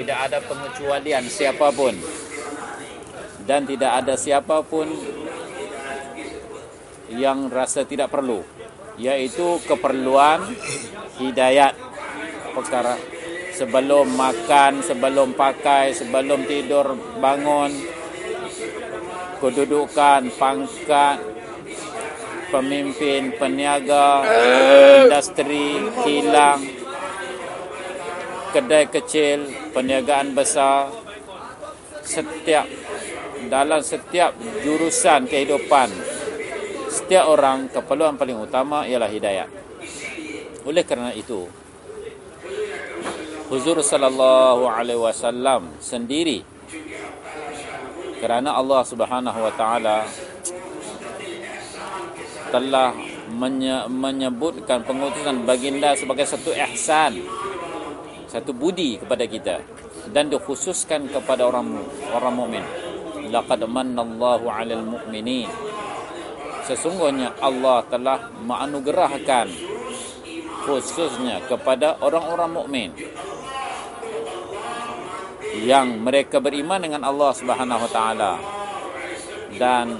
tidak ada pengecualian siapapun. Dan tidak ada siapapun yang rasa tidak perlu yaitu keperluan hidayat perkara. Sebelum makan, sebelum pakai, sebelum tidur, bangun kedudukan, pangkat pemimpin, peniaga, industri, kilang kedai kecil, perniagaan besar setiap dalam setiap jurusan kehidupan setiap orang keperluan paling utama ialah hidayah. Oleh kerana itu Huzur sallallahu alaihi wasallam sendiri kerana Allah Subhanahu wa taala telah menyebutkan pengutusan baginda sebagai satu ihsan satu budi kepada kita dan dikhususkan kepada orang orang mukmin. Laqad manallahu 'alal mu'minin. Sesungguhnya Allah telah menganugerahkan khususnya kepada orang-orang mukmin yang mereka beriman dengan Allah Subhanahu wa taala dan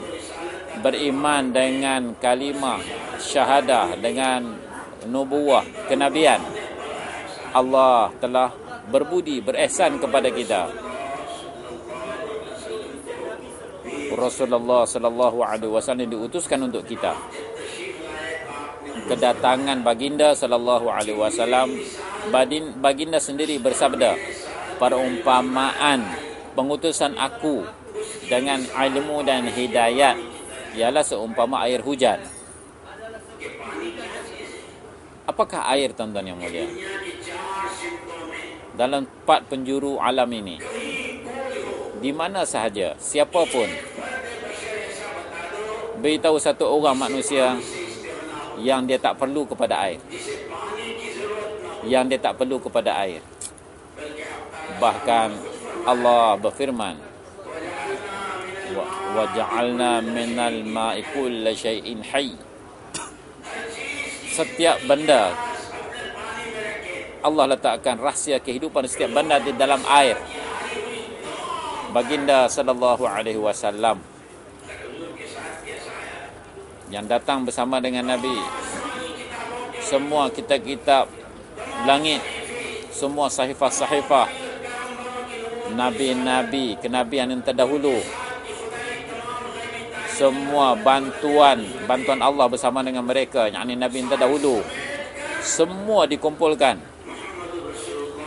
beriman dengan kalimah syahadah dengan nubuah kenabian Allah telah berbudi berihsan kepada kita Rasulullah sallallahu alaihi wasallam diutuskan untuk kita. Kedatangan baginda sallallahu alaihi wasallam baginda sendiri bersabda perumpamaan pengutusan aku dengan ilmu dan hidayat ialah seumpama air hujan. Apakah air tuan-tuan yang mulia? Dalam empat penjuru alam ini. Di mana sahaja, siapapun beritahu satu orang manusia yang dia tak perlu kepada air. Yang dia tak perlu kepada air. Bahkan Allah berfirman wa ja'alna minal ma'i kulli shay'in hayy. Setiap benda Allah letakkan rahsia kehidupan setiap benda di dalam air. Baginda sallallahu alaihi wasallam yang datang bersama dengan Nabi. Semua kitab-kitab langit semua sahifah-sahifah nabi-nabi kenabian yang terdahulu. Semua bantuan bantuan Allah bersama dengan mereka yakni nabi yang terdahulu. Semua dikumpulkan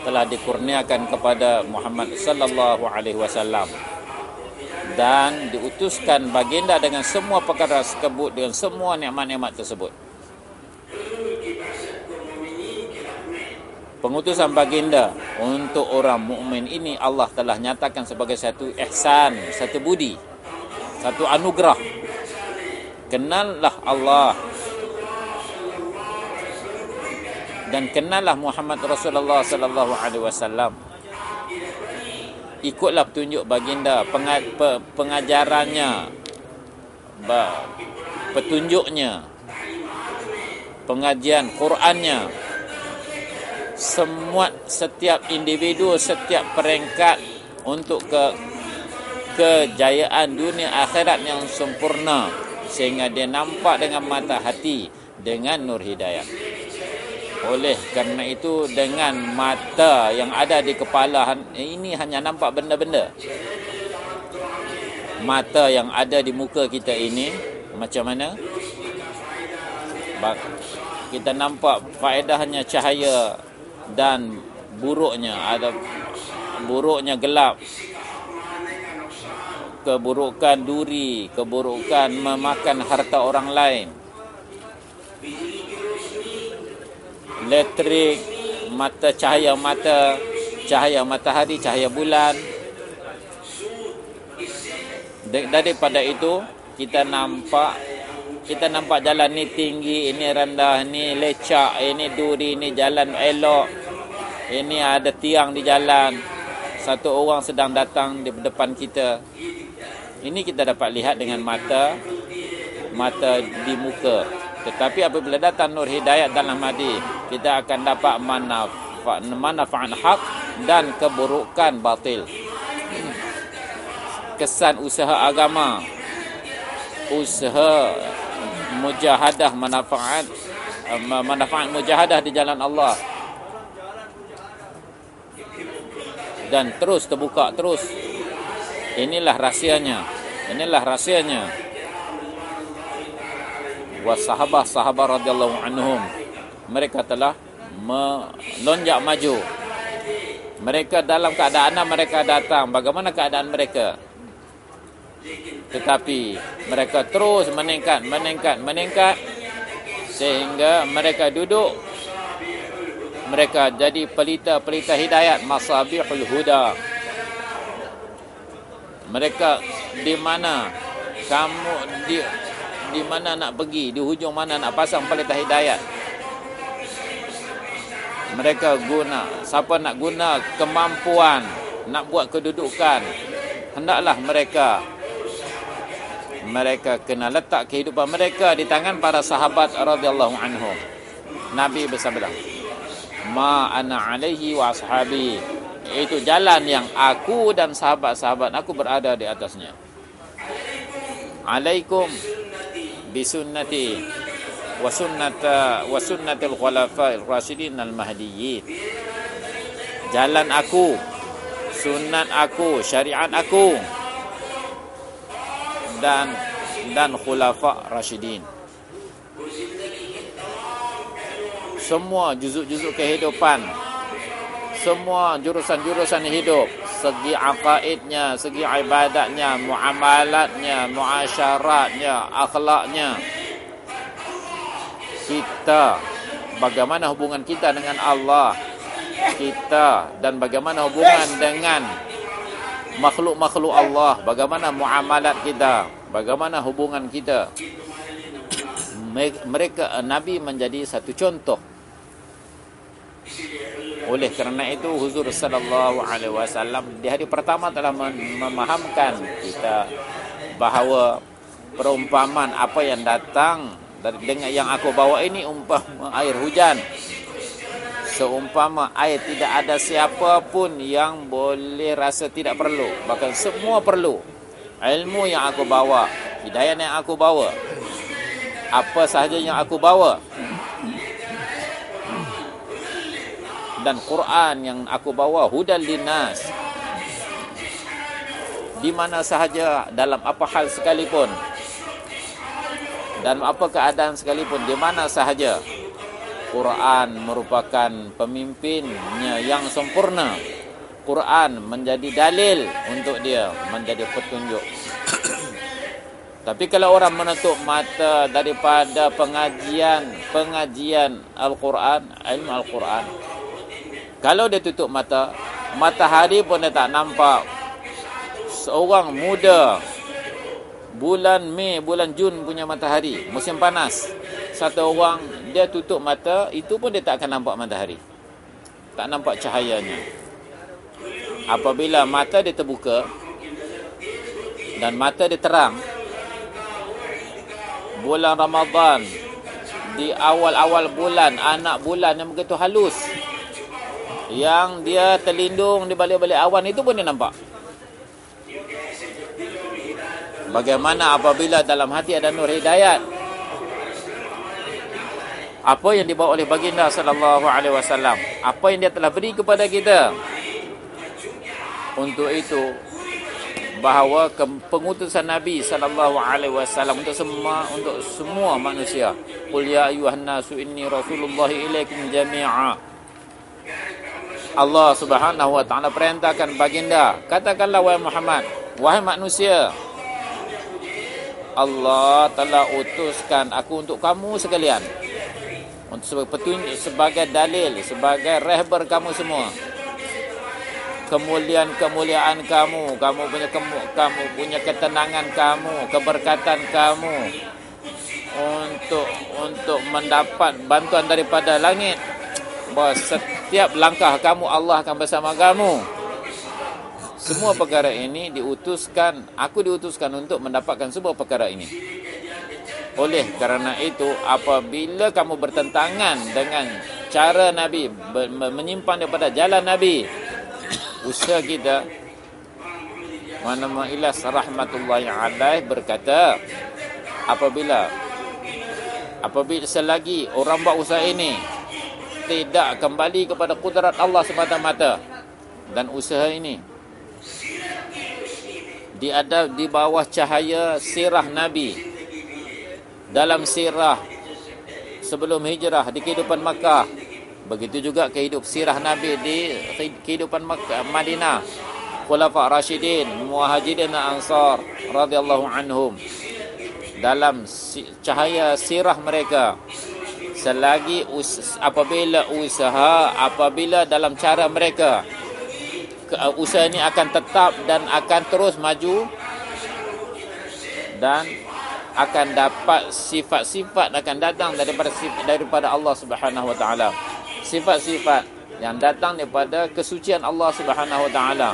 telah dikurniakan kepada Muhammad sallallahu alaihi wasallam dan diutuskan baginda dengan semua perkara tersebut dengan semua nikmat-nikmat tersebut. Pengutusan baginda untuk orang mukmin ini Allah telah nyatakan sebagai satu ihsan, satu budi, satu anugerah. Kenallah Allah dan kenallah Muhammad Rasulullah sallallahu alaihi wasallam. Ikutlah petunjuk baginda pengajarannya petunjuknya pengajian Qurannya. Semua setiap individu setiap peringkat untuk ke kejayaan dunia akhirat yang sempurna. Sehingga dia nampak dengan mata hati dengan nur hidayah oleh kerana itu dengan mata yang ada di kepala ini hanya nampak benda-benda. Mata yang ada di muka kita ini macam mana? Kita nampak faedahnya cahaya dan buruknya ada buruknya gelap. Keburukan duri, keburukan memakan harta orang lain elektrik, mata cahaya mata, cahaya matahari, cahaya bulan. Daripada itu kita nampak kita nampak jalan ni tinggi, ini rendah, ni lecak, ini duri, ini jalan elok. Ini ada tiang di jalan. Satu orang sedang datang di depan kita. Ini kita dapat lihat dengan mata mata di muka. Tetapi apabila datang nur hidayat dalam hati, kita akan dapat manfaat manfaat hak dan keburukan batil. Kesan usaha agama, usaha mujahadah manfaat manfaat mujahadah di jalan Allah. Dan terus terbuka terus. Inilah rahsianya. Inilah rahsianya was sahabah sahabah radhiyallahu anhum. Mereka telah melonjak maju. Mereka dalam keadaan mereka datang. Bagaimana keadaan mereka? Tetapi mereka terus meningkat meningkat meningkat. Sehingga mereka duduk. Mereka jadi pelita-pelita hidayat masabihul huda. Mereka di mana? Kamu di di mana nak pergi? Di hujung mana nak pasang pelita hidayat mereka guna. Siapa nak guna kemampuan nak buat kedudukan? Hendaklah mereka. Mereka kena letak kehidupan mereka di tangan para sahabat radhiyallahu anhum nabi bersabda ma ana alaihi wa ashabi. Itu jalan yang aku dan sahabat-sahabat aku berada di atasnya. Alaikum bisunnati wa sunnata wa sunnatil khulafa'ir rasyidin al mahdiyyin jalan aku sunnat aku syariat aku dan dan khulafa rasyidin semua juzuk-juzuk kehidupan semua jurusan-jurusan hidup segi aqaidnya segi ibadatnya muamalatnya muasyaratnya akhlaknya. Kita bagaimana hubungan kita dengan Allah? Kita dan bagaimana hubungan dengan makhluk-makhluk Allah? Bagaimana muamalat kita? Bagaimana hubungan kita? Mereka nabi menjadi satu contoh oleh kerana itu Huzur sallallahu alaihi wasallam di hari pertama telah memahamkan kita bahawa perumpamaan apa yang datang dari dengan yang aku bawa ini umpama air hujan. Seumpama air tidak ada siapa pun yang boleh rasa tidak perlu, bahkan semua perlu. Ilmu yang aku bawa, hidayah yang aku bawa, apa sahaja yang aku bawa dan Quran yang aku bawa hudal linnas. Di mana sahaja dalam apa hal sekalipun. Dan apa keadaan sekalipun di mana sahaja. Quran merupakan pemimpinnya yang sempurna. Quran menjadi dalil untuk dia menjadi petunjuk. Tapi kalau orang menutup mata daripada pengajian pengajian Al-Quran ilmu Al-Quran kalau dia tutup mata, matahari pun dia tak nampak. Seorang muda, bulan Mei, bulan Jun punya matahari, musim panas. Satu orang, dia tutup mata, itu pun dia tak akan nampak matahari. Tak nampak cahayanya. Apabila mata dia terbuka, dan mata dia terang, bulan Ramadan, di awal-awal bulan, anak bulan yang begitu halus, yang dia terlindung di balik-balik awan itu pun dia nampak. Bagaimana apabila dalam hati ada nur hidayat? Apa yang dibawa oleh baginda sallallahu alaihi wasallam? Apa yang dia telah beri kepada kita? Untuk itu bahawa pengutusan Nabi sallallahu alaihi wasallam untuk semua untuk semua manusia. Qul ya ayyuhan nasu inni rasulullah ilaikum jami'a. Allah Subhanahu wa taala perintahkan baginda, katakanlah wahai Muhammad, wahai manusia, Allah telah utuskan aku untuk kamu sekalian. Untuk sebagai petunjuk, sebagai dalil, sebagai rehber kamu semua. Kemuliaan-kemuliaan kamu, kamu punya kemu, kamu punya ketenangan kamu, keberkatan kamu untuk untuk mendapat bantuan daripada langit bahawa setiap langkah kamu Allah akan bersama kamu. Semua perkara ini diutuskan, aku diutuskan untuk mendapatkan semua perkara ini. Oleh kerana itu, apabila kamu bertentangan dengan cara Nabi, menyimpan daripada jalan Nabi, usaha kita mana Ilas rahmatullahi alaih berkata apabila apabila selagi orang buat usaha ini tidak kembali kepada kudrat Allah semata-mata. Dan usaha ini di ada di bawah cahaya sirah Nabi. Dalam sirah sebelum hijrah di kehidupan Makkah. Begitu juga kehidupan sirah Nabi di kehidupan Makkah Madinah. Khulafa rasyidin muhajirin ansar radhiyallahu anhum. Dalam cahaya sirah mereka selagi us apabila usaha apabila dalam cara mereka usaha ini akan tetap dan akan terus maju dan akan dapat sifat-sifat akan datang daripada daripada Allah Subhanahu wa taala. Sifat-sifat yang datang daripada kesucian Allah Subhanahu wa taala.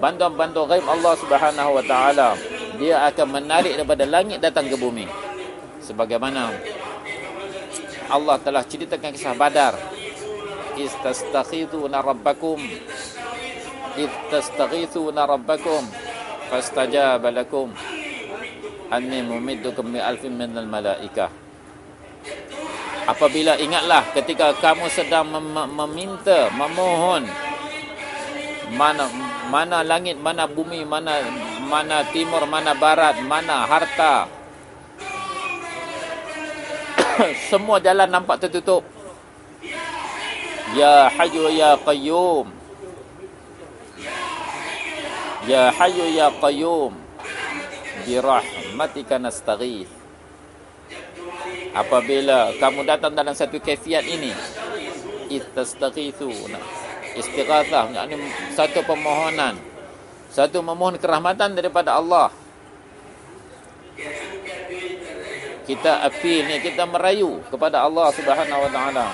Bantuan-bantuan ghaib Allah Subhanahu wa taala dia akan menarik daripada langit datang ke bumi. Sebagaimana Allah telah ceritakan kisah Badar. Istastaghithu rabbakum istastaghithu rabbakum fastajaba lakum anni mumiddukum bi alfin min al malaikah. Apabila ingatlah ketika kamu sedang mem- meminta, memohon mana mana langit, mana bumi, mana mana timur, mana barat, mana harta, Semua jalan nampak tertutup. Ya Hayyu ya Qayyum. Ya Hayyu Ya Qayyum Bi rahmatika nastaghith Apabila kamu datang dalam satu kefiat ini Ittastaghithu Istighathah Ini satu permohonan Satu memohon kerahmatan daripada Allah Kita appeal ni Kita merayu kepada Allah Subhanahu Wa Taala.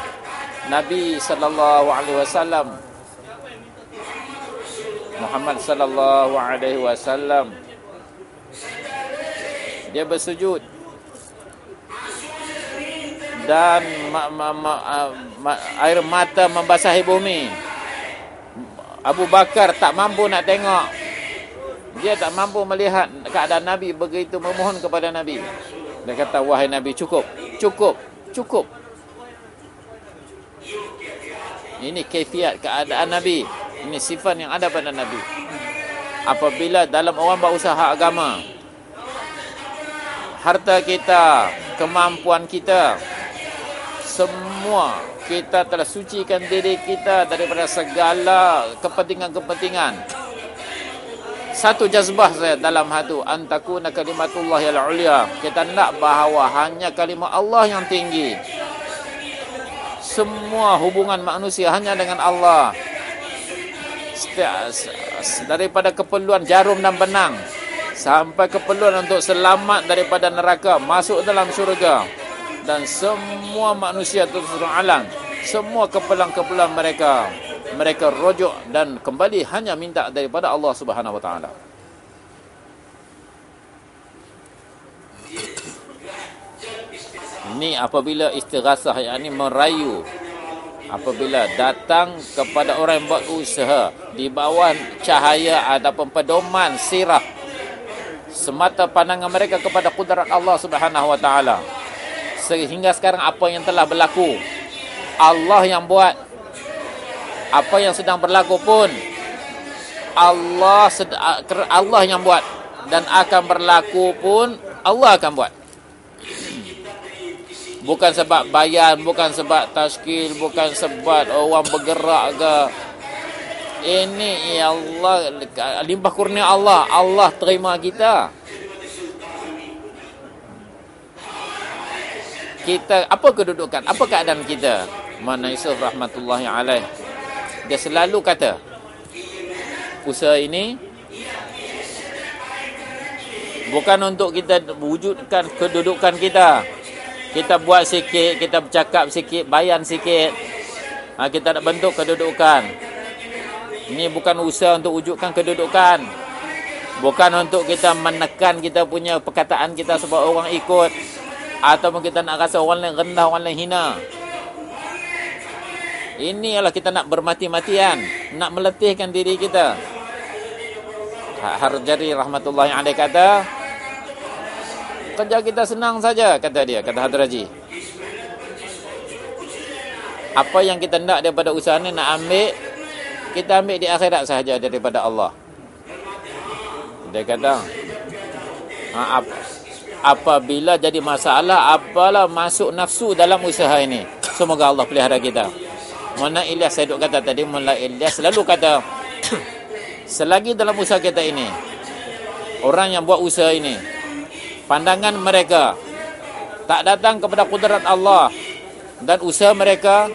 Nabi sallallahu alaihi wasallam Muhammad sallallahu alaihi wasallam dia bersujud. Dan ma, ma, ma, ma, air mata membasahi bumi. Abu Bakar tak mampu nak tengok. Dia tak mampu melihat keadaan Nabi. Begitu memohon kepada Nabi dia kata wahai Nabi cukup cukup cukup ini kefiat keadaan Nabi ini sifat yang ada pada Nabi. Apabila dalam orang berusaha agama, harta kita, kemampuan kita, semua kita telah sucikan diri kita daripada segala kepentingan-kepentingan. Satu jazbah saya dalam hati. Antakuna kalimatullah yang ulia. Kita nak bahawa hanya kalimat Allah yang tinggi. Semua hubungan manusia hanya dengan Allah. Daripada keperluan jarum dan benang sampai keperluan untuk selamat daripada neraka masuk dalam syurga. Dan semua manusia terus alam semua keperluan-keperluan mereka mereka rujuk dan kembali hanya minta daripada Allah Subhanahu wa taala. Ini apabila istighasah yakni merayu apabila datang kepada orang yang buat usaha di bawah cahaya ataupun pedoman sirah semata pandangan mereka kepada kudrat Allah Subhanahu wa taala. Sehingga sekarang apa yang telah berlaku? Allah yang buat apa yang sedang berlaku pun Allah Allah yang buat dan akan berlaku pun Allah akan buat Bukan sebab bayan, bukan sebab tashkil, bukan sebab orang bergerak ke. Ini ya Allah limpah kurnia Allah. Allah terima kita. Kita apa kedudukan? Apa keadaan kita? Mana Yusuf rahmatullahi alaih. Dia selalu kata usaha ini bukan untuk kita wujudkan kedudukan kita kita buat sikit, kita bercakap sikit, bayan sikit. Ha, kita nak bentuk kedudukan. Ini bukan usaha untuk wujudkan kedudukan. Bukan untuk kita menekan kita punya perkataan kita sebab orang ikut. Ataupun kita nak rasa orang lain rendah, orang lain hina. Ini adalah kita nak bermati-matian, nak meletihkan diri kita. Ha, Harjari rahmatullahi alaih kata, kerja kita senang saja, kata dia, kata Hadraji. Apa yang kita nak daripada usaha ni nak ambil, kita ambil di akhirat sahaja daripada Allah. Dia kata, ha, ap, apabila jadi masalah, apalah masuk nafsu dalam usaha ini. Semoga Allah pelihara kita. Mana Ilyas saya kata tadi, Mula Ilyas selalu kata, selagi dalam usaha kita ini, orang yang buat usaha ini, pandangan mereka tak datang kepada kudrat Allah dan usaha mereka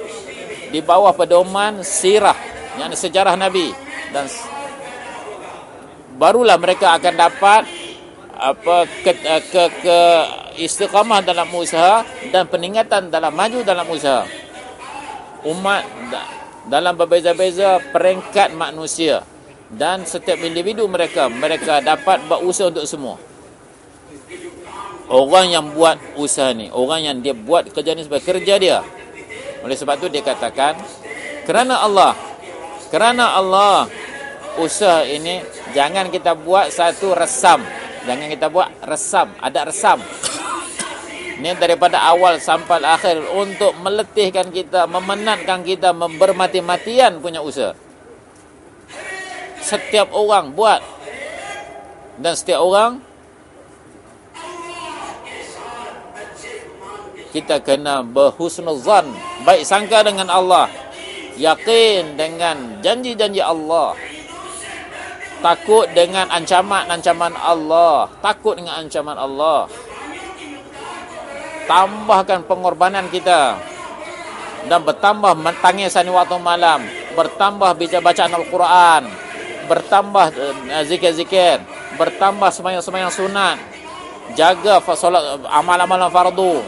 di bawah pedoman sirah yang sejarah Nabi. Dan barulah mereka akan dapat apa ke, ke, ke istiqamah dalam usaha dan peningkatan dalam maju dalam usaha umat dalam berbeza-beza peringkat manusia dan setiap individu mereka mereka dapat buat usaha untuk semua orang yang buat usaha ni orang yang dia buat kerja ni sebagai kerja dia oleh sebab tu dia katakan kerana Allah kerana Allah usaha ini jangan kita buat satu resam. Jangan kita buat resam, ada resam. Ini daripada awal sampai akhir untuk meletihkan kita, memenatkan kita, bermati-matian punya usaha. Setiap orang buat. Dan setiap orang kita kena berhusnuzan, baik sangka dengan Allah, yakin dengan janji-janji Allah takut dengan ancaman-ancaman Allah takut dengan ancaman Allah tambahkan pengorbanan kita. Dan bertambah mentangisan waktu malam. Bertambah baca bacaan Al-Quran. Bertambah uh, zikir-zikir. Bertambah semayang-semayang sunat. Jaga solat amal-amalan fardu.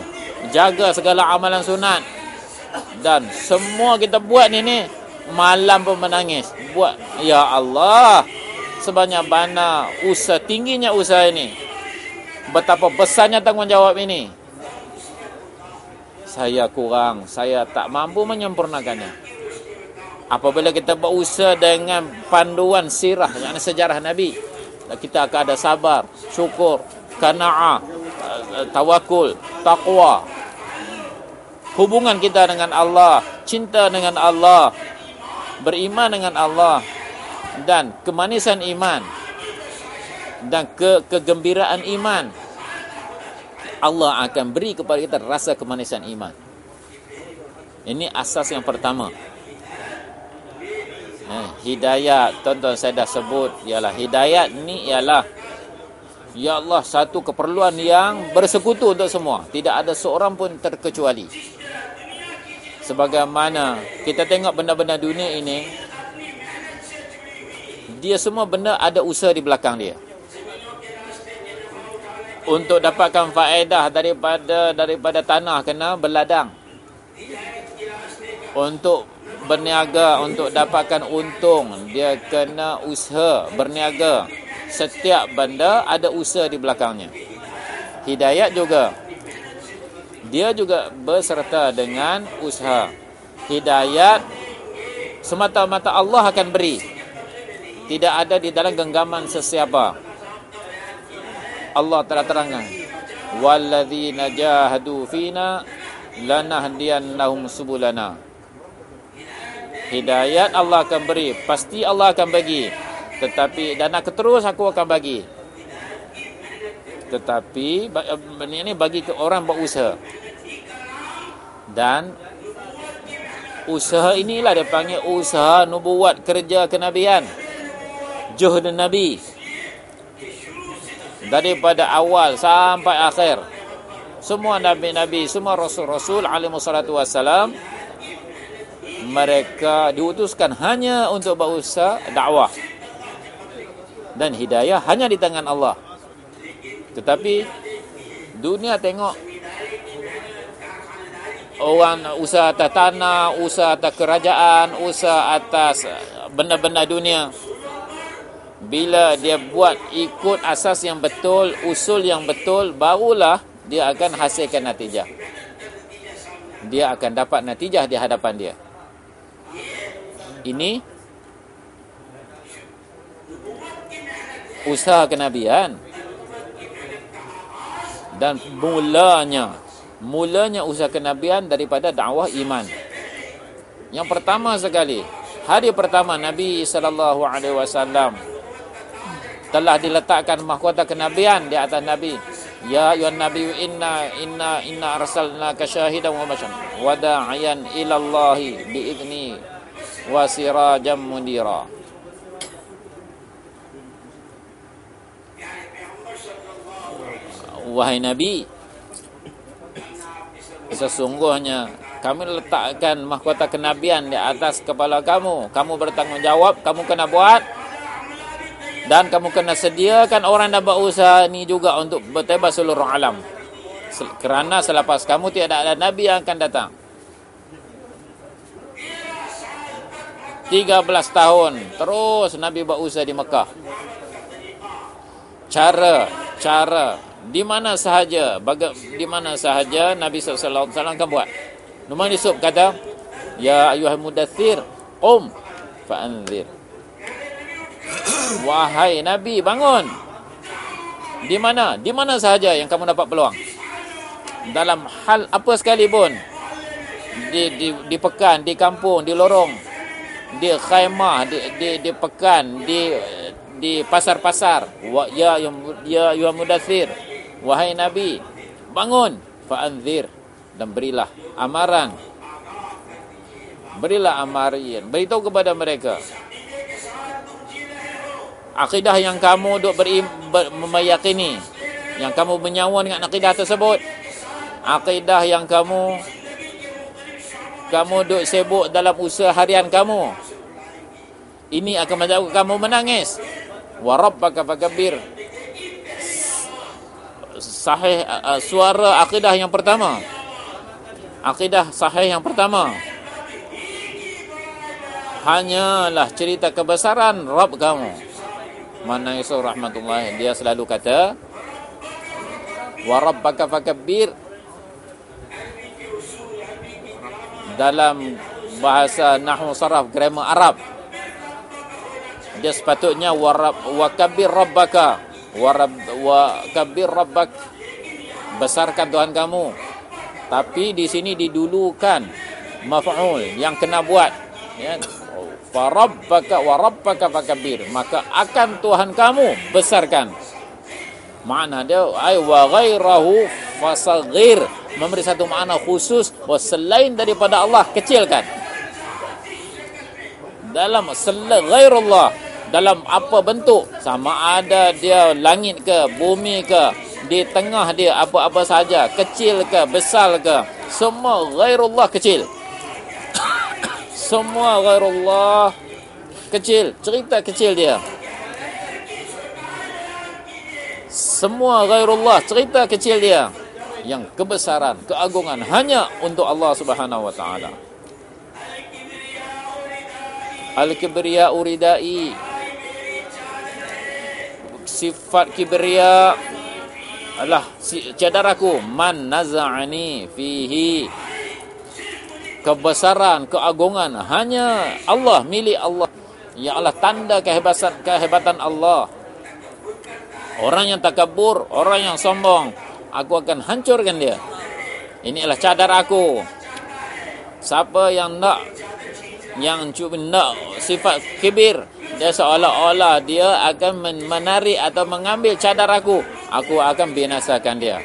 Jaga segala amalan sunat. Dan semua kita buat ni ni malam pun menangis. Buat ya Allah sebanyak mana usaha tingginya usaha ini. Betapa besarnya tanggungjawab ini saya kurang. Saya tak mampu menyempurnakannya. Apabila kita berusaha dengan panduan sirah yang sejarah nabi kita akan ada sabar syukur qanaah tawakul taqwa. Hubungan kita dengan Allah cinta dengan Allah beriman dengan Allah dan kemanisan iman dan ke kegembiraan iman Allah akan beri kepada kita rasa kemanisan iman. Ini asas yang pertama. Eh, hidayat tuan-tuan saya dah sebut ialah hidayat ni ialah Ya Allah satu keperluan yang bersekutu untuk semua. Tidak ada seorang pun terkecuali. Sebagaimana kita tengok benda-benda dunia ini dia semua benda ada usaha di belakang dia untuk dapatkan faedah daripada daripada tanah kena berladang. Untuk berniaga untuk dapatkan untung dia kena usaha berniaga. Setiap benda ada usaha di belakangnya. Hidayat juga. Dia juga berserta dengan usaha. Hidayat semata-mata Allah akan beri. Tidak ada di dalam genggaman sesiapa. Allah telah terangkan, "Walladzina jahadu fina lanahdiyannahum subulana." Hidayat Allah akan beri, pasti Allah akan bagi. Tetapi dan nak terus aku akan bagi. Tetapi ini bagi ke orang berusaha. Dan usaha inilah dia panggil usaha nubuat kerja kenabian juhud Nabi daripada awal sampai akhir. Semua nabi-nabi semua rasul-rasul alaihi mereka diutuskan hanya untuk berusaha dakwah dan hidayah hanya di tangan Allah. Tetapi dunia tengok orang usaha atas tanah usaha atas kerajaan usaha atas benda-benda dunia bila dia buat ikut asas yang betul, usul yang betul, barulah dia akan hasilkan natijah. Dia akan dapat natijah di hadapan dia. Ini usaha kenabian dan mulanya mulanya usaha kenabian daripada dakwah iman. Yang pertama sekali, hari pertama Nabi sallallahu alaihi wasallam telah diletakkan mahkota kenabian di atas Nabi. Ya ayuhan nabi inna inna inna arsalnaka syahidan wa basyan wa da'iyan ila Allah bi idni wa sirajan munira. Wahai Nabi, sesungguhnya kami letakkan mahkota kenabian di atas kepala kamu. Kamu bertanggungjawab, kamu kena buat dan kamu kena sediakan orang yang berusaha ini juga untuk bertebas seluruh alam. Kerana selepas kamu tiada ada Nabi yang akan datang. 13 tahun terus Nabi berusaha di Mekah. Cara, cara di mana sahaja, baga, di mana sahaja Nabi sallallahu alaihi wasallam buat. Numan Yusuf kata, "Ya ayuhal mudaththir, qum fa'anzir." Wahai Nabi, bangun. Di mana? Di mana sahaja yang kamu dapat peluang? Dalam hal apa sekalipun. Di di di pekan, di kampung, di lorong, di khaimah, di di di pekan, di di pasar-pasar. Wa ya ya ya mudathir. Wahai Nabi, bangun fa dan berilah amaran. Berilah amaran. Beritahu kepada mereka akidah yang kamu duk berim, ber, meyakini yang kamu menyawa dengan akidah tersebut. Akidah yang kamu kamu duk sibuk dalam usaha harian kamu. Ini akan membuat kamu menangis. Wa rabbaka fakabir sahih uh, suara akidah yang pertama. Akidah sahih yang pertama. Hanyalah cerita kebesaran Rabb kamu Mana Yusuf rahmatullah dia selalu kata wa rabbaka fakabbir. Dalam bahasa nahwu saraf grammar Arab dia sepatutnya wa rabb wa kabbir rabbaka. Wa rabb wa kabbir rabbak. Besarkan Tuhan kamu. Tapi di sini didulukan maf'ul yang kena buat ya farabbaka wa rabbaka fakabir maka akan Tuhan kamu besarkan. Makna dia ay wa ghairahu fasaghir. Memberi satu makna khusus wa selain daripada Allah kecilkan. Dalam selain ghairullah dalam apa bentuk? Sama ada dia langit ke bumi ke di tengah dia apa-apa saja kecil ke besar ke. Semua ghairullah kecil semua ghairullah. Kecil. Cerita kecil dia. Semua ghairullah. Cerita kecil dia. Yang kebesaran keagungan hanya untuk Allah Subhanahu wa taala. Al kibriya uridai. Sifat kibriya adalah cadaraku. Man naza'ani fihi kebesaran, keagungan hanya Allah, milik Allah. Ya Allah, tanda kehebatan kehebatan Allah. Orang yang takabur, orang yang sombong, aku akan hancurkan dia. Ini adalah cadar aku. Siapa yang nak yang cuba nak sifat kibir, dia seolah-olah dia akan menarik atau mengambil cadar aku, aku akan binasakan dia.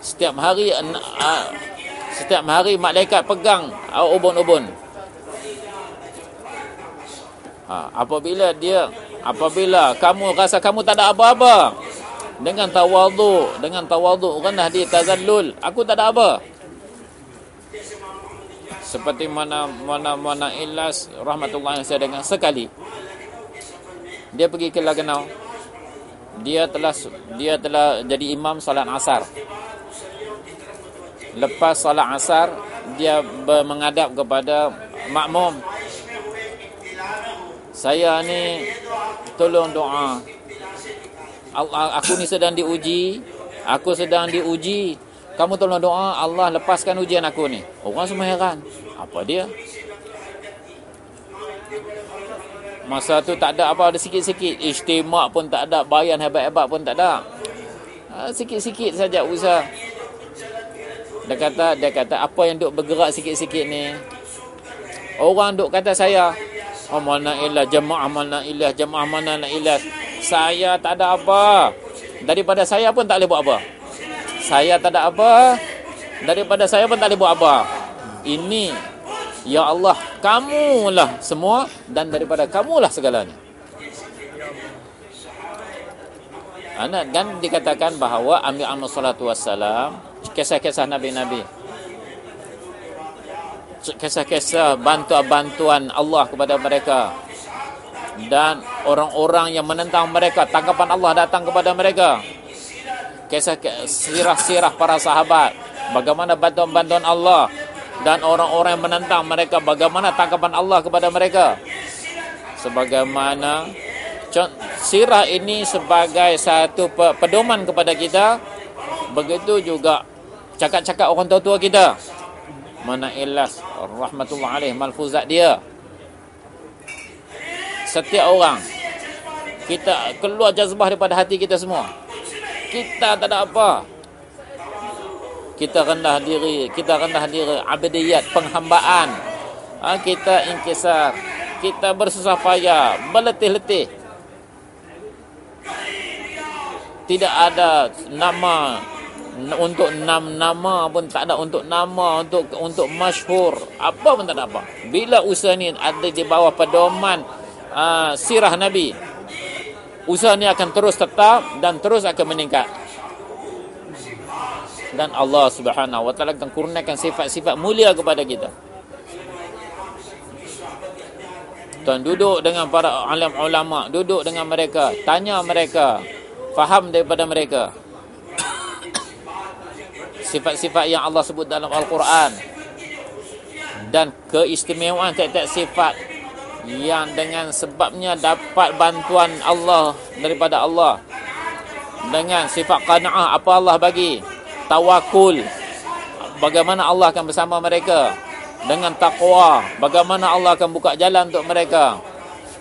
Setiap hari Setiap hari malaikat pegang ubun-ubun. Ha, apabila dia apabila kamu rasa kamu tak ada apa-apa dengan tawaduk, dengan tawaduk rendah di tazallul, aku tak ada apa. Seperti mana mana mana Ilas rahmatullah yang saya dengar sekali. Dia pergi ke Laganau. Dia telah dia telah jadi imam salat asar lepas solat asar dia menghadap kepada makmum. Saya ni tolong doa. Aku ni sedang diuji. Aku sedang diuji. Kamu tolong doa Allah lepaskan ujian aku ni. Orang semua heran. Apa dia? Masa tu tak ada apa, ada sikit-sikit. Istimak pun tak ada, bayan hebat-hebat pun tak ada. Ha, sikit-sikit saja usaha. Dia kata, dia kata apa yang duk bergerak sikit-sikit ni? Orang duk kata saya, oh, mana ilah jemaah mana ilah jemaah mana ilah. Saya tak ada apa. Daripada saya pun tak boleh buat apa. Saya tak ada apa. Daripada saya pun tak boleh buat apa. Ini Ya Allah, kamulah semua dan daripada kamulah segalanya. Anak kan dikatakan bahawa Amir Ahmad Salatu Wassalam kisah-kisah Nabi-Nabi. Kisah-kisah bantuan-bantuan Allah kepada mereka. Dan orang-orang yang menentang mereka tanggapan Allah datang kepada mereka. Kisah sirah-sirah para sahabat. Bagaimana bantuan-bantuan Allah dan orang-orang yang menentang mereka bagaimana tanggapan Allah kepada mereka. Sebagaimana sirah ini sebagai satu pedoman kepada kita. Begitu juga cakap-cakap orang tua-tua kita. Mana ilas rahmatullah alaih malfuzat dia. Setiap orang kita keluar jazbah daripada hati kita semua. Kita tak ada apa. Kita rendah diri kita rendah diri. Abdiyat penghambaan. Ha, kita inkisar. Kita bersusah payah berletih-letih. Tidak ada nama untuk enam nama pun tak ada untuk nama untuk untuk masyhur apa pun tak ada apa bila usaha ni ada di bawah pedoman uh, sirah nabi usaha ni akan terus tetap dan terus akan meningkat dan Allah Subhanahu wa taala akan kurniakan sifat-sifat mulia kepada kita. Tuan duduk dengan para alim ulama, duduk dengan mereka, tanya mereka, faham daripada mereka. Sifat-sifat yang Allah sebut dalam Al-Quran. Dan keistimewaan tiap-tiap sifat yang dengan sebabnya dapat bantuan Allah daripada Allah. Dengan sifat qanaah apa Allah bagi? Tawakul. Bagaimana Allah akan bersama mereka? Dengan takwa bagaimana Allah akan buka jalan untuk mereka?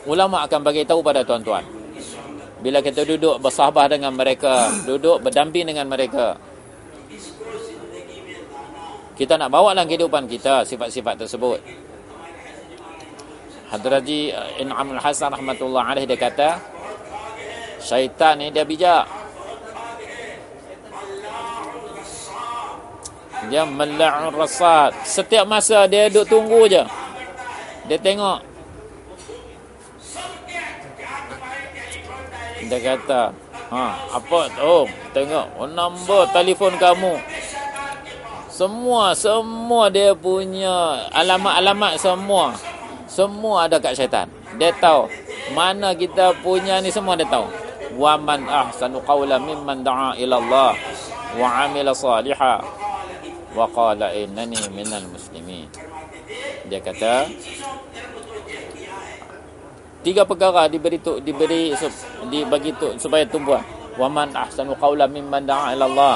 Ulama akan bagi tahu pada tuan-tuan. Bila kita duduk bersahabat dengan mereka duduk berdamping dengan mereka kita nak bawa dalam kehidupan kita sifat-sifat tersebut Hadraji In'amul Hasan rahmatullah alaih dia kata syaitan ni dia bijak Dia mela'un rasad. Setiap masa dia duduk tunggu je. Dia tengok. Dia kata, ha, apa tu? Oh, tengok, oh, nombor telefon kamu. Semua, semua dia punya alamat-alamat semua. Semua ada kat syaitan. Dia tahu. Mana kita punya ni semua dia tahu. Wa man ahsanu qawla mimman da'a ila Allah wa amila salihah wa qala innani minal muslimin dia kata tiga perkara diberi tu diberi dibagi tu supaya tumbuh wa man ahsanu qawlan mimman da'a ila Allah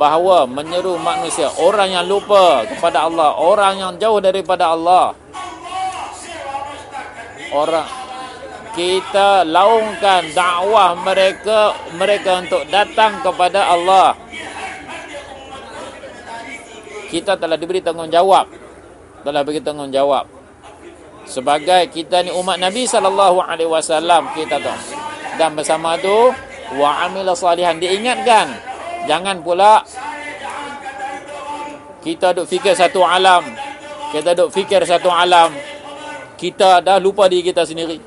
bahawa menyeru manusia. Orang yang lupa kepada Allah. Orang yang jauh daripada Allah. Orang kita laungkan dakwah mereka mereka untuk datang kepada Allah. Kita telah diberi tanggungjawab. Telah beri tanggungjawab. Sebagai kita ni umat Nabi sallallahu alaihi wasallam kita tu dan bersama tu wa amila salihan. Diingatkan jangan pula kita duk fikir satu alam. Kita duk fikir satu alam. Kita dah lupa diri kita sendiri.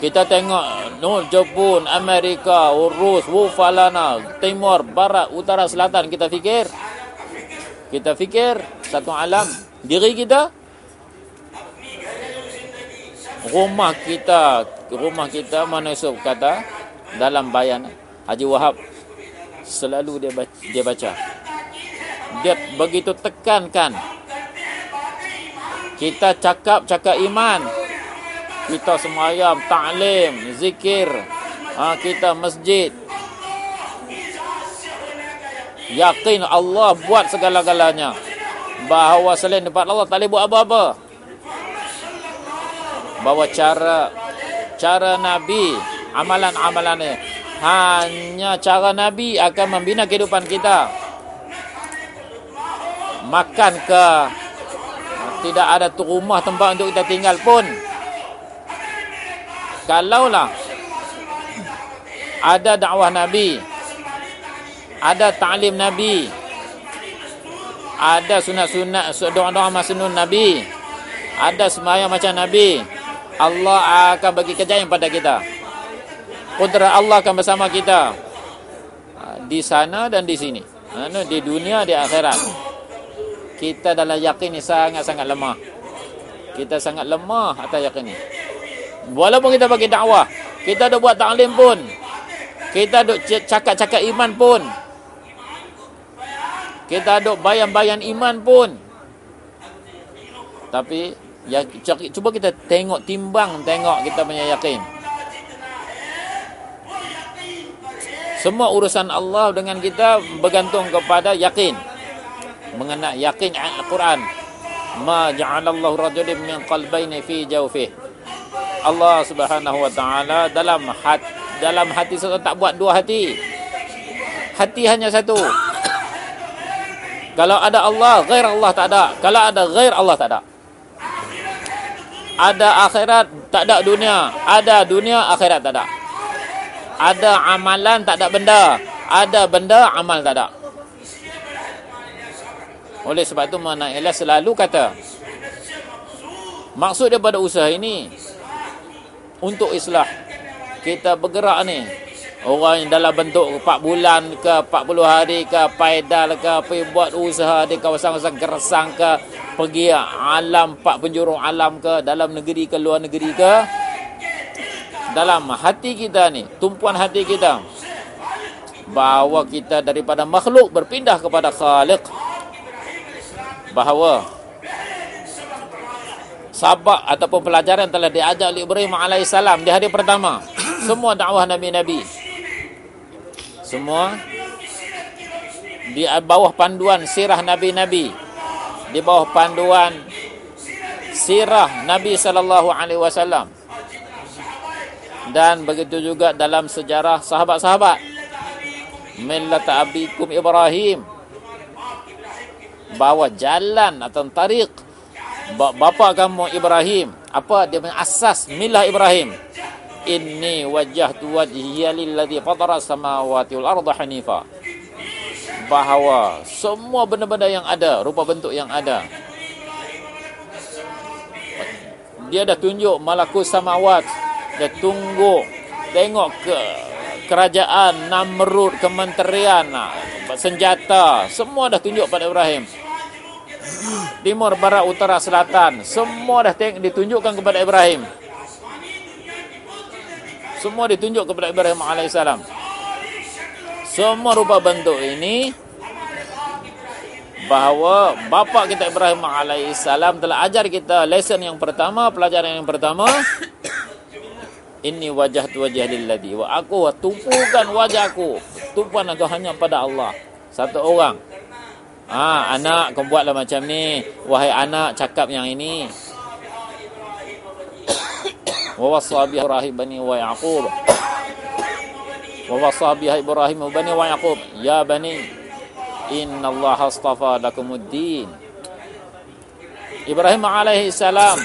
Kita tengok no Jepun, Amerika, Rus, Wufalana, Timur, Barat, Utara, Selatan. Kita fikir. Kita fikir satu alam diri kita. Rumah kita rumah kita mana esok kata dalam bayan Haji Wahab selalu dia baca, dia baca. Dia begitu tekankan. Kita cakap cakap iman. Kita semayam ta'lim zikir. Ha, kita masjid. Yakin Allah buat segala-galanya. Bahawa selain daripada Allah tak boleh buat apa-apa. Bahawa cara cara Nabi, amalan-amalannya hanya cara Nabi akan membina kehidupan kita. Makan ke tidak ada rumah tempat untuk kita tinggal pun. Kalaulah ada dakwah Nabi, ada ta'lim Nabi, ada sunat-sunat doa-doa masnun Nabi, ada sembahyang macam Nabi, Allah akan bagi kejayaan pada kita. Kudrat Allah akan bersama kita ha, di sana dan di sini. Ha, di dunia di akhirat. Kita dalam yakin ni sangat-sangat lemah. Kita sangat lemah atas yakin ni. Walaupun kita bagi dakwah, kita ada buat taklim pun, kita duk cakap-cakap iman pun. Kita duk bayan-bayan iman pun. Tapi ya cuba kita tengok timbang tengok kita punya yakin. Semua urusan Allah dengan kita bergantung kepada yakin. Mengenai yakin Al-Quran. Ma ja'alallahu rajulin min qalbayni fi jawfih. Allah Subhanahu wa taala dalam hati dalam hati seseorang tak buat dua hati. Hati hanya satu. Kalau ada Allah, ghair Allah tak ada. Kalau ada ghair Allah tak ada. Ada akhirat, tak ada dunia. Ada dunia, akhirat tak ada. Ada amalan, tak ada benda. Ada benda, amal tak ada. Oleh sebab itu, mana ialah selalu kata, maksud daripada usaha ini, untuk islah kita bergerak ni orang yang dalam bentuk 4 bulan ke 40 hari ke paidal ke pergi buat usaha di kawasan-kawasan gersang ke pergi alam 4 penjuru alam ke dalam negeri ke luar negeri ke dalam hati kita ni tumpuan hati kita bahawa kita daripada makhluk berpindah kepada khaliq. Bahawa sabak ataupun pelajaran telah diajar oleh Ibrahim alaihissalam di hari pertama. Semua dakwah nabi-nabi semua di bawah panduan sirah nabi-nabi di bawah panduan sirah nabi sallallahu alaihi wasallam dan begitu juga dalam sejarah sahabat-sahabat. Millat abikum ibrahim. Bawa jalan atau tarik bapa kamu Ibrahim. Apa? Dia punya asas milah Ibrahim. Inni wajjahtu wajhiya lilladzi fatara samawati wal arda hanifa. Bahawa semua benda-benda yang ada rupa bentuk yang ada dia dah tunjuk malakut samawat dia tunggu. Tengok ke kerajaan Namrud kementerian senjata. Semua dah tunjuk pada Ibrahim. Timur barat utara selatan. Semua dah ditunjukkan kepada Ibrahim. Semua ditunjuk kepada Ibrahim AS. Semua rupa bentuk ini bahawa bapa kita Ibrahim AS telah ajar kita lesson yang pertama, pelajaran yang pertama. Ini wajah tu wajah lilladhi. Wa aku tumpukan wajahku. Tumpuan aku hanya pada Allah. Satu orang. Ah, anak kau buatlah macam ni. Wahai anak cakap yang ini wa wasa biha Ibrahim bani wa Yaqub wa wasa biha Ibrahim bani wa Yaqub ya bani inna Allah astafa lakumuddin Ibrahim alaihi salam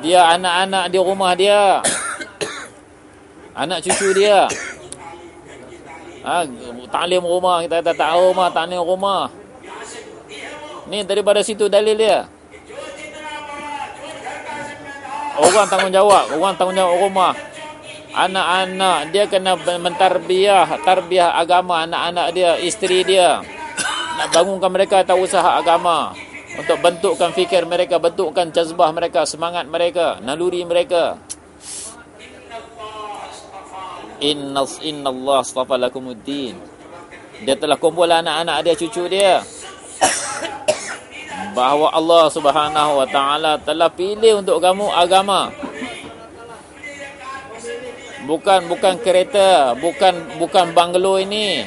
dia anak-anak di rumah dia. Anak cucu dia. Ha, taklim rumah kita tak rumah taklim rumah. Ni daripada situ dalil dia. Orang tanggungjawab orang tanggungjawab rumah. Anak-anak dia kena mentarbiah tarbiah agama anak-anak dia isteri dia. Nak bangunkan mereka tahu usaha agama untuk bentukkan fikir mereka bentukkan jazbah mereka semangat mereka naluri mereka inna inna Allah astafa lakumuddin dia telah kumpul anak-anak dia cucu dia bahawa Allah Subhanahu wa taala telah pilih untuk kamu agama. Bukan bukan kereta, bukan bukan banglo ini.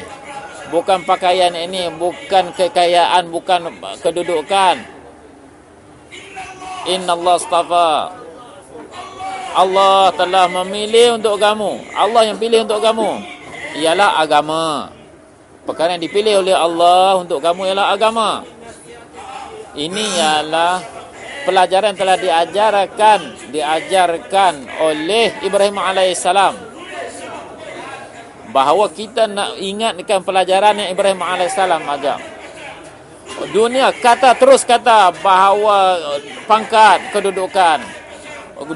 Bukan pakaian ini, bukan kekayaan, bukan kedudukan. Inna Allah astafa. Allah telah memilih untuk kamu. Allah yang pilih untuk kamu. Ialah agama. Perkara yang dipilih oleh Allah untuk kamu ialah agama. Ini ialah pelajaran telah diajarkan diajarkan oleh Ibrahim alaihissalam bahawa kita nak ingatkan pelajaran yang Ibrahim alaihissalam ajar dunia kata terus kata bahawa pangkat kedudukan.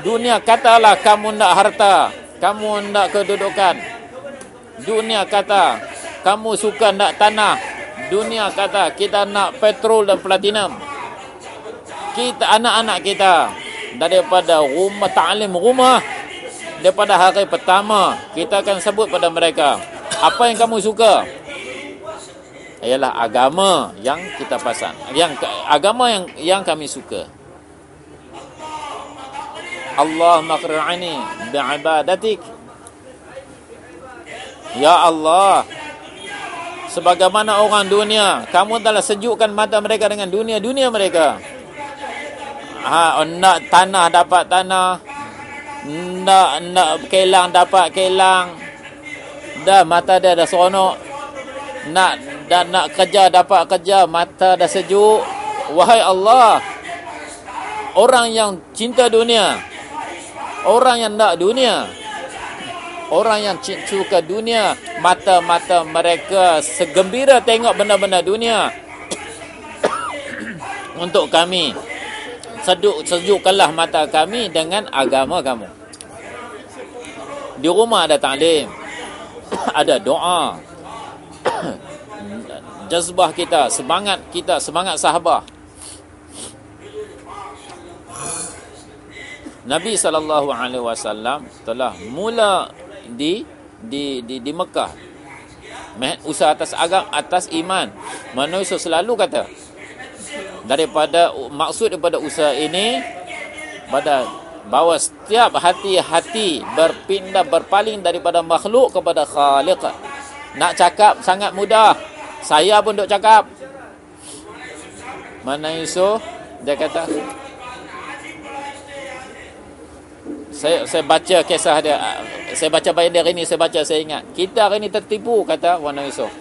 Dunia katalah kamu nak harta kamu nak kedudukan. Dunia kata kamu suka nak tanah. Dunia kata kita nak petrol dan platinum. Kita anak-anak kita daripada rumah ta'lim rumah daripada hari pertama kita akan sebut pada mereka apa yang kamu suka? Ialah agama yang kita pasang yang agama yang yang kami suka. Allah makra'ani bi'ibadatik. Ya Allah Sebagaimana orang dunia Kamu telah sejukkan mata mereka dengan dunia-dunia mereka. Ha, nak tanah dapat tanah nak nak kelang dapat kelang. Dah mata dia dah seronok. Nak dan nak kerja dapat kerja mata dah sejuk. Wahai Allah orang yang cinta dunia orang yang nak dunia orang yang suka dunia mata-mata mereka segembira tengok benda-benda dunia. Untuk kami sejuk sejukkanlah mata kami dengan agama kamu. Di rumah ada taklim. ada doa. Jazbah kita, semangat kita, semangat sahabat. Nabi sallallahu alaihi wasallam telah mula di di di di Mekah. Usaha atas agam atas iman. Manusia selalu kata daripada maksud daripada usaha ini pada bahawa setiap hati-hati berpindah berpaling daripada makhluk kepada khaliq. Nak cakap sangat mudah. Saya pun duk cakap. Mana isu? Dia kata saya saya baca kisah dia. Saya baca dia hari ni saya baca saya ingat. Kita hari ni tertipu kata Wana Yusof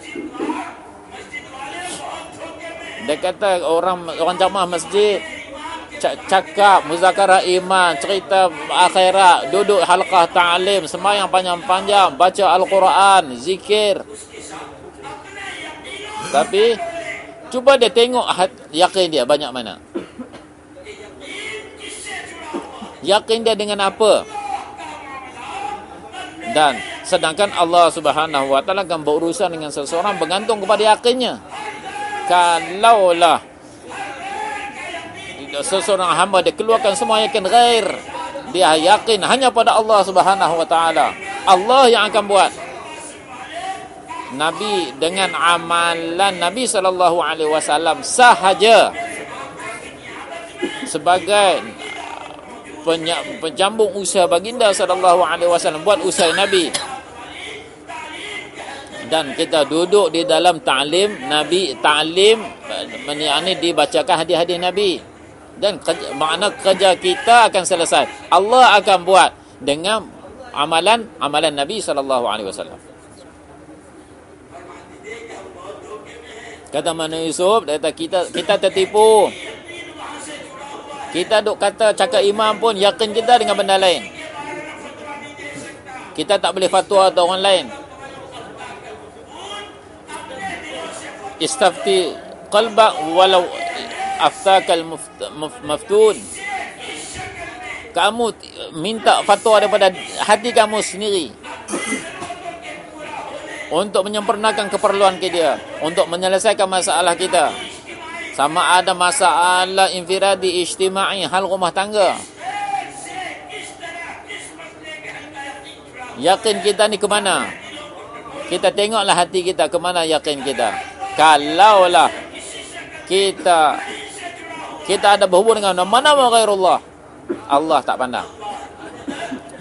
dia kata orang orang jamaah masjid cakap muzakarah iman, cerita akhirat, duduk halqah ta'lim, sembahyang panjang-panjang, baca al-Quran, zikir. Tapi cuba dia tengok yakin dia banyak mana. Yakin dia dengan apa? Dan sedangkan Allah Subhanahu wa taala akan berurusan dengan seseorang bergantung kepada yakinnya kalaulah seseorang hamba dia keluarkan semua yakin ghair dia yakin hanya pada Allah Subhanahu wa taala. Allah yang akan buat. Nabi dengan amalan Nabi sallallahu alaihi wasallam sahaja. Sebagai penjambung usaha baginda sallallahu alaihi wasallam buat usaha Nabi dan kita duduk di dalam ta'lim Nabi ta'lim ini dibacakan hadis-hadis Nabi. Dan kerja, makna kerja kita akan selesai. Allah akan buat dengan amalan amalan Nabi sallallahu alaihi wasallam. Kata mana Yusuf kata kita kita tertipu. Kita duk kata cakap imam pun yakin kita dengan benda lain. Kita tak boleh fatwa atau orang lain istafti qalbak walau aftakal maftun kamu minta fatwa daripada hati kamu sendiri. Untuk menyempurnakan keperluan kita untuk menyelesaikan masalah kita. Sama ada masalah infiradi ijtimai hal rumah tangga. Yakin kita ni ke mana? Kita tengoklah hati kita ke mana yakin kita kalaulah kita kita ada berhubung dengan mana-mana ghairullah? Allah tak pandang.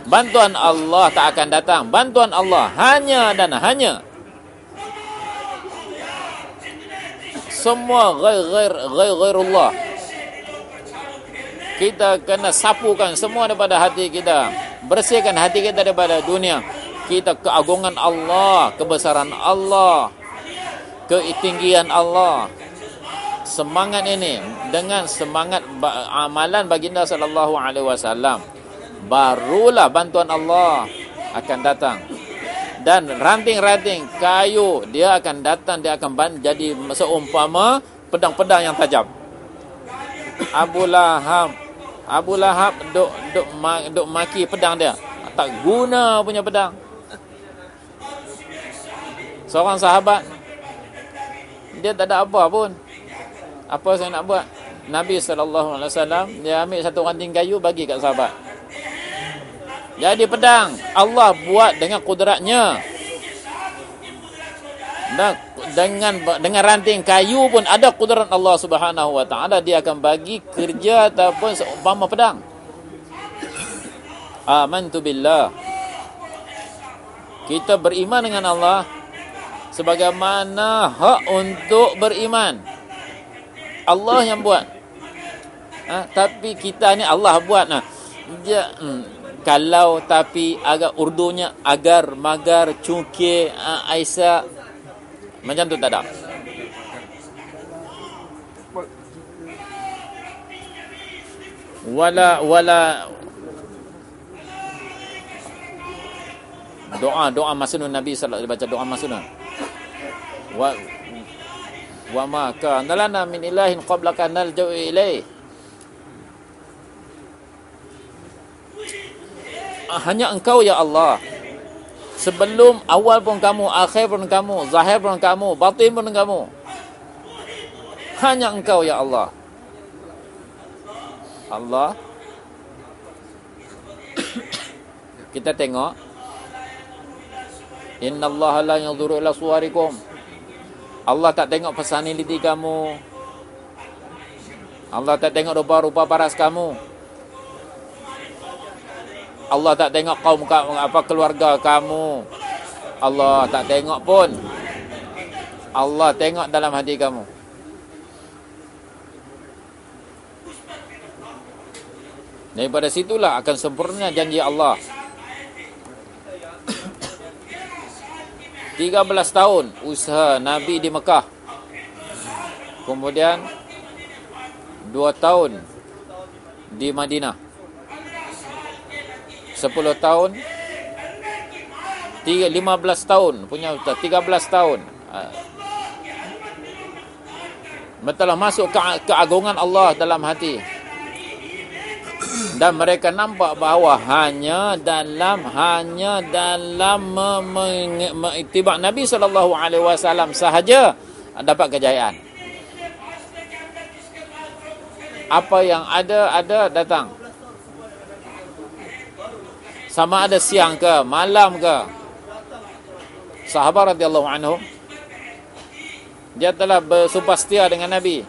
Bantuan Allah tak akan datang. Bantuan Allah hanya dan hanya. Semua ghair ghair ghairullah. Kita kena sapukan semua daripada hati kita. Bersihkan hati kita daripada dunia. Kita keagungan Allah kebesaran Allah ketinggian Allah. Semangat ini dengan semangat amalan baginda sallallahu alaihi wasallam. Barulah bantuan Allah akan datang. Dan ranting-ranting kayu dia akan datang dia akan jadi seumpama pedang-pedang yang tajam. Abu Lahab Abu Lahab duk duk duk maki pedang dia. Tak guna punya pedang. Seorang sahabat dia tak ada apa pun. Apa saya nak buat? Nabi SAW dia ambil satu ranting kayu bagi kat sahabat. Jadi pedang Allah buat dengan kudratnya. Dan dengan dengan ranting kayu pun ada kudrat Allah Subhanahu Wa Taala dia akan bagi kerja ataupun seumpama pedang. Amantu billah. Kita beriman dengan Allah sebagaimana hak untuk beriman. Allah yang buat. Ha, tapi kita ni Allah buat nah. Dia hmm, kalau tapi agak urdunya agar magar cungkir uh, Aisyah macam tu tak ada. Wala wala doa doa masunun Nabi sallallahu alaihi wasallam baca doa masunun wa wa ma kana lana min ilahin qablaka nalja'u ilaih hanya engkau ya Allah. Sebelum awal pun kamu akhir pun kamu zahir pun kamu batin pun kamu. Hanya engkau ya Allah. Allah. Kita tengok. Inna Allah la yanzuru ila suwarikum Allah tak tengok personality kamu. Allah tak tengok rupa-rupa paras kamu. Allah tak tengok kaum kamu apa keluarga kamu. Allah tak tengok pun. Allah tengok dalam hati kamu. Daripada situlah akan sempurna janji Allah. 13 tahun usaha Nabi di Mekah. Kemudian 2 tahun di Madinah. 10 tahun 3 15 tahun punya 13 tahun. Betul masuk ke keagungan Allah dalam hati dan mereka nampak bahawa hanya dalam hanya dalam mengitibak Nabi sallallahu alaihi wasallam sahaja dapat kejayaan. Apa yang ada ada datang. Sama ada siang ke, malam ke. Sahabat radhiyallahu anhu dia telah bersumpah setia dengan Nabi.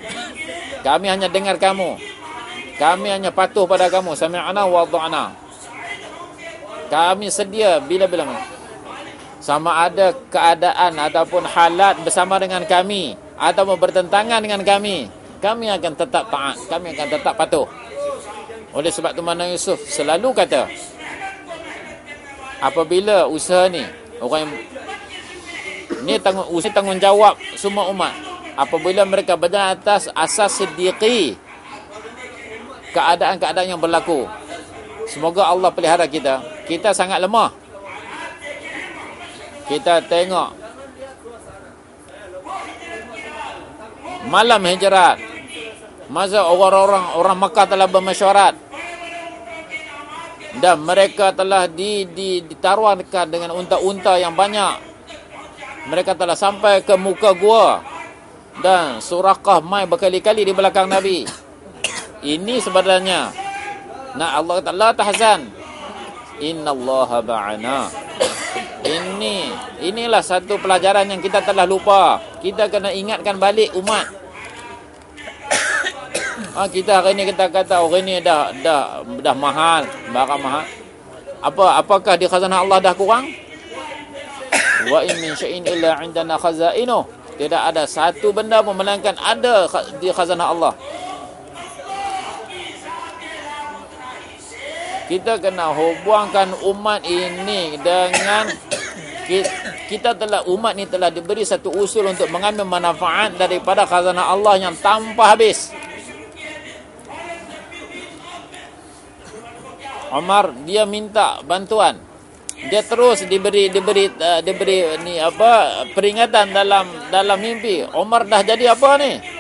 Kami hanya dengar kamu kami hanya patuh pada kamu. Sami'ana wa dha'na. Kami sedia bila-bila. Sama ada keadaan ataupun halat bersama dengan kami. Ataupun bertentangan dengan kami. Kami akan tetap taat. Kami akan tetap patuh. Oleh sebab tu mana Yusuf selalu kata. Apabila usaha ni. Orang yang. Ni tanggung, usaha tanggungjawab semua umat. Apabila mereka berjalan atas asas sediqi keadaan-keadaan yang berlaku. Semoga Allah pelihara kita. Kita sangat lemah. Kita tengok malam hijrat. Masa orang-orang orang Mekah telah bermesyuarat dan mereka telah di, di, ditaruhkan dengan unta-unta yang banyak. Mereka telah sampai ke muka gua dan Surakah mai berkali-kali di belakang Nabi. Ini sebenarnya. Nak Allah kata La tahzan. Inna Allah ba'ana Ini Inilah satu pelajaran yang kita telah lupa. Kita kena ingatkan balik umat. Ha, Kita hari ini kita kata Orang ini dah dah dah mahal Barang mahal. Apa apakah di khazanah Allah dah kurang? Wa in min syai'in illa indana khazainuh. Tidak ada satu benda pun melainkan ada di khazanah Allah. Kita kena hubungkan umat ini dengan kita telah umat ni telah diberi satu usul untuk mengambil manfaat daripada khazanah Allah yang tanpa habis. Umar dia minta bantuan. Dia terus diberi diberi uh, diberi ni apa peringatan dalam dalam mimpi. Umar dah jadi apa ni?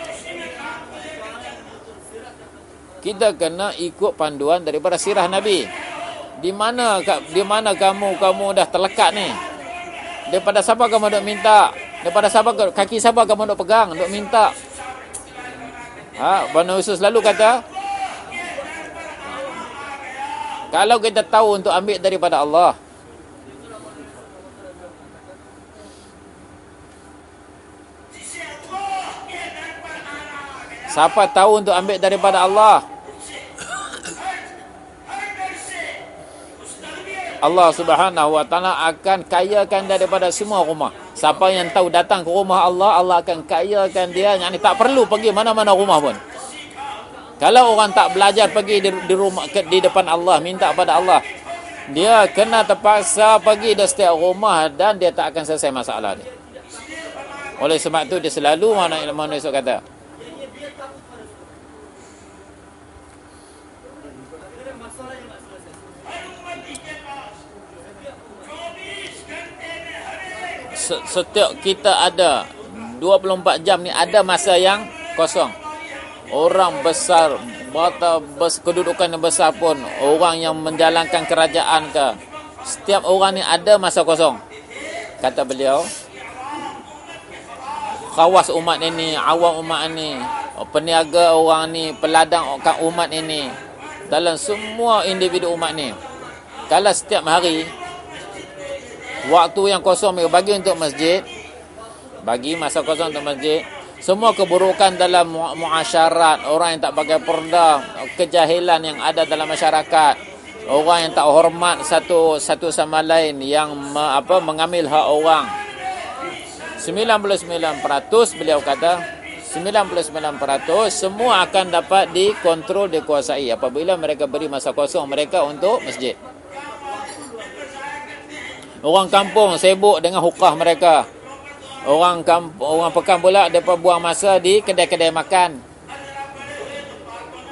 Kita kena ikut panduan daripada sirah Nabi. Di mana di mana kamu kamu dah terlekat ni? Daripada siapa kamu nak minta? Daripada siapa kaki siapa kamu nak pegang nak minta? Ha, Bani Usus selalu kata Kalau kita tahu untuk ambil daripada Allah Siapa tahu untuk ambil daripada Allah Allah subhanahu wa ta'ala akan kayakan daripada semua rumah. Siapa yang tahu datang ke rumah Allah, Allah akan kayakan dia. Yang ni tak perlu pergi mana-mana rumah pun. Kalau orang tak belajar pergi di, di rumah ke, di depan Allah, minta pada Allah. Dia kena terpaksa pergi di setiap rumah dan dia tak akan selesai masalah dia. Oleh sebab itu dia selalu mana ilmu manusia kata. Setiap kita ada 24 jam ni ada masa yang kosong. Orang besar bata bes, kedudukan yang besar pun orang yang menjalankan kerajaan ke setiap orang ni ada masa kosong. Kata beliau khawas umat ini, awam umat ini, peniaga orang ni, peladang umat ini dalam semua individu umat ni. Kalau setiap hari waktu yang kosong mereka bagi untuk masjid. Bagi masa kosong untuk masjid. Semua keburukan dalam muasyarat. Orang yang tak pakai perda. Kejahilan yang ada dalam masyarakat. Orang yang tak hormat satu satu sama lain. Yang me, apa mengambil hak orang. 99% beliau kata 99% semua akan dapat dikontrol dikuasai apabila mereka beri masa kosong mereka untuk masjid Orang kampung sibuk dengan hukah mereka. Orang kampung, orang pekan pula depa buang masa di kedai-kedai makan.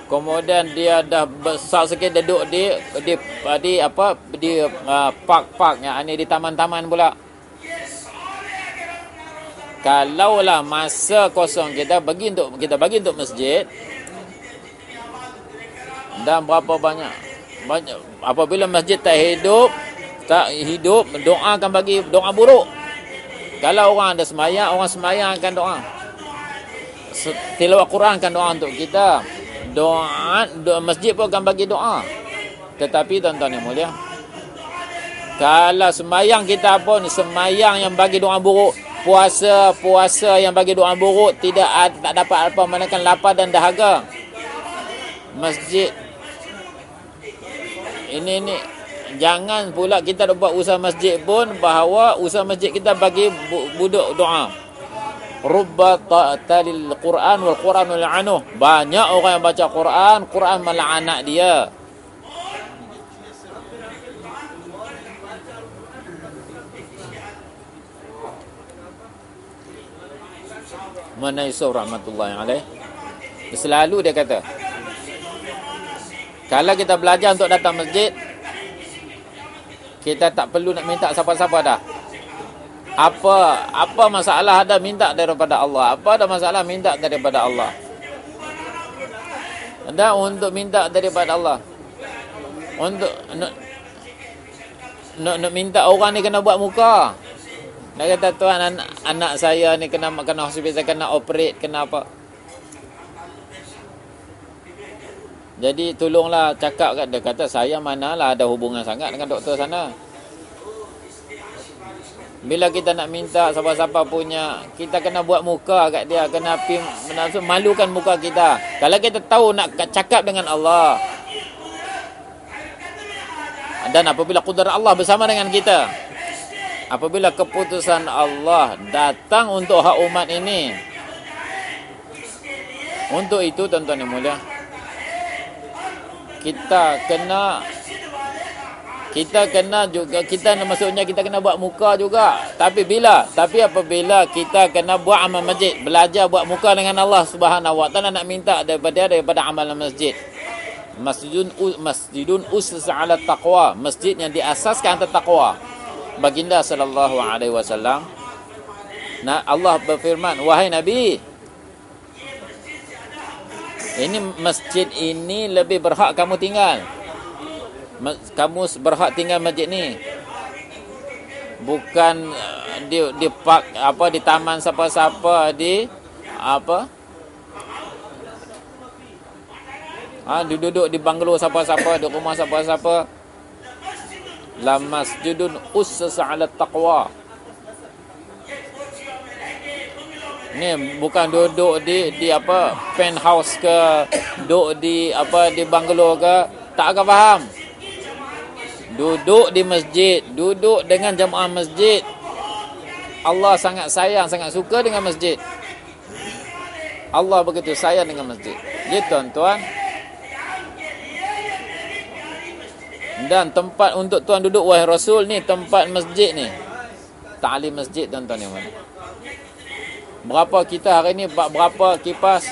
Kemudian dia dah besar sikit duduk di di, di apa di uh, park-park yang ini di taman-taman pula. Kalaulah masa kosong kita bagi untuk kita bagi untuk masjid dan berapa banyak banyak apabila masjid tak hidup tak hidup doa akan bagi doa buruk. Kalau orang ada semayang orang semayang akan doa tilawah Quran akan doa untuk kita. Doa, doa masjid pun akan bagi doa. Tetapi tuan-tuan yang mulia kalau semayang kita pun semayang yang bagi doa buruk puasa puasa yang bagi doa buruk tidak tak dapat apa manakan lapar dan dahaga. Masjid ini ni jangan pula kita buat usaha masjid pun bahawa usaha masjid kita bagi buduk doa. Rubba talil quran wal quran la'anuh banyak orang yang baca quran quran melaknat dia. Mana Yusuf rahmatullahi alaih. Selalu dia kata Kalau kita belajar untuk datang masjid kita tak perlu nak minta siapa-siapa dah. Apa apa masalah ada minta daripada Allah. Apa ada masalah minta daripada Allah. Dan untuk minta daripada Allah. Untuk nak, nak, nak minta orang ni kena buat muka. Nak kata tuan anak, anak saya ni kena kena hospital kena operate kena apa. Jadi tolonglah cakap kat dia kata saya manalah ada hubungan sangat dengan doktor sana. Bila kita nak minta siapa-siapa punya, kita kena buat muka kat dia, kena menafsu, malukan muka kita. Kalau kita tahu nak cakap dengan Allah. Dan apabila kudrat Allah bersama dengan kita. apabila keputusan Allah datang untuk hak umat ini untuk itu tuan-tuan yang mulia kita kena kita kena juga kita maksudnya kita kena buat muka juga. Tapi bila tapi apabila kita kena buat amal masjid belajar buat muka dengan Allah Subhanahu wa taala nak minta daripada daripada amal masjid. Masjidun masjidun usus ala taqwa masjid yang diasaskan atas taqwa. Baginda sallallahu alaihi wasallam nah Allah berfirman wahai nabi ini masjid ini lebih berhak kamu tinggal. Kamu berhak tinggal masjid ni. Bukan uh, di di park apa di taman siapa-siapa di apa? Ha duduk di banglo siapa-siapa di rumah siapa-siapa. La masjidun ussus ala taqwa ni bukan duduk di di apa penthouse ke duduk di apa di banglo ke tak akan faham Duduk di masjid, duduk dengan jemaah masjid. Allah sangat sayang, sangat suka dengan masjid. Allah begitu sayang dengan masjid. Ya tuan-tuan. Dan tempat untuk tuan duduk wahai Rasul ni tempat masjid ni. Ta'lim masjid tuan-tuan yang mana? Berapa kita hari ni berapa kipas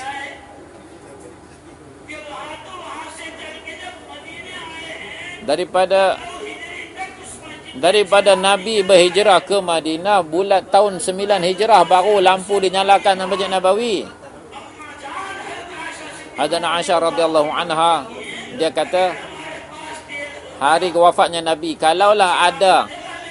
daripada daripada Nabi berhijrah ke Madinah bulan tahun 9 hijrah baru lampu dinyalakan dalam Masjid Nabawi. Hadana Aisyah radhiyallahu anha dia kata hari kewafatnya Nabi kalaulah ada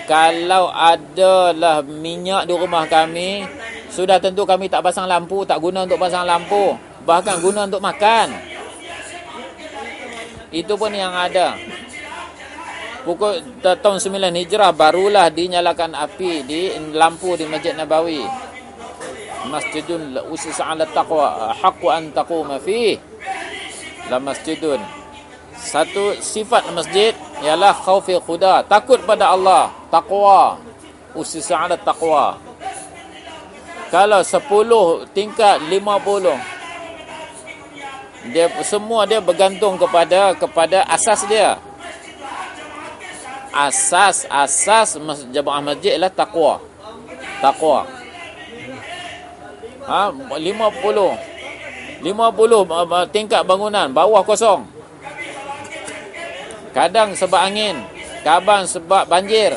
kalau adalah minyak di rumah kami sudah tentu kami tak pasang lampu tak guna untuk pasang lampu bahkan guna untuk makan itu pun yang ada pukul tahun 9 Hijrah barulah dinyalakan api di lampu di Masjid Nabawi. Masjidun usus ala taqwa haqqu an taquma fi. La masjidun. Satu sifat masjid ialah khaufi khuda, takut pada Allah, taqwa. Usus ala taqwa. Kalau 10 tingkat 50 dia semua dia bergantung kepada kepada asas dia asas asas jemaah masjid ialah takwa. Takwa. Ha 50 50 tingkat bangunan bawah kosong. Kadang sebab angin, kadang sebab banjir,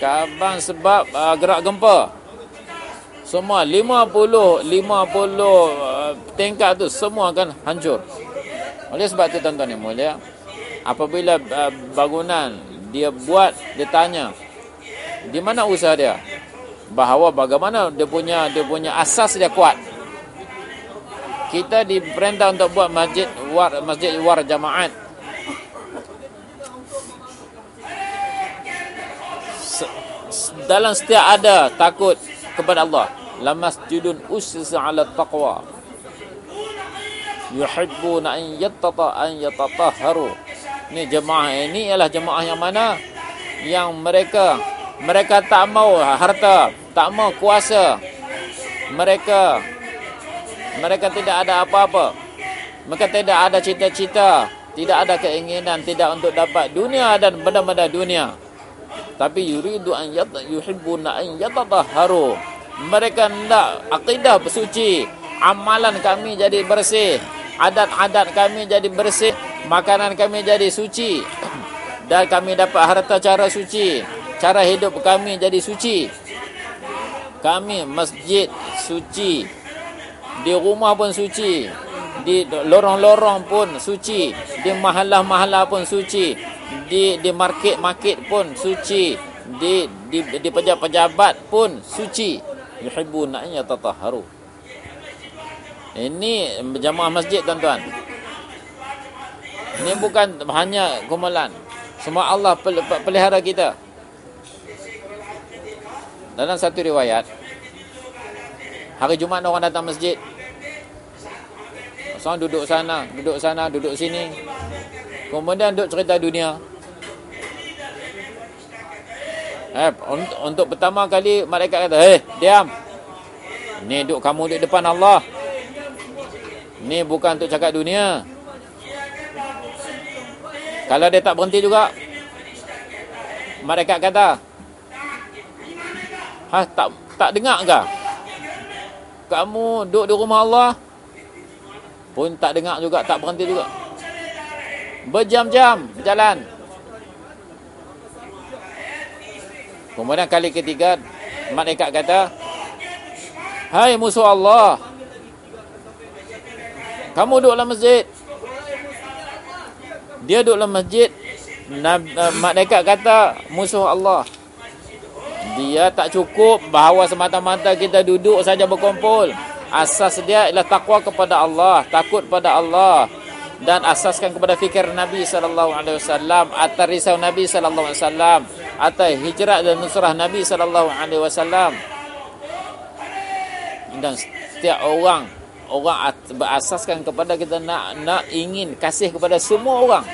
kadang sebab uh, gerak gempa. Semua 50 50 uh, tingkat tu semua akan hancur. Oleh sebab tu tuan-tuan yang mulia, apabila uh, bangunan dia buat dia tanya di mana usaha dia bahawa bagaimana dia punya dia punya asas dia kuat kita diperintah untuk buat masjid war masjid war jamaat dalam setiap ada takut kepada Allah la masjidun usus ala taqwa yuhibbuna an yattata an yatatahharu Ni jemaah ini ialah jemaah yang mana yang mereka mereka tak mau harta, tak mau kuasa. Mereka mereka tidak ada apa-apa. Mereka tidak ada cita-cita, tidak ada keinginan tidak untuk dapat dunia dan benda-benda dunia. Tapi yuridu an yat yuhibbuna an yatatahharu. Mereka hendak akidah bersuci, amalan kami jadi bersih, adat-adat kami jadi bersih. Makanan kami jadi suci. Dan kami dapat harta cara suci. Cara hidup kami jadi suci. Kami masjid suci. Di rumah pun suci. Di lorong-lorong pun suci. Di mahalah-mahalah pun suci di di market-market pun suci di di di pejabat-pejabat pun suci yuhibbuna an yatatahharu ini jamaah masjid tuan-tuan ini bukan hanya gumalan. Semua Allah pelihara kita. Dalam satu riwayat, hari Jumaat orang datang masjid. Seorang duduk sana, duduk sana, duduk sini. Kemudian duduk cerita dunia. Eh, untuk, untuk pertama kali malaikat kata, "Hei, diam. Ni duduk kamu di depan Allah. Ni bukan untuk cakap dunia." Kalau dia tak berhenti juga, malaikat kata, "Ha, tak tak dengar ke? Kamu duduk di rumah Allah pun tak dengar juga, tak berhenti juga. Berjam-jam berjalan." Kemudian kali ketiga malaikat kata, "Hai musuh Allah, kamu duduk dalam masjid." Dia duduk dalam masjid, uh, malaikat kata, "Musuh Allah." Dia tak cukup bahawa semata-mata kita duduk saja berkumpul. Asas dia ialah takwa kepada Allah, takut pada Allah dan asaskan kepada fikir Nabi sallallahu alaihi wasallam atau risau Nabi sallallahu alaihi wasallam atau hijrah dan nusrah Nabi sallallahu alaihi wasallam. Dan setiap orang orang berasaskan kepada kita nak nak ingin kasih kepada semua orang.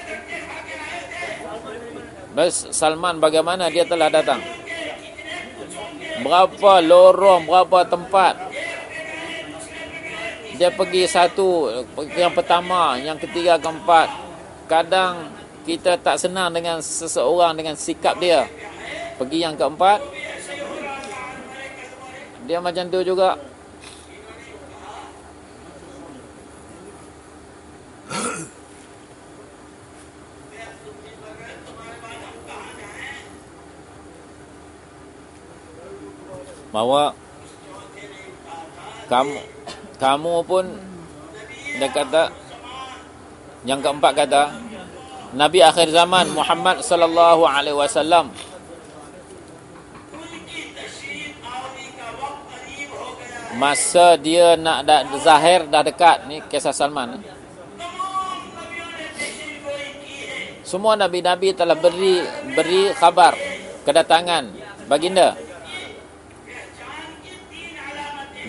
Bas Salman bagaimana dia telah datang? Berapa lorong berapa tempat dia pergi satu yang pertama yang ketiga keempat. Kadang kita tak senang dengan seseorang dengan sikap dia. Pergi yang keempat dia macam tu juga. Bahawa kamu kamu pun dia kata yang keempat kata Nabi akhir zaman Muhammad sallallahu alaihi wasallam. Masa dia nak dah zahir dah dekat ni kisah Salman semua nabi-nabi telah beri beri khabar kedatangan baginda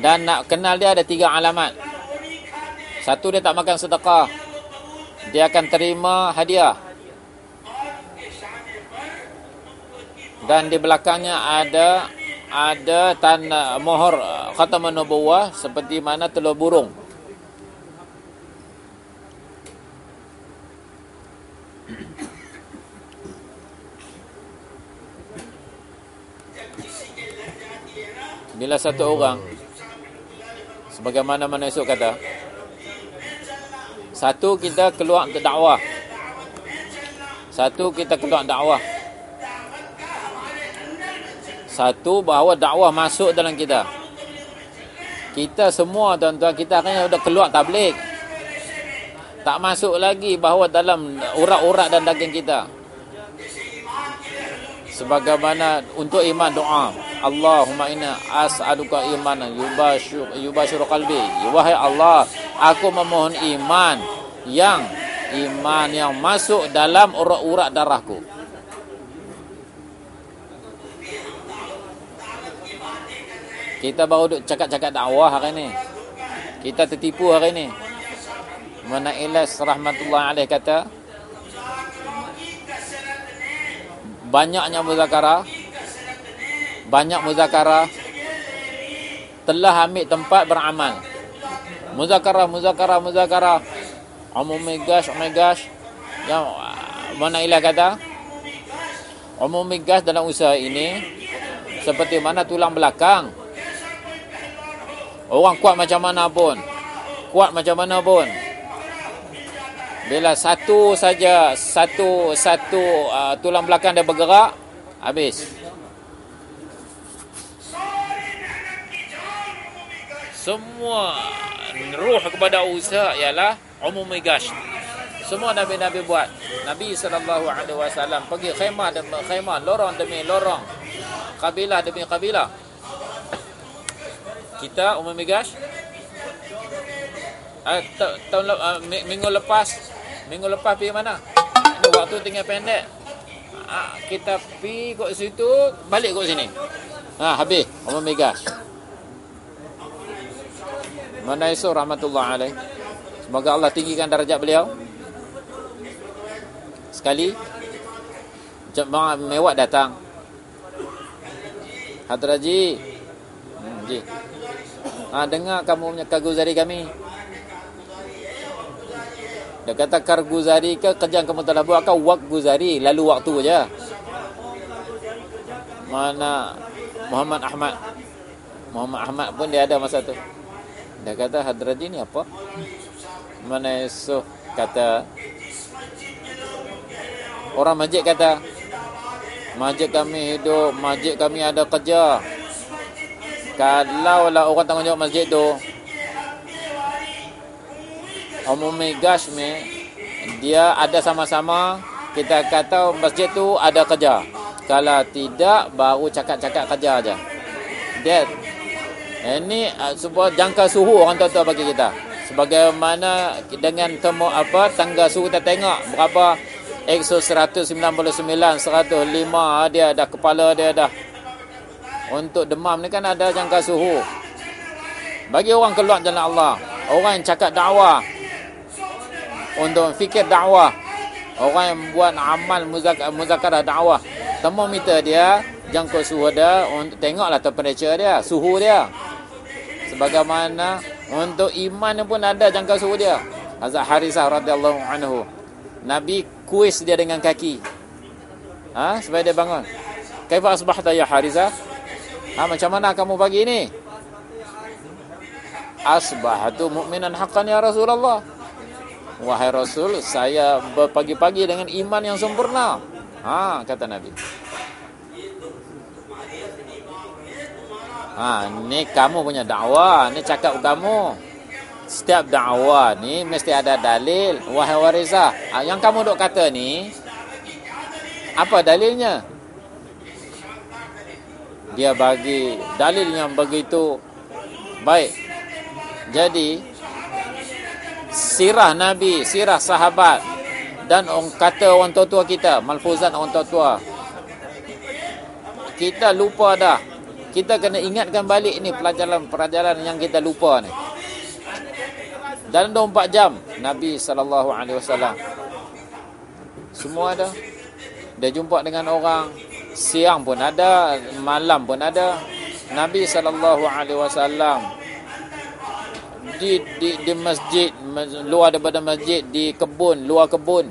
dan nak kenal dia ada tiga alamat satu dia tak makan sedekah dia akan terima hadiah. Dan di belakangnya ada ada tanda mohor khataman nubuwah seperti mana telur burung. Bila satu orang sebagaimana mana esok kata satu kita keluar untuk dakwah. Satu kita keluar dakwah. Satu bahawa dakwah masuk dalam kita. Kita semua tuan-tuan kita akan sudah keluar tablik. Tak masuk lagi bahawa dalam urat-urat dan daging kita. Sebagaimana untuk iman doa. Allahumma inna as'aluka imanan yubashir yubashir qalbi. Wahai Allah, aku memohon iman yang iman yang masuk dalam urat-urat darahku. Kita baru duk cakap-cakap dakwah hari ni. Kita tertipu hari ni. Mana Ilas rahmatullah alaih kata banyaknya muzakarah banyak muzakarah telah ambil tempat beramal. Muzakarah muzakarah muzakarah. Oh my gosh oh my gosh yang mana ilah kata oh my gosh dalam usaha ini seperti mana tulang belakang. Orang kuat macam mana pun. Kuat macam mana pun. Bila satu saja satu satu uh, tulang belakang dia bergerak habis semua ruh kepada usaha ialah umum gash. Semua nabi-nabi buat. Nabi sallallahu alaihi wasallam pergi khemah demi khemah, lorong demi lorong. Kabilah demi kabilah. Kita umum gash. Uh, tahun uh, minggu lepas minggu lepas pergi mana? Ini waktu tinggal pendek. Uh, kita pergi kat situ, balik kat sini. Ha, habis umum gash. Mana isu rahmatullah alaih. Semoga Allah tinggikan darjat beliau. Sekali jemaah mewah datang. Hadraji. Hmm, Ji. Ha, dengar kamu punya karguzari kami. Dia kata karguzari ke kerja kamu telah buat ke waktu guzari. Lalu waktu je. Mana Muhammad Ahmad. Muhammad Ahmad pun dia ada masa tu. Dia kata Hadraji ni apa? Mana esok kata Orang masjid kata Masjid kami hidup Masjid kami ada kerja Kalau lah orang tanggungjawab masjid tu Umumi Gashmi Dia ada sama-sama Kita kata masjid tu ada kerja Kalau tidak Baru cakap-cakap kerja aja. Dia Ini uh, sebuah jangka suhu orang tua-tua bagi kita. Sebagaimana dengan temu apa tangga suhu kita tengok. Berapa? EXO 199, 105 dia dah kepala dia dah. Untuk demam ni kan ada jangka suhu. Bagi orang keluar jalan Allah, orang yang cakap dakwah. Untuk fikir dakwah, orang yang buat amal muzakarah muzakarah dakwah, termometer dia jangka suhu dia untuk tengoklah temperature dia, suhu dia. Sebagaimana untuk iman pun ada jangka suhu dia. Hazrat Harisah radhiyallahu anhu. Nabi kuis dia dengan kaki. Ha, supaya dia bangun. Kaifa asbahta ya Harizah? Ha, macam mana kamu pagi ini? Asbahatu mu'minan haqqan ya Rasulullah. Wahai Rasul, saya berpagi-pagi dengan iman yang sempurna. Ha, kata Nabi. Ha, ni kamu punya dakwah, ni cakap kamu. Setiap dakwah ni mesti ada dalil. Wahai warisah ah, yang kamu dok kata ni apa dalilnya? Dia bagi dalil yang begitu baik. Jadi sirah nabi sirah sahabat dan orang kata orang tua-tua kita malfuzan orang tua-tua. Kita lupa dah kita kena ingatkan balik ni pelajaran-pelajaran yang kita lupa ni dalam 24 jam Nabi sallallahu alaihi wasallam semua ada. Dia jumpa dengan orang siang pun ada, malam pun ada. Nabi sallallahu alaihi wasallam di di di masjid luar daripada masjid di kebun, luar kebun.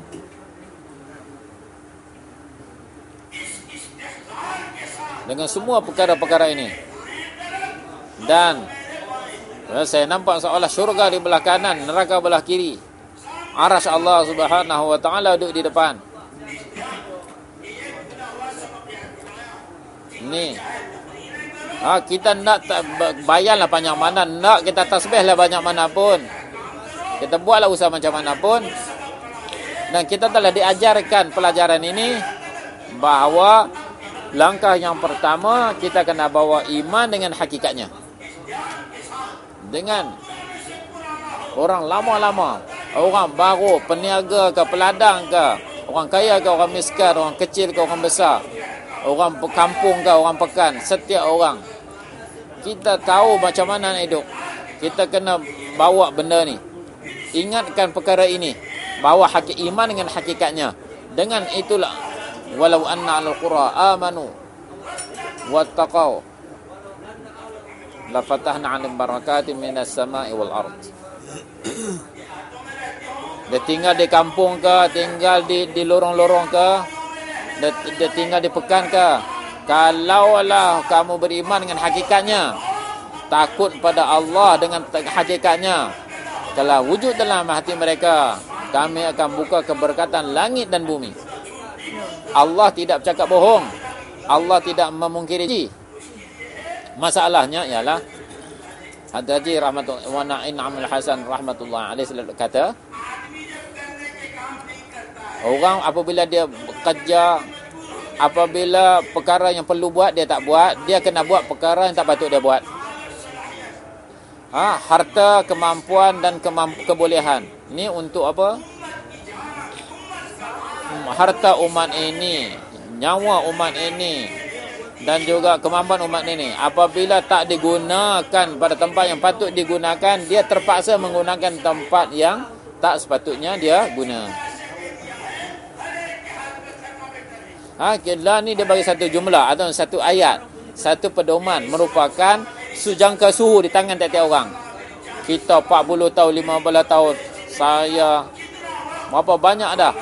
Dengan semua perkara-perkara ini. Dan Ya, saya nampak seolah syurga di belah kanan, neraka belah kiri. Arash Allah Subhanahu wa taala duduk di depan. Ni. Ha, kita nak bayarlah banyak mana, nak kita tasbihlah banyak mana pun. Kita buatlah usaha macam mana pun. Dan kita telah diajarkan pelajaran ini bahawa langkah yang pertama kita kena bawa iman dengan hakikatnya dengan orang lama-lama, orang baru, peniaga ke, peladang ke, orang kaya ke, orang miskin, orang kecil ke, orang besar, orang kampung ke, orang pekan, setiap orang. Kita tahu macam mana nak hidup. Kita kena bawa benda ni. Ingatkan perkara ini. Bawa hakik iman dengan hakikatnya. Dengan itulah. Walau anna al-qura amanu. Wattaqau la fatahna 'alim barakatin minas sama'i wal ard. Dia tinggal di kampung ke, tinggal di di lorong-lorong ke, dia, dia tinggal di pekan ke. Kalaulah kamu beriman dengan hakikatnya, takut pada Allah dengan hakikatnya, kalau wujud dalam hati mereka, kami akan buka keberkatan langit dan bumi. Allah tidak bercakap bohong. Allah tidak memungkiri Masalahnya ialah Hadraji rahmatullah wa na'in amil hasan rahmatullah alaih selalu kata Orang apabila dia bekerja Apabila perkara yang perlu buat dia tak buat Dia kena buat perkara yang tak patut dia buat ha, Harta, kemampuan dan kemampu, kebolehan Ini untuk apa? Harta umat ini Nyawa umat ini dan juga kemampuan umat ini apabila tak digunakan pada tempat yang patut digunakan dia terpaksa menggunakan tempat yang tak sepatutnya dia guna ha kira ni dia bagi satu jumlah atau satu ayat satu pedoman merupakan sujangka suhu di tangan tiap-tiap orang. Kita 40 tahun, 15 tahun, saya berapa banyak dah.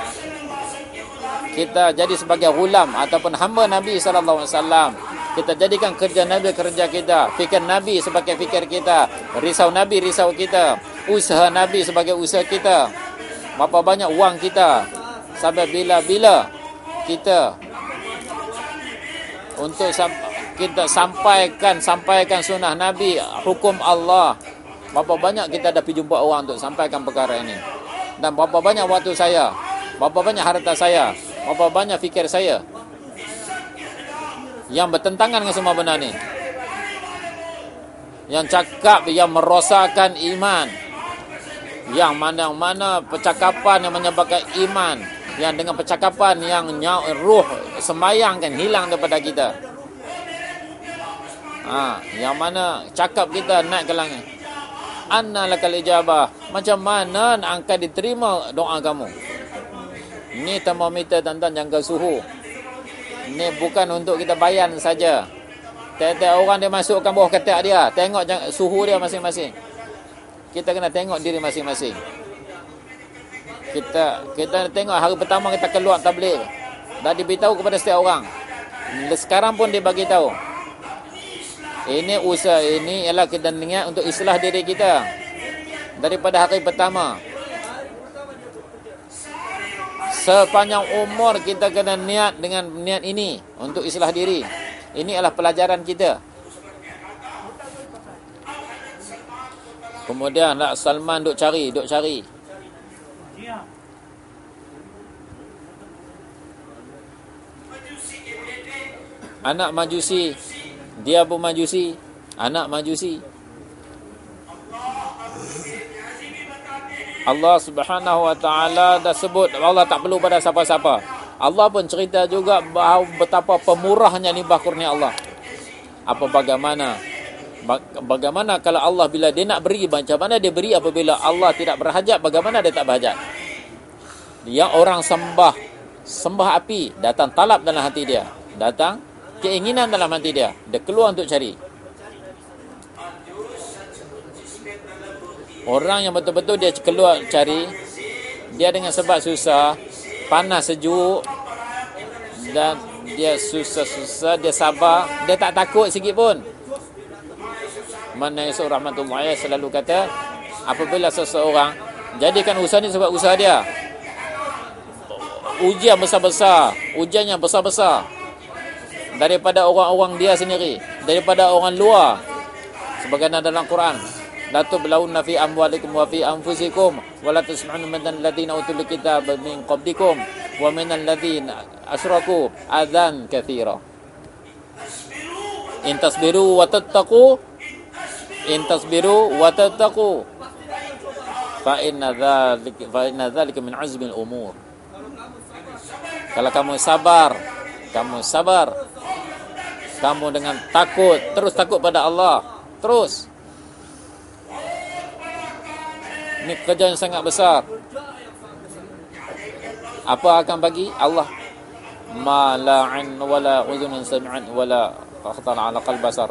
Kita jadi sebagai gulam ataupun hamba Nabi sallallahu alaihi wasallam. Kita jadikan kerja Nabi kerja kita, fikir Nabi sebagai fikir kita, risau Nabi risau kita, usaha Nabi sebagai usaha kita. Berapa banyak wang kita? Sampai bila-bila kita untuk kita sampaikan sampaikan sunnah Nabi, hukum Allah. Berapa banyak kita dah pergi jumpa orang untuk sampaikan perkara ini. Dan berapa banyak waktu saya, berapa banyak harta saya, berapa banyak fikir saya yang bertentangan dengan semua benda ni. Yang cakap yang merosakan iman. Yang mana-mana percakapan yang menyebabkan iman. Yang dengan percakapan yang ruh sembayang kan hilang daripada kita. Ha, yang mana cakap kita naik ke langit. Anna lakal ijabah. Macam mana akan diterima doa kamu? Ini termometer tuan-tuan jangka suhu. Ini bukan untuk kita bayan saja. Tiap-tiap orang dia masukkan bawah ketak dia. Tengok suhu dia masing-masing. Kita kena tengok diri masing-masing. Kita kita tengok hari pertama kita keluar tabligh. Dah diberitahu kepada setiap orang. Sekarang pun dia bagi tahu. Ini usaha ini ialah kita niat untuk islah diri kita. Daripada hari pertama. Sepanjang umur kita kena niat dengan niat ini untuk islah diri. Ini adalah pelajaran kita. Kemudian nak Salman duk cari, duk cari. Anak majusi dia pun majusi Anak majusi Allah subhanahu wa ta'ala dah sebut Allah tak perlu pada siapa-siapa. Allah pun cerita juga bahawa betapa pemurahnya nibah kurnia Allah. Apa bagaimana? Bagaimana kalau Allah bila dia nak beri Macam mana dia beri apabila Allah tidak berhajat Bagaimana dia tak berhajat? Yang orang sembah Sembah api Datang talap dalam hati dia. Datang keinginan dalam hati dia. Dia keluar untuk cari. Orang yang betul-betul dia keluar cari, dia dengan sebab susah, panas sejuk, dan dia susah-susah, dia sabar, dia tak takut sikit pun. Mana Yusuf Rahmatullah selalu kata, apabila seseorang jadikan usaha ni sebab usaha dia, ujian besar-besar, ujian yang besar-besar, daripada orang-orang dia sendiri daripada orang luar. Sebagaimana dalam Quran la tublawunna fi amwalikum wa fi anfusikum. Wa la tasma'un min alladhina utul kitab min qablikum wa min alladhina asyraku adzan katsira in tasbiru wa tattaqu. In tasbiru wa tattaqu. Fa inna dzalika fa inna dzalika min azmi al-umur kalau kamu sabar kamu sabar. Kamu dengan takut terus takut pada Allah. Terus ini kerja yang sangat besar. Apa akan bagi? Allah. Ma la'in wala udhun sami'an wala khatar ala qalb basar.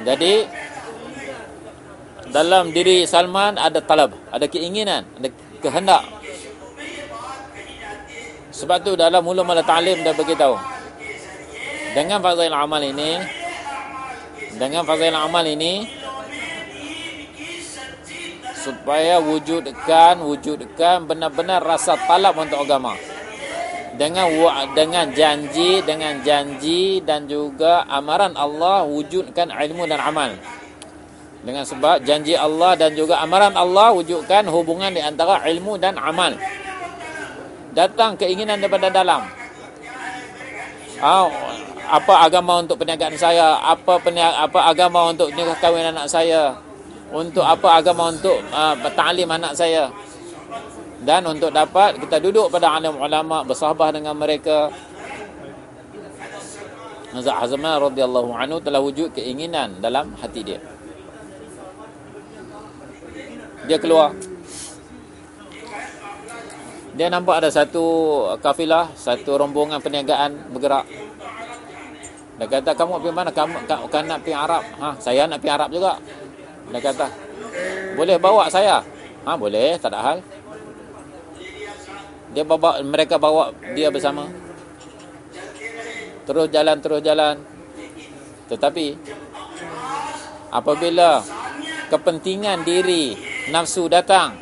Jadi dalam diri Salman ada talab ada keinginan ada kehendak. Sebab tu dalam mula-mula ta'lim dia beritahu dengan fazil amal ini dengan fazil amal ini supaya wujudkan wujudkan benar-benar rasa talab untuk agama. Dengan dengan janji dengan janji dan juga amaran Allah wujudkan ilmu dan amal. Dengan sebab janji Allah dan juga amaran Allah wujudkan hubungan di antara ilmu dan amal. Datang keinginan daripada dalam. Oh, apa agama untuk perniagaan saya, apa apa agama untuk nikah kahwin anak saya, untuk apa agama untuk uh, ta'lim anak saya. Dan untuk dapat kita duduk pada alim ulama bersahabah dengan mereka. Hazrat Hazman radhiyallahu anhu telah wujud keinginan dalam hati dia. Dia keluar. Dia nampak ada satu kafilah, satu rombongan perniagaan bergerak Dia kata kamu pergi mana? Kamu kan nak pergi Arab. Ha, saya nak pergi Arab juga. Dia kata, boleh bawa saya? Ha, boleh, tak ada hal. Dia bawa mereka bawa dia bersama. Terus jalan, terus jalan. Tetapi apabila kepentingan diri nafsu datang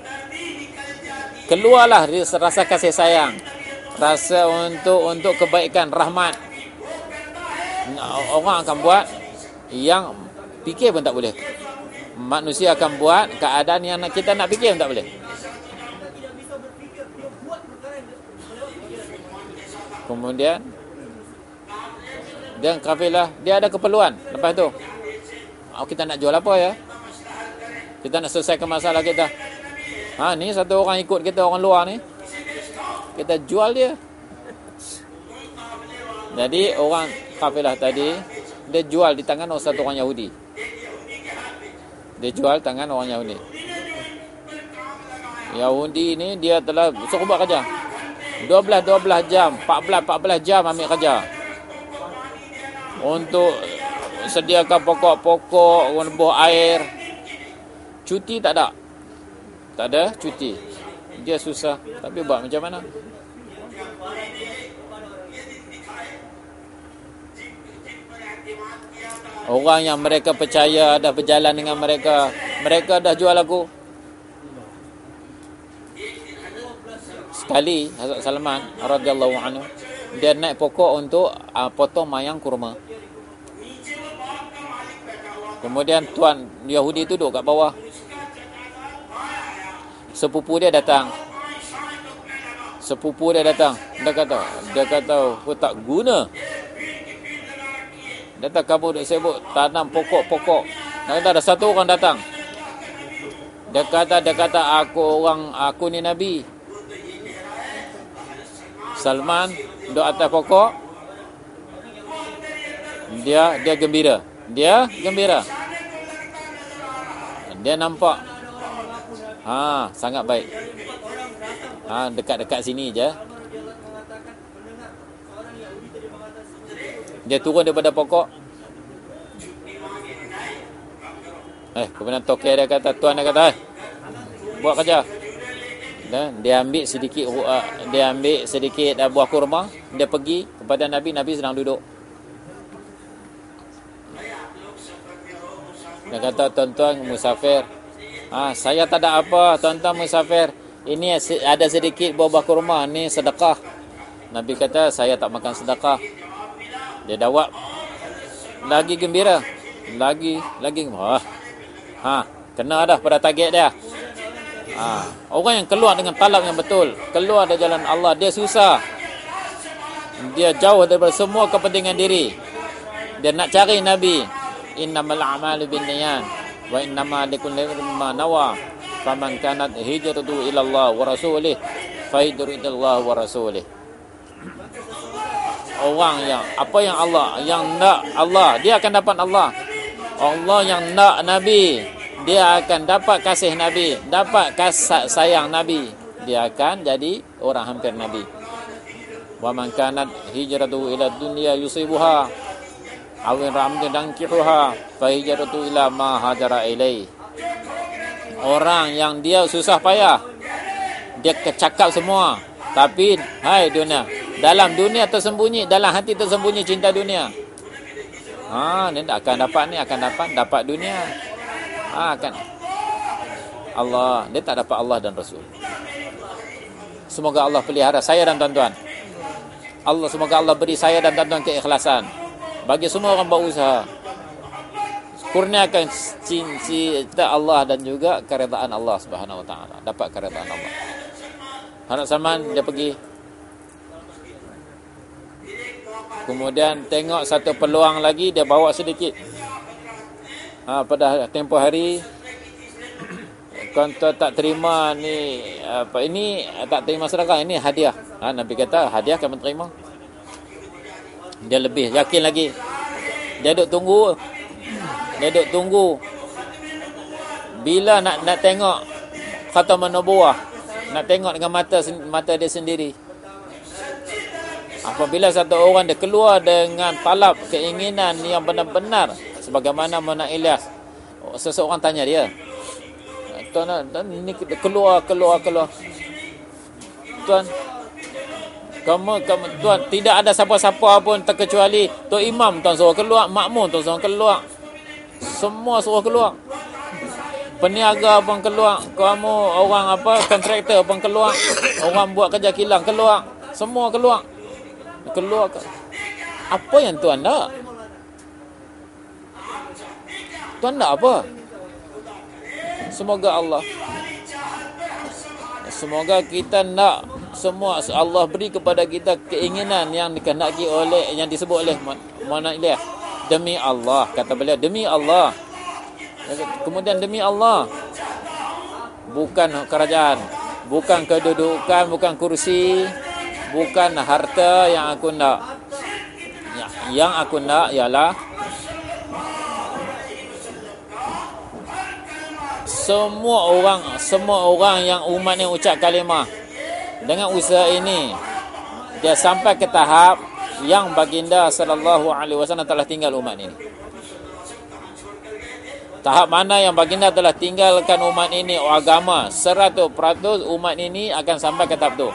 keluarlah rasa kasih sayang rasa untuk untuk kebaikan rahmat orang akan buat yang fikir pun tak boleh manusia akan buat keadaan yang kita nak fikir tak boleh. Kemudian dan kafilah dia ada keperluan lepas tu. Oh, kita nak jual apa ya? Kita nak selesaikan masalah kita. Ha ni satu orang ikut kita orang luar ni. Kita jual dia. Jadi orang kafilah tadi dia jual di tangan orang satu orang Yahudi dia jual tangan orang Yahudi Yahudi ni dia telah suruh buat kerja 12-12 jam 14-14 jam ambil kerja untuk sediakan pokok-pokok, buah air. Cuti tak ada. Tak ada cuti. Dia susah. Tapi buat macam mana? Orang yang mereka percaya dah berjalan dengan mereka. Mereka dah jual aku. Sekali Hazrat Salman radhiyallahu anhu dia naik pokok untuk uh, potong mayang kurma. Kemudian tuan Yahudi tu duduk kat bawah. Sepupu dia datang. Sepupu dia datang. Dia kata, dia kata, aku tak guna. Kata, kamu duduk sibuk tanam pokok-pokok. Kata, ada satu orang datang. Dia kata, dia kata, aku orang, aku ni Nabi. Salman duduk atas pokok. Dia, dia gembira dia gembira. Dia nampak ha sangat baik. Ha dekat-dekat sini je. Dia turun daripada pokok. Eh, kemudian toke dia kata, tuan dia kata, eh, buat kerja. Dan dia ambil sedikit uh, dia ambil sedikit uh, buah kurma, dia pergi kepada Nabi, Nabi sedang duduk. Dia kata tuan-tuan musafir. Ah, saya tak ada apa tuan-tuan musafir. Ini ada sedikit buah-buah kurma ni sedekah. Nabi kata saya tak makan sedekah. Dia dawak lagi gembira. Lagi lagi wah. Ha, kena dah pada target dia. Ha, orang yang keluar dengan talab yang betul, keluar dari jalan Allah, dia susah. Dia jauh daripada semua kepentingan diri. Dia nak cari Nabi, innamal a'malu binniyat wa innama likulli ma nawa faman kanat hijratuhu ila Allah wa rasulih fa hijratuhu ila Allah wa rasulih orang yang apa yang Allah yang nak Allah dia akan dapat Allah. Allah yang nak nabi dia akan dapat kasih nabi dapat kasih sayang nabi. Dia akan jadi orang hampir nabi. Wa man kanat hijratuhu ila dunya yusibuha awin ramdin dan kihuha fahijratu ila ma hajara ilai orang yang dia susah payah dia kecakap semua tapi hai dunia. Dalam dunia tersembunyi dalam hati tersembunyi cinta dunia. Ha ni akan dapat ni akan dapat dapat dunia. Ha akan Allah dia tak dapat Allah dan Rasul. Semoga Allah pelihara saya dan tuan-tuan. Allah semoga Allah beri saya dan tuan-tuan keikhlasan. Bagi semua orang berusaha kurniakan cinta Allah dan juga keredaan Allah Subhanahu wa taala. Dapat keredaan Allah Anak Salman dia pergi. Kemudian tengok satu peluang lagi dia bawa sedikit. Ha, pada tempoh hari Kau tak terima ni apa ini tak terima sedekah ini hadiah. Ha, Nabi kata hadiah kamu terima. Dia lebih yakin lagi. Dia duduk tunggu. Dia duduk tunggu. Bila nak nak tengok kata menubuah nak tengok dengan mata mata dia sendiri. Apabila satu orang dia keluar dengan talab keinginan yang benar-benar sebagaimana Mona Ilyas seseorang tanya dia tuan ini keluar keluar keluar. Tuan kamu, kamu tuan tidak ada siapa-siapa pun terkecuali tuan imam. Tuan suruh keluar makmum tuan suruh keluar. Semua suruh keluar peniaga pun keluar kamu orang apa kontraktor pun keluar orang buat kerja kilang keluar semua keluar. Keluar apa yang tuan nak? Tuan nak apa? Semoga Allah semoga kita nak semua Allah beri kepada kita keinginan yang dikehendaki oleh yang disebut oleh mana ini demi Allah kata beliau demi Allah kemudian demi Allah bukan kerajaan bukan kedudukan bukan kursi bukan harta yang aku nak. Ya, yang aku nak ialah semua orang semua orang yang umat ni ucap kalimah. Dengan usaha ini dia sampai ke tahap yang baginda sallallahu alaihi wasallam telah tinggal umat ini tahap mana yang baginda telah tinggalkan umat ini oh agama? 100% umat ini akan sampai ke tahap tu.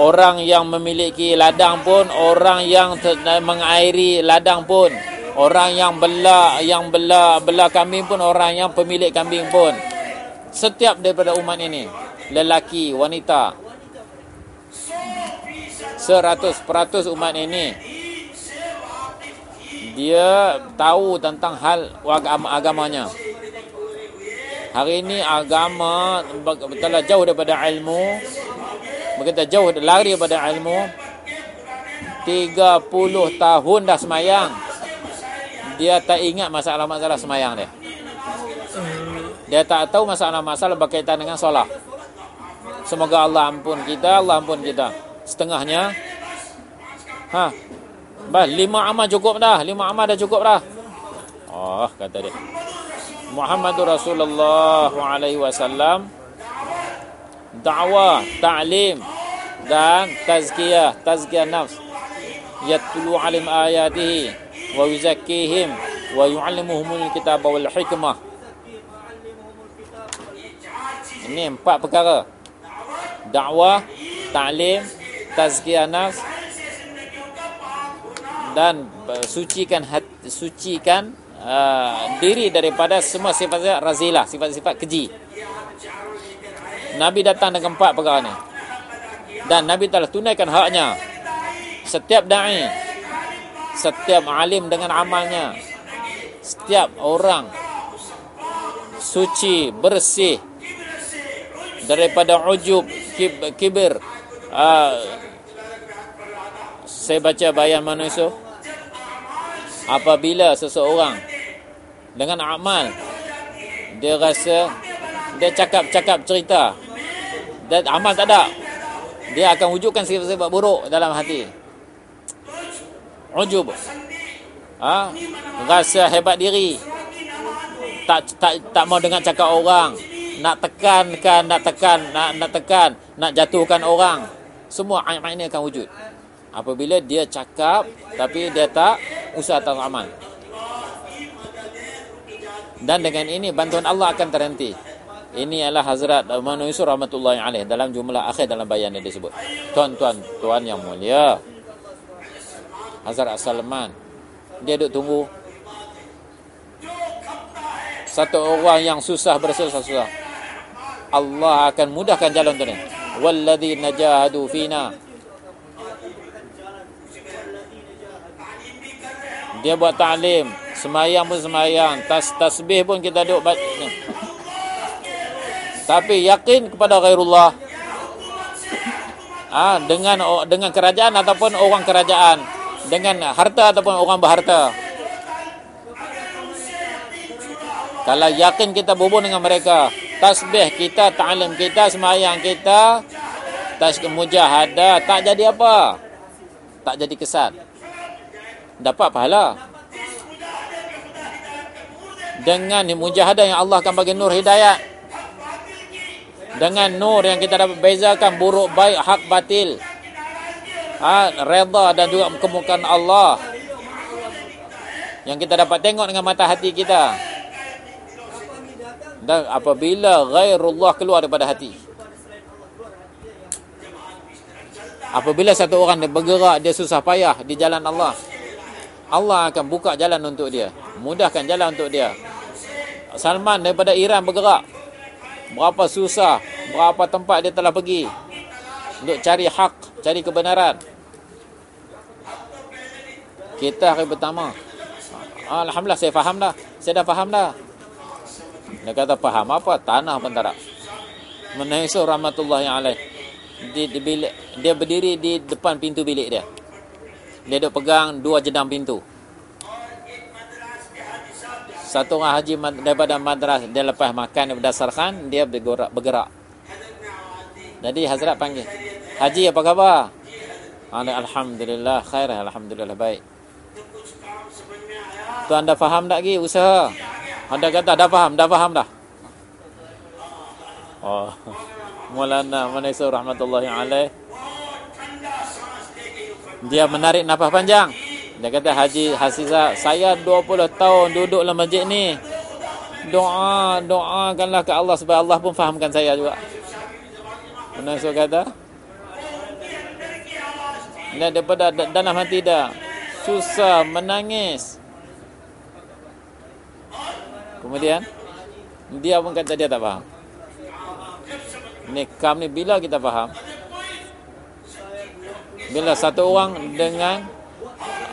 Orang yang memiliki ladang pun orang yang mengairi ladang pun orang yang bela yang bela bela kambing pun orang yang pemilik kambing pun. Setiap daripada umat ini lelaki wanita 100% umat ini dia tahu tentang hal agama agamanya. Hari ini agama betul jauh daripada ilmu. Berkata jauh lari daripada ilmu. 30 tahun dah semayang. Dia tak ingat masalah-masalah semayang dia. Dia tak tahu masalah-masalah berkaitan dengan solat. Semoga Allah ampun kita Allah ampun kita. Setengahnya. Ha Bah, lima amal cukup dah. Lima amal dah cukup dah. Oh, kata dia. Muhammadur Rasulullah alaihi wasallam dakwah, ta'lim dan tazkiyah, tazkiyah nafs. Yatlu alim ayatihi wa yuzakkihim wa yu'allimuhumul kitab wal hikmah. Ini empat perkara. Dakwah, ta'lim, tazkiyah nafs dan sucikan hati, sucikan uh, diri daripada semua sifat-sifat razilah, sifat-sifat keji. Nabi datang dengan empat perkara ni. Dan Nabi telah tunaikan haknya. Setiap da'i, setiap alim dengan amalnya, setiap orang suci, bersih daripada ujub, kibir. Uh, saya baca bayan manusia. Apabila seseorang dengan amal dia rasa dia cakap-cakap cerita dan amal tak ada dia akan wujudkan sifat-sifat buruk dalam hati. Ujub. Ha? rasa hebat diri. Tak tak tak mau dengar cakap orang. Nak tekankan nak tekan nak nak tekan nak jatuhkan orang. Semua aib ini akan wujud apabila dia cakap tapi dia tak usaha atau amal dan dengan ini bantuan Allah akan terhenti ini adalah Hazrat Manu Yusuf rahmatullahi alaih dalam jumlah akhir dalam bayan yang disebut. Tuan-tuan, tuan yang mulia. Hazrat Salman. Dia duduk tunggu. Satu orang yang susah bersusah-susah. Allah akan mudahkan jalan tu ni. Walladhi najahadu fina. Dia buat ta'lim. Semayang pun semayang. Tas tasbih pun kita duduk baca tapi yakin kepada ghairullah ah ha, dengan dengan kerajaan ataupun orang kerajaan. Dengan harta ataupun orang berharta. Kalau yakin kita berhubung dengan mereka. Tasbih kita ta'lim kita semayang kita. Tas mujahadah tak jadi apa? Tak jadi kesat dapat pahala. Dengan mujahadah yang Allah akan bagi nur hidayat. Dengan nur yang kita dapat bezakan buruk baik hak batil. Ha, reda dan juga kemukan Allah. Yang kita dapat tengok dengan mata hati kita. Dan apabila ghairullah keluar daripada hati. Apabila satu orang dia bergerak dia susah payah di jalan Allah Allah akan buka jalan untuk dia mudahkan jalan untuk dia Salman daripada Iran bergerak berapa susah berapa tempat dia telah pergi untuk cari hak cari kebenaran kita hari pertama Alhamdulillah saya faham dah. Saya dah faham dah. Dia kata faham apa? Tanah pun tak Menaisu rahmatullahi alaih. Di, di bilik, dia berdiri di depan pintu bilik dia. Dia duduk pegang dua jedang pintu. Satu orang haji daripada madras dia lepas makan berdasarkan dia bergerak, bergerak. Jadi Hazrat panggil. Haji apa khabar? Alhamdulillah khair alhamdulillah baik. Tuan dah faham tak lagi usaha? Anda kata dah faham, dah faham dah. Oh. Maulana Manisur rahmatullahi alaih. Dia menarik nafas panjang. Dia kata Haji Hasiza, saya 20 tahun duduk dalam masjid ni. Doa, doakanlah ke Allah supaya Allah pun fahamkan saya juga. Manisur kata. Dia daripada dalam hati dah. Susah, menangis. Kemudian dia pun kata dia tak faham. Ni kam ni bila kita faham? Bila satu orang dengan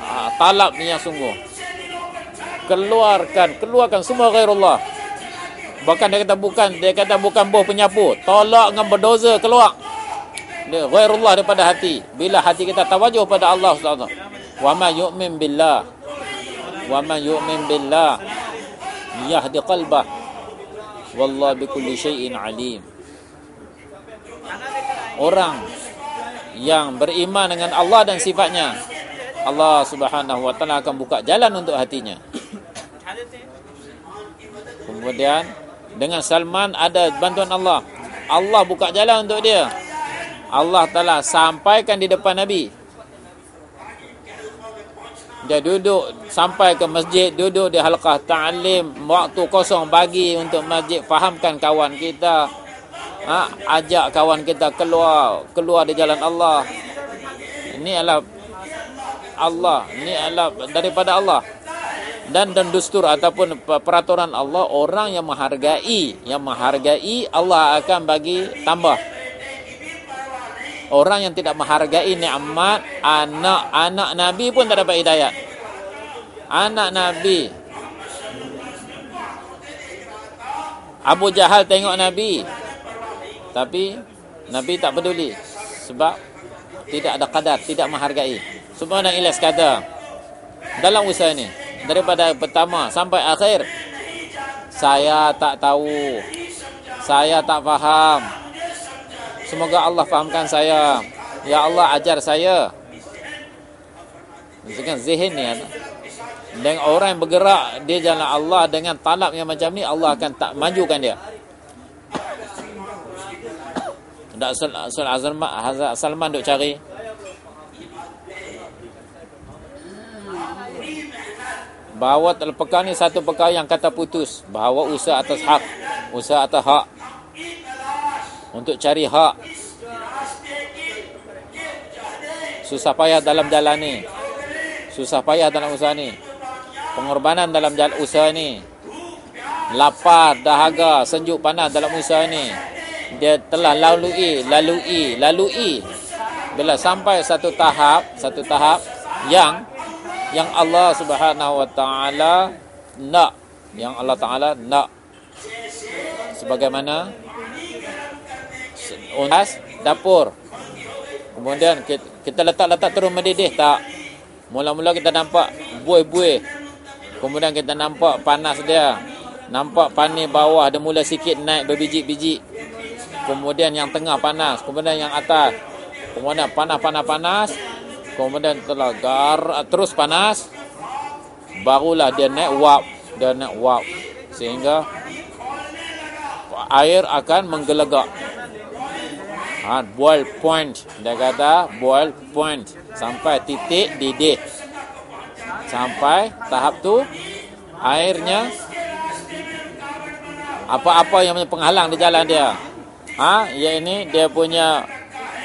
uh, talab yang sungguh. Keluarkan, keluarkan semua ghairullah. Bahkan dia kata bukan, dia kata bukan boh penyapu. Tolak dengan berdoza keluar. Dia ghairullah daripada hati. Bila hati kita tawajuh pada Allah SWT. Wa ma yu'min billah. Wa ma yu'min billah yahdi qalbah wallahu bikulli syai'in alim orang yang beriman dengan Allah dan sifatnya. Allah Subhanahu wa taala akan buka jalan untuk hatinya. Kemudian dengan Salman ada bantuan Allah. Allah buka jalan untuk dia. Allah taala sampaikan di depan Nabi. Dia duduk sampai ke masjid duduk di halqah ta'lim waktu kosong bagi untuk masjid. Fahamkan kawan kita ha, ajak kawan kita keluar keluar di jalan Allah ini adalah Allah ini adalah daripada Allah dan dan dustur ataupun peraturan Allah orang yang menghargai yang menghargai Allah akan bagi tambah Orang yang tidak menghargai nikmat anak-anak Nabi pun tak dapat hidayah. Anak Nabi. Abu Jahal tengok Nabi. Tapi Nabi tak peduli. Sebab tidak ada kadar, tidak menghargai. Nak ilas kata. Dalam usaha ni. Daripada pertama sampai akhir. Saya tak tahu. Saya tak faham. Semoga Allah fahamkan saya. Ya Allah ajar saya. Dengan zihin ni. Dengan orang yang bergerak dia jalan Allah dengan talab yang macam ni Allah akan tak majukan dia. Tak asal asal Azman Salman duk cari. Bahawa terpekar ni satu perkara yang kata putus. Bahawa usaha atas hak. Usaha atas hak untuk cari hak susah payah dalam jalan ni susah payah dalam usaha ni pengorbanan dalam jalan usaha ni lapar dahaga sejuk panas dalam usaha ni dia telah lalui lalui lalui bila sampai satu tahap satu tahap yang yang Allah Subhanahu wa taala nak yang Allah taala nak sebagaimana unas dapur. Kemudian kita letak-letak terus mendidih tak. Mula-mula kita nampak buih-buih. Kemudian kita nampak panas dia. Nampak panih bawah dia mula sikit naik berbiji-biji. Kemudian yang tengah panas, kemudian yang atas. Kemudian panas-panas-panas. Kemudian telah gar terus panas. Barulah dia naik wap, dia naik wap sehingga air akan menggelegak. Ha, boil point. Dia kata boil point. Sampai titik didih. Sampai tahap tu airnya apa-apa yang penghalang di jalan dia. Ha, ya ini dia punya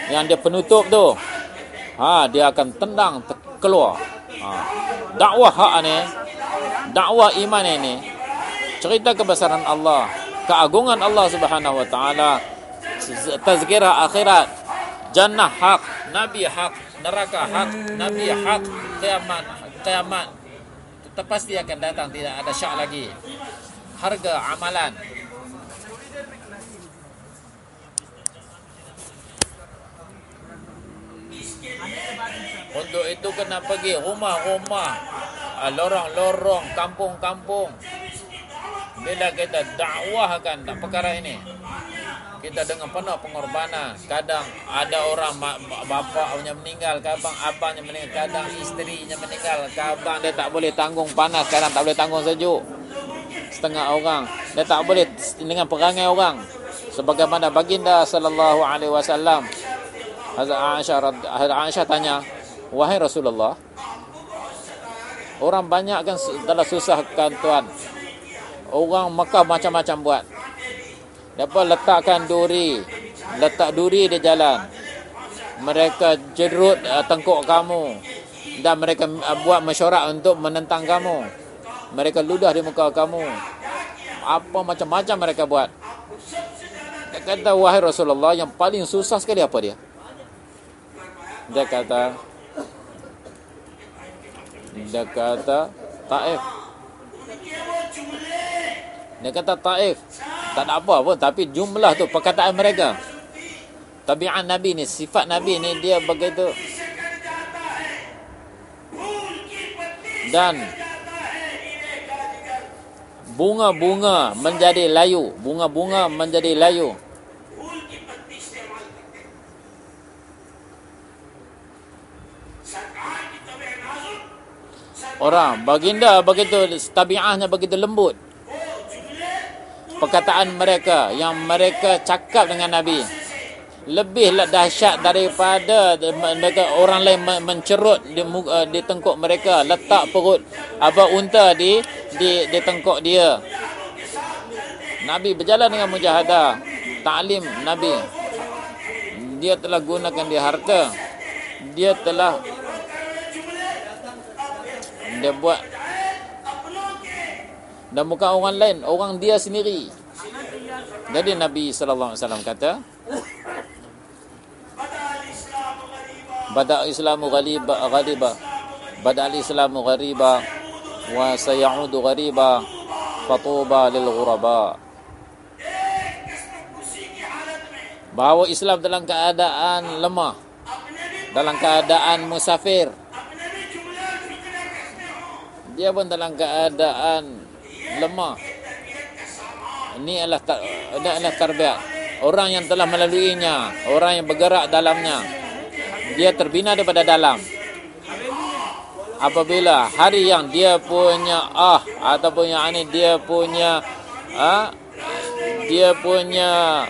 yang dia penutup tu. Ha, dia akan tendang keluar. Ha. Dakwah hak ni, dakwah iman ini cerita kebesaran Allah, keagungan Allah Subhanahu wa taala, tazkirah akhirat, jannah hak, nabi hak, neraka hak, nabi hak, kiamat, kiamat. Tetap pasti akan datang tidak ada syak lagi. Harga amalan Untuk itu kena pergi rumah-rumah, ah, lorong-lorong, kampung-kampung. Bila kita dakwahkan perkara ini, kita dengan penuh pengorbanan. Kadang ada orang bapa punya meninggal, kadang abangnya meninggal, kadang isterinya meninggal, kadang dia tak boleh tanggung panas, kadang tak boleh tanggung sejuk. Setengah orang dia tak boleh dengan perangai orang. Sebagaimana baginda sallallahu alaihi wasallam Hazrat Aisyah Hazrat Aisyah tanya, "Wahai Rasulullah, orang banyak kan dalam susah kan tuan. Orang Mekah macam-macam buat. Dapat letakkan duri, letak duri di jalan. Mereka jerut uh, tengkuk kamu dan mereka uh, buat mesyuarat untuk menentang kamu. Mereka ludah di muka kamu. Apa macam-macam mereka buat. Dia kata, wahai Rasulullah, yang paling susah sekali apa dia? Dia kata kata Taif. Dia kata Taif. Tak ada apa pun tapi jumlah tu perkataan mereka. Tabiat Nabi ni sifat Nabi ni dia begitu. Dan bunga-bunga menjadi layu. Bunga-bunga menjadi layu orang baginda begitu tabiahnya begitu lembut. Perkataan mereka yang mereka cakap dengan nabi lebih dahsyat daripada mereka orang lain mencerut di, uh, di tengkuk mereka letak perut apa unta di di di tengkuk dia. Nabi berjalan dengan mujahadah taklim nabi. Dia telah gunakan dia harta. Dia telah dia buat. Dan bukan orang lain orang dia sendiri. Jadi Nabi sallallahu alaihi wasallam kata bada islamu ghaliba ghaliba bada islamu ghariba. Wa sayaudu ghariba. Fatuba lil ghuraba. Bahawa Islam dalam keadaan lemah dalam keadaan musafir dia pun dalam keadaan lemah. Ini adalah ini adalah tarbiyah. Orang yang telah melaluinya, orang yang bergerak dalamnya, dia terbina daripada dalam. Apabila hari yang dia punya ah ataupun yang ini dia punya ah dia punya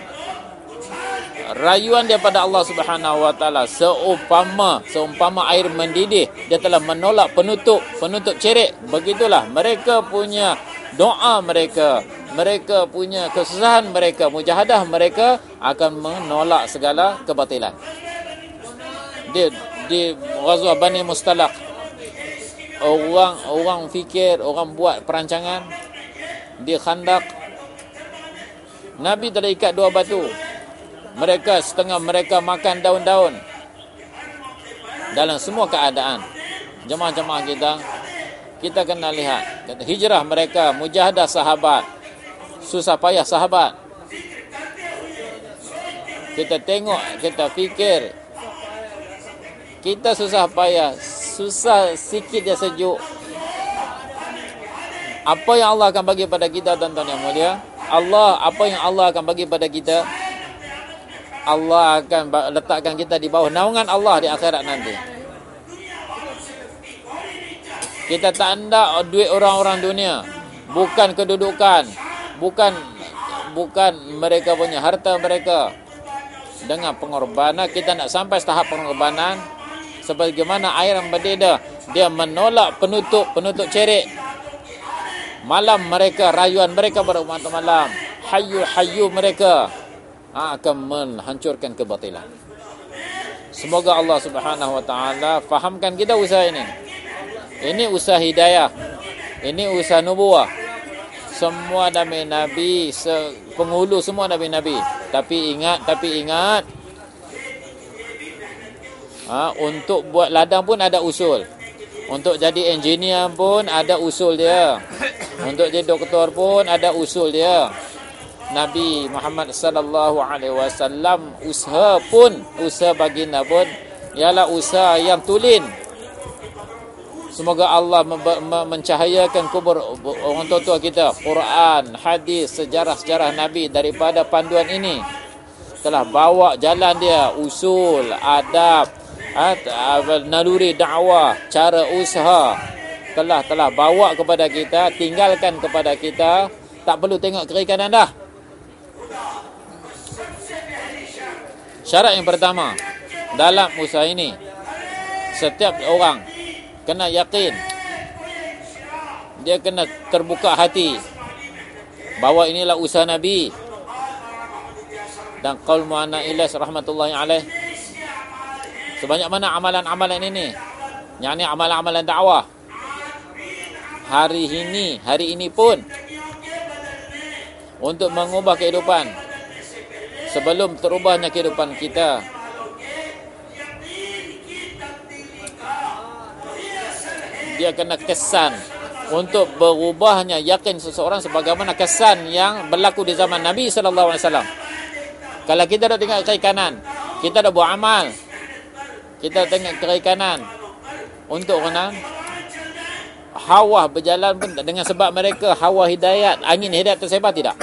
rayuan daripada Allah Subhanahu Wa Taala. Seumpama seumpama air mendidih dia telah menolak penutup penutup cerik. Begitulah mereka punya doa mereka mereka punya kesusahan mereka mujahadah mereka akan menolak segala kebatilan. Di di Ghazwa Bani Mustalaq orang orang fikir orang buat perancangan di Khandaq Nabi telah ikat dua batu mereka setengah mereka makan daun-daun. Dalam semua keadaan jemaah-jemaah kita kita kena lihat. Hijrah mereka mujahadah sahabat. Susah payah sahabat. Kita tengok kita fikir. Kita susah payah susah sikit dia sejuk. Apa yang Allah akan bagi pada kita tuan-tuan yang mulia? Allah apa yang Allah akan bagi pada kita Allah akan letakkan kita di bawah naungan Allah di akhirat nanti. Kita tak nak duit orang-orang dunia. Bukan kedudukan. Bukan bukan mereka punya harta mereka. dengan pengorbanan kita nak sampai tahap pengorbanan sebagaimana air yang berdeda dia menolak penutup penutup cerik malam mereka rayuan mereka pada malam hayu hayu mereka akan menghancurkan kebatilan. Semoga Allah Subhanahu wa taala fahamkan kita usaha ini. Ini usaha hidayah. Ini usaha nubuah. Semua nabi nabi penghulu semua nabi nabi. Tapi ingat tapi ingat ha, untuk buat ladang pun ada usul. Untuk jadi engineer pun ada usul dia. Untuk jadi doktor pun ada usul dia. Nabi Muhammad sallallahu alaihi wasallam usaha pun usaha baginda pun ialah usaha yang tulen. Semoga Allah mencahayakan kubur orang tua-tua kita Quran, hadis, sejarah-sejarah Nabi daripada panduan ini telah bawa jalan dia usul, adab, naluri dakwah, cara usaha telah telah bawa kepada kita, tinggalkan kepada kita, tak perlu tengok kiri kanan dah. Syarat yang pertama dalam usaha ini setiap orang kena yakin dia kena terbuka hati bahawa inilah usaha Nabi dan qaul muanna ilas rahmatullahi alaih Sebanyak mana amalan-amalan ini? Yang ini amalan-amalan dakwah. Hari ini, hari ini pun untuk mengubah kehidupan sebelum terubahnya kehidupan kita. Dia kena kesan untuk berubahnya yakin seseorang sebagaimana kesan yang berlaku di zaman Nabi sallallahu alaihi wasallam. Kalau kita dah tinggal kiri kanan, kita dah buat amal, kita tengok kiri kanan untuk kanan hawa berjalan pun dengan sebab mereka. Hawa hidayat angin hidayat tersebar tidak?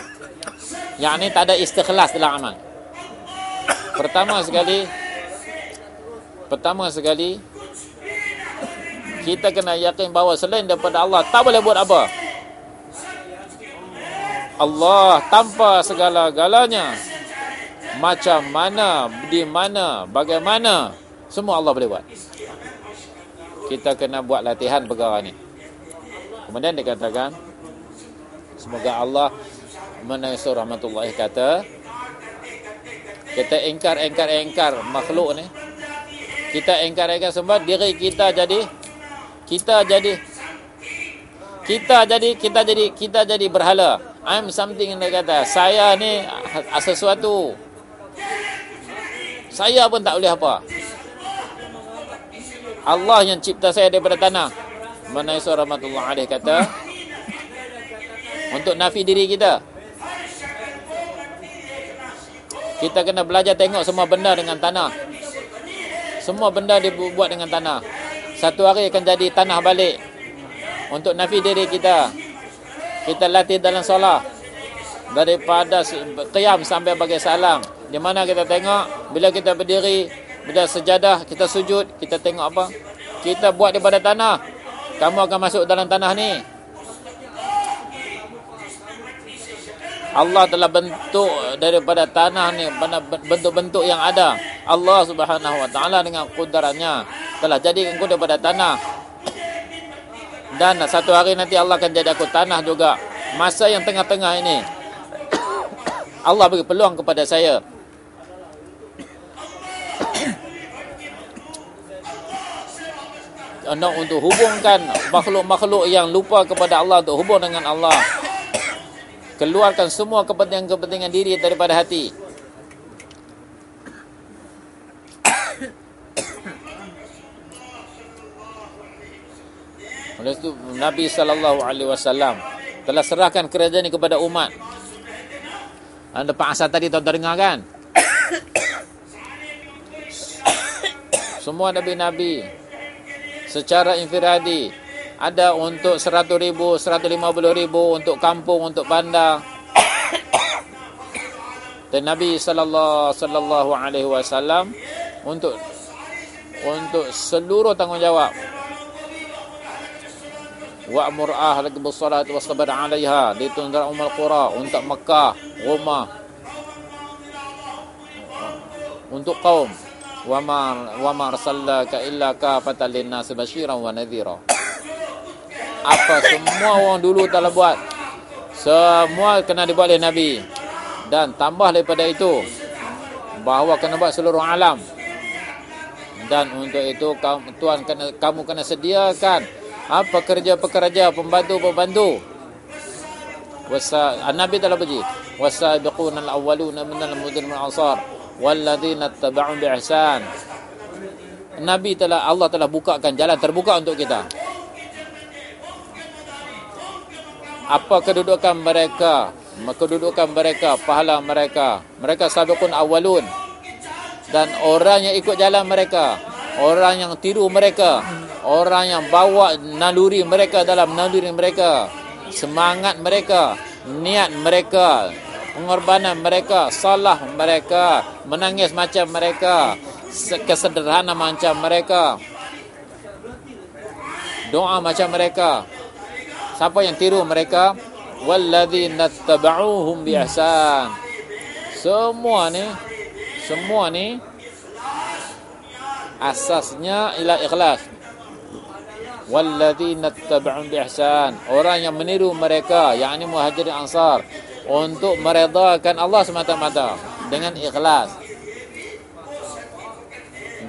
Yang ini tak ada istikhlas dalam amal. Pertama sekali pertama sekali kita kena yakin bahawa selain daripada Allah tak boleh buat apa? Allah tanpa segala-galanya. Macam mana di mana bagaimana semua Allah boleh buat. Kita kena buat latihan perkara ni. Kemudian dikatakan semoga Allah menasur rahmatullahi kata kita engkar engkar engkar makhluk ni. Kita engkar engkar sebab diri kita jadi kita jadi kita jadi kita jadi kita jadi berhala. I'm something dia kata. Saya ni sesuatu. Saya pun tak boleh apa. Allah yang cipta saya daripada tanah. Mana Isa rahmatullah alaih kata untuk nafi diri kita. Kita kena belajar tengok semua benda dengan tanah. Semua benda dibuat dengan tanah. Satu hari akan jadi tanah balik. Untuk nafi diri kita. Kita latih dalam solat. Daripada qiyam sampai bagi salam. Di mana kita tengok bila kita berdiri bila sejadah kita sujud, kita tengok apa? Kita buat daripada tanah. Kamu akan masuk dalam tanah ni. Allah telah bentuk daripada tanah ni bentuk-bentuk yang ada. Allah Subhanahu Wa Taala dengan kudarannya telah jadikan aku daripada tanah. Dan satu hari nanti Allah akan jadi aku tanah juga. Masa yang tengah-tengah ini Allah beri peluang kepada saya nak untuk hubungkan makhluk-makhluk yang lupa kepada Allah untuk hubung dengan Allah. Keluarkan semua kepentingan-kepentingan diri daripada hati. Oleh itu Nabi sallallahu alaihi wasallam telah serahkan kerajaan ini kepada umat. Anda Pak Asad tadi tahu dengar kan? Semua nabi-nabi secara infiradi ada untuk 100 ribu 150 ribu untuk kampung untuk bandar. Dan Nabi sallallahu alaihi wasallam untuk untuk seluruh tanggungjawab. Wa'mur ahlaka bis-salati wasbir 'alaiha ditundar umul qura untuk Mekah rumah. Untuk kaum wa ma wa ma arsalnaka illa kafatan linnas basyiran wa nadhira. Apa semua orang dulu telah buat semua kena dibuat oleh nabi. Dan tambah daripada itu bahawa kena buat seluruh alam. Dan untuk itu kamu tuan kena kamu kena sediakan apa pekerja-pekerja pembantu-pembantu. Wasa nabi telah berji wasabiquna al-awwaluna minal mu'minin wal ansar walladzina tabau'u bi ihsan nabi telah Allah telah bukakan jalan terbuka untuk kita. Apa kedudukan mereka? Kedudukan mereka pahala mereka. Mereka sabiqun awwalun. Dan orang yang ikut jalan mereka orang yang tiru mereka orang yang bawa naluri mereka dalam naluri mereka semangat mereka niat mereka pengorbanan mereka salah mereka menangis macam mereka kesederhana macam mereka doa macam mereka siapa yang tiru mereka walladzina tabauhum biihsan semua ni semua ni asasnya ila ikhlas. Walladzina tabi'un biihsan. Orang yang meniru mereka, yakni Muhajirin Ansar untuk meredakan Allah semata-mata dengan ikhlas.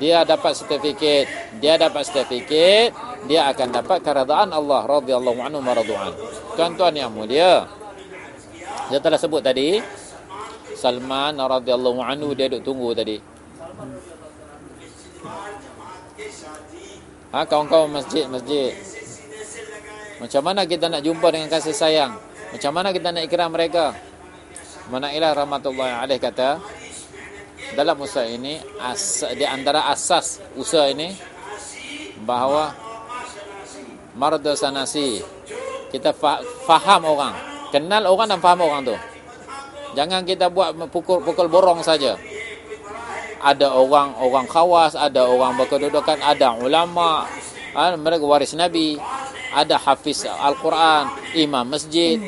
Dia dapat sertifikat, dia dapat sertifikat, dia akan dapat keredaan Allah radhiyallahu anhu maradu'an. Tuan-tuan yang mulia, saya telah sebut tadi, Salman radhiyallahu anhu dia duduk tunggu tadi. Ha kawan-kawan masjid masjid. Macam mana kita nak jumpa dengan kasih sayang? Macam mana kita nak ikram mereka? Mana ilah rahmatullahi alaih kata dalam usaha ini as, di antara asas usaha ini bahawa marda sanasi kita faham orang kenal orang dan faham orang tu Jangan kita buat pukul-pukul borong saja. Ada orang orang khawas, ada orang berkedudukan, ada ulama, ha, mereka waris Nabi, ada hafiz Al-Quran, imam masjid.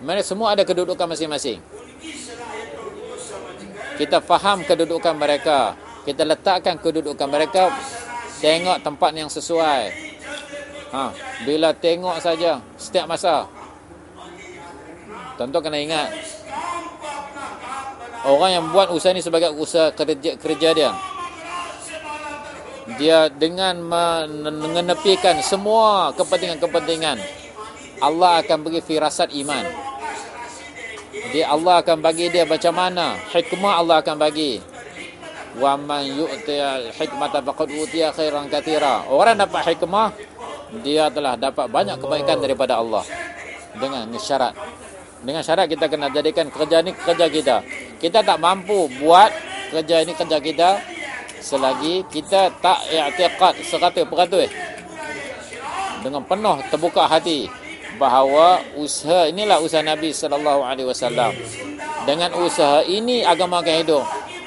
Mereka semua ada kedudukan masing-masing. Kita faham kedudukan mereka. Kita letakkan kedudukan mereka. Tengok tempat yang sesuai. Ha, bila tengok saja setiap masa. Tentu kena ingat orang yang buat usaha ni sebagai usaha kerja kerja dia dia dengan mengenepikan semua kepentingan-kepentingan Allah akan bagi firasat iman. Dia Allah akan bagi dia macam mana hikmah Allah akan bagi. Wa man yu'ti hikmata faqad utiya khairan katira orang dapat hikmah dia telah dapat banyak kebaikan daripada Allah. Dengan syarat. Dengan syarat kita kena jadikan kerja ni kerja kita. Kita tak mampu buat kerja ini kerja kita selagi kita tak i'tiqad 100% dengan penuh terbuka hati bahawa usaha inilah usaha Nabi sallallahu alaihi wasallam. Dengan usaha ini agama akan hidup.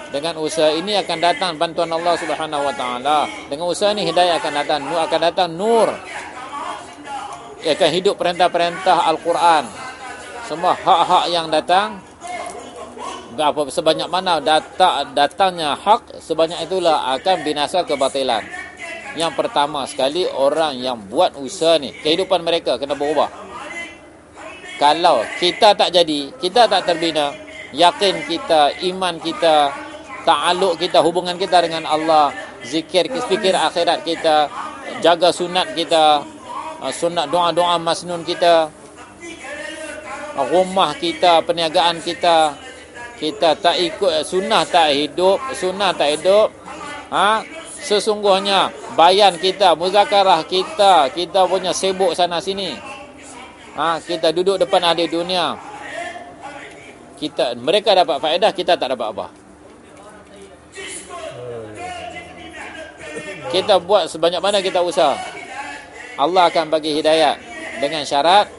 Dengan usaha ini akan datang bantuan Allah Subhanahu wa taala. Dengan usaha ini hidayah akan datang, nur akan datang nur. Ia akan hidup perintah-perintah Al-Quran semua hak-hak yang datang sebanyak mana data datangnya hak sebanyak itulah akan binasa kebatilan. Yang pertama sekali orang yang buat usaha ni kehidupan mereka kena berubah. Kalau kita tak jadi kita tak terbina yakin kita iman kita ta'aluk kita hubungan kita dengan Allah zikir fikir akhirat kita jaga sunat kita sunat doa-doa masnun kita rumah kita, perniagaan kita, kita tak ikut sunnah tak hidup, sunnah tak hidup. Ha? Sesungguhnya bayan kita, muzakarah kita, kita punya sibuk sana sini. Ha? Kita duduk depan ahli dunia. Kita mereka dapat faedah, kita tak dapat apa. Kita buat sebanyak mana kita usaha. Allah akan bagi hidayah dengan syarat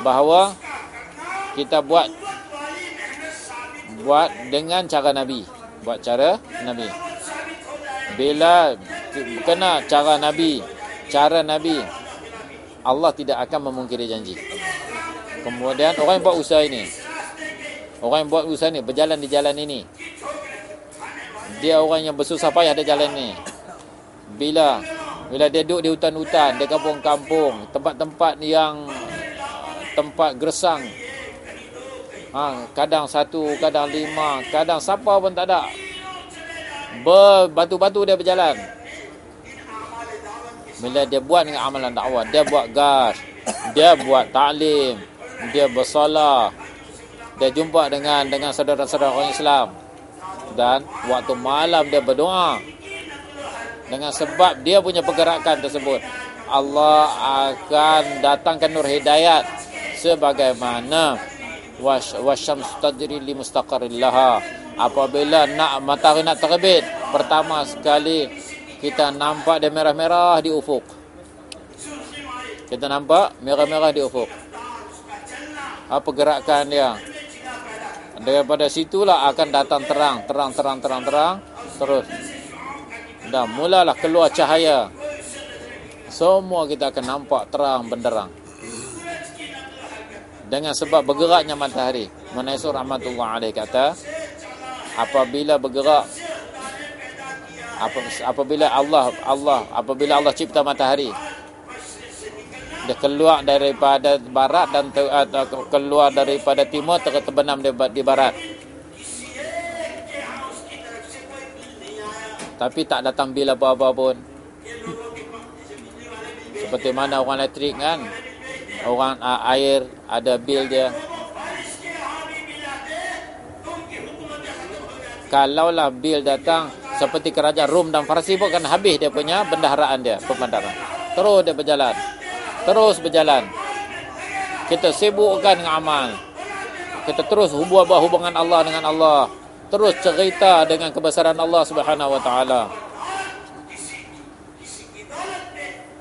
bahawa kita buat buat dengan cara Nabi. Buat cara Nabi. Bila kena cara Nabi, cara Nabi, Allah tidak akan memungkiri janji. Kemudian orang yang buat usaha ini, orang yang buat usaha ini berjalan di jalan ini, dia orang yang bersusah payah di jalan ni. Bila bila dia duduk di hutan-hutan, di kampung-kampung, tempat-tempat yang tempat gersang. Ha, kadang satu, kadang lima, kadang siapa pun tak ada. Berbatu-batu dia berjalan. Bila dia buat dengan amalan dakwah, dia buat gas, dia buat taklim, dia bersolah, dia jumpa dengan dengan saudara-saudara orang Islam. Dan waktu malam dia berdoa dengan sebab dia punya pergerakan tersebut Allah akan datangkan nur hidayat sebagaimana wasyams tadri li mustaqarrillaha apabila nak matahari nak terbit pertama sekali kita nampak dia merah-merah di ufuk. Kita nampak merah-merah di ufuk. Apa gerakan dia? Daripada situlah akan datang terang terang terang terang terang terus. Dan mulalah keluar cahaya. Semua kita akan nampak terang benderang dengan sebab bergeraknya matahari Manaisur rahmatullah alaih kata apabila bergerak apabila Allah Allah apabila Allah cipta matahari dia keluar daripada barat dan keluar daripada timur terbenam di barat Tapi tak datang bil apa-apa pun. Seperti mana orang elektrik kan. Orang uh, air ada bil dia. Kalaulah bil datang seperti kerajaan Rom dan Farsi pun kan habis dia punya bendaharaan dia, pemandaran. Terus dia berjalan. Terus berjalan. Kita sibukkan dengan amal. Kita terus hubungan Allah dengan Allah terus cerita dengan kebesaran Allah Subhanahu Wa Taala.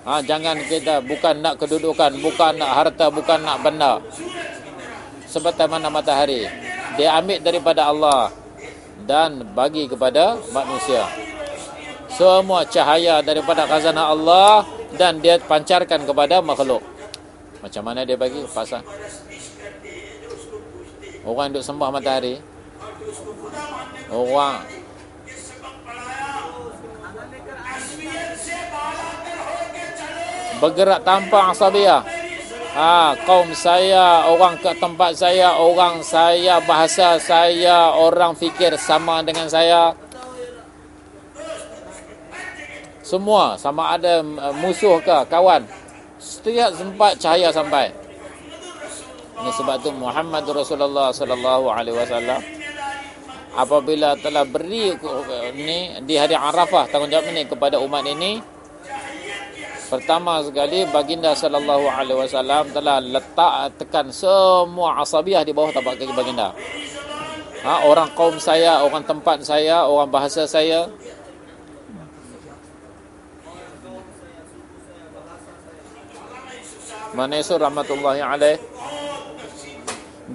Ha, jangan kita bukan nak kedudukan, bukan nak harta, bukan nak benda. Seperti mana matahari. Dia ambil daripada Allah dan bagi kepada manusia. Semua cahaya daripada khazanah Allah dan dia pancarkan kepada makhluk. Macam mana dia bagi? Pasal. Orang duk sembah matahari, orang bergerak tanpa asabiah ha, kaum saya orang ke tempat saya orang saya bahasa saya orang fikir sama dengan saya. Semua sama ada musuh ke kawan. Setiap sempat cahaya sampai. Ini sebab tu Muhammad Rasulullah sallallahu alaihi wasallam apabila telah beri ni di hari Arafah tanggungjawab ini kepada umat ini pertama sekali baginda sallallahu alaihi wasallam telah letak tekan semua asabiah di bawah tapak kaki baginda. Ha, orang kaum saya orang tempat saya orang bahasa saya. Manesur rahmatullahi alaih.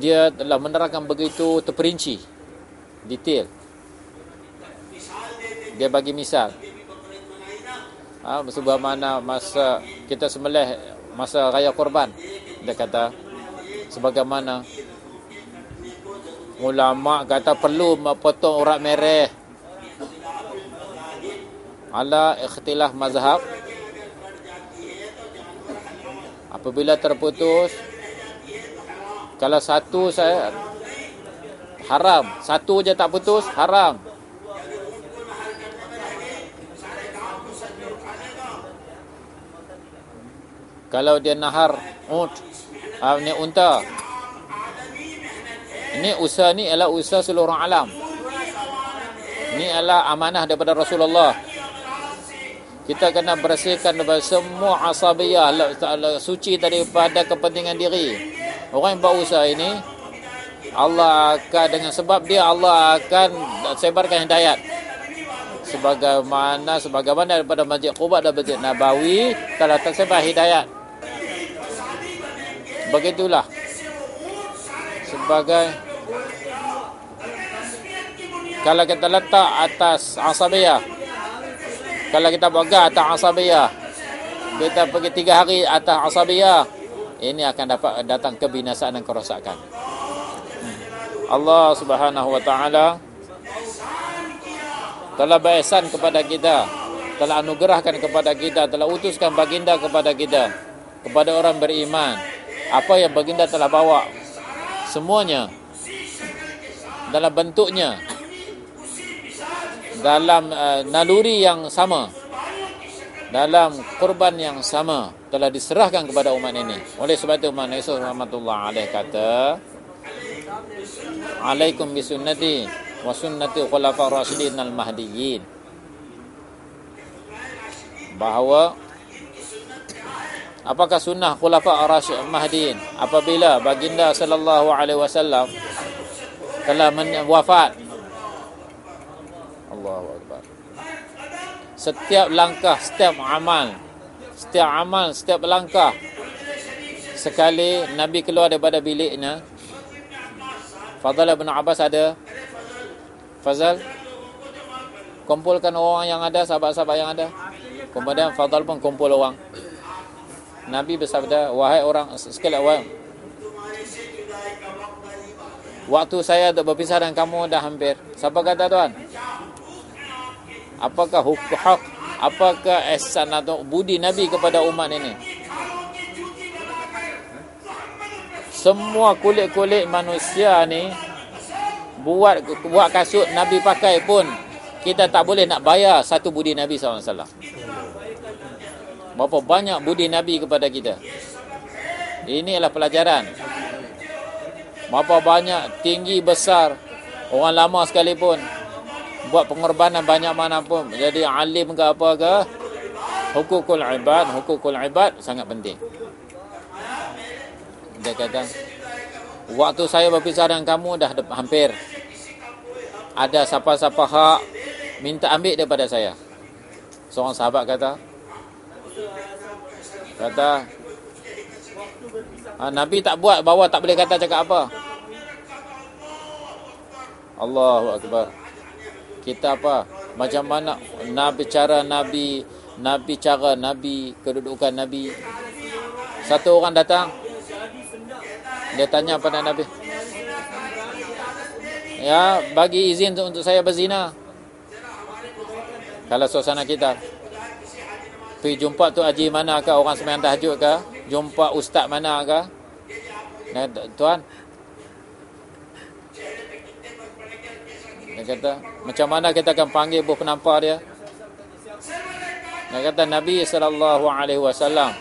Dia telah menerangkan begitu terperinci detail. Dia bagi misal ha, mana masa kita sembelih masa raya korban dia kata sebagaimana ulama kata perlu memotong urat merah ala ikhtilaf mazhab apabila terputus kalau satu saya haram. Satu je tak putus, haram. Kalau dia nahar ut, uh, ni unta. Ini usaha ni adalah usaha seluruh alam. Ini adalah amanah daripada Rasulullah. Kita kena bersihkan daripada semua asabiyah suci daripada kepentingan diri. Orang yang buat usaha ini Allah akan dengan sebab dia Allah akan sebarkan hidayat sebagaimana sebagaimana daripada Masjid Quba dan Masjid Nabawi telah tersebar hidayat begitulah. Sebagai kalau kita letak atas asabiyah. Kalau kita buat atas asabiyah. Kita pergi tiga hari atas asabiyah ini akan dapat datang kebinasaan dan kerosakan. Allah Subhanahu wa taala telah berihsan kepada kita, telah anugerahkan kepada kita, telah utuskan baginda kepada kita, kepada orang beriman. Apa yang baginda telah bawa? Semuanya. Dalam bentuknya. Dalam uh, naluri yang sama. Dalam kurban yang sama telah diserahkan kepada umat ini. Oleh sebab itu Imam Nawawi rahmatullah alaih kata alaikum bisunnati wa sunnati khulafa rasyidin al mahdiyyin bahawa apakah sunnah khulafa rasyid mahdiyyin apabila baginda sallallahu alaihi wasallam telah wafat? Allahu akbar. Setiap langkah setiap amal setiap amal setiap langkah sekali nabi keluar daripada biliknya Fadal bin Abbas ada? Fazal? Kumpulkan orang yang ada sahabat-sahabat yang ada. Kemudian Fadal pun kumpul orang Nabi bersabda wahai orang sekali wahai Waktu saya untuk berpisah dengan kamu dah hampir. Siapa kata tuan? Apakah hukum hak? Apakah ihsan atau budi Nabi kepada umat ini? Semua kulit-kulit manusia ni buat buat kasut Nabi pakai pun kita tak boleh nak bayar satu budi Nabi SAW. Berapa banyak budi Nabi kepada kita. Ini adalah pelajaran. Berapa banyak tinggi besar orang lama sekalipun buat pengorbanan banyak mana pun jadi alim ke apa ke hukukul ibad hukukul ibad sangat penting dia kata waktu saya berpisah dengan kamu dah hampir ada siapa-siapa hak minta ambil daripada saya seorang sahabat kata kata Ha, Nabi tak buat bahawa tak boleh kata cakap apa. Allahu Akbar. Kita apa? Macam mana Nabi cara Nabi, Nabi cara Nabi, kedudukan Nabi. Satu orang datang. Dia tanya pada Nabi. Ya, bagi izin untuk saya berzina. Kalau suasana kita. Pergi jumpa tu haji mana ke orang sembahyang tahajud ke? Jumpa ustaz mana ke? Nah, tuan. Dia kata, macam mana kita akan panggil buah penampar dia? Dia kata Nabi wasallam.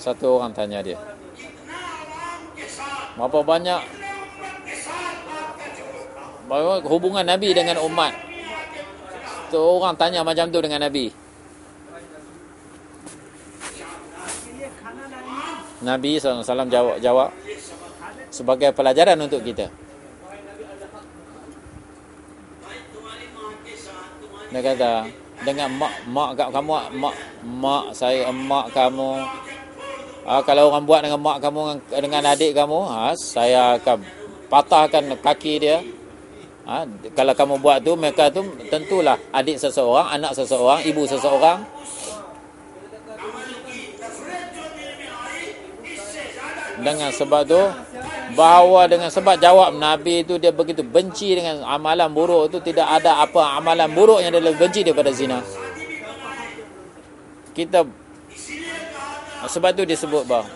Satu orang tanya dia. Berapa banyak hubungan Nabi dengan umat tu orang tanya macam tu dengan Nabi. Nabi SAW jawab, jawab sebagai pelajaran untuk kita. Dia kata, dengan mak mak kamu, mak mak saya, mak kamu. Ah, kalau orang buat dengan mak kamu dengan adik kamu, ha, saya akan patahkan kaki dia, Ha, kalau kamu buat tu, mereka tu tentulah adik seseorang, anak seseorang, ibu seseorang. Dengan sebab tu, bahawa dengan sebab jawab Nabi tu dia begitu benci dengan amalan buruk tu tidak ada apa amalan buruk yang dia lebih benci daripada zina. Kita sebab tu disebut bahawa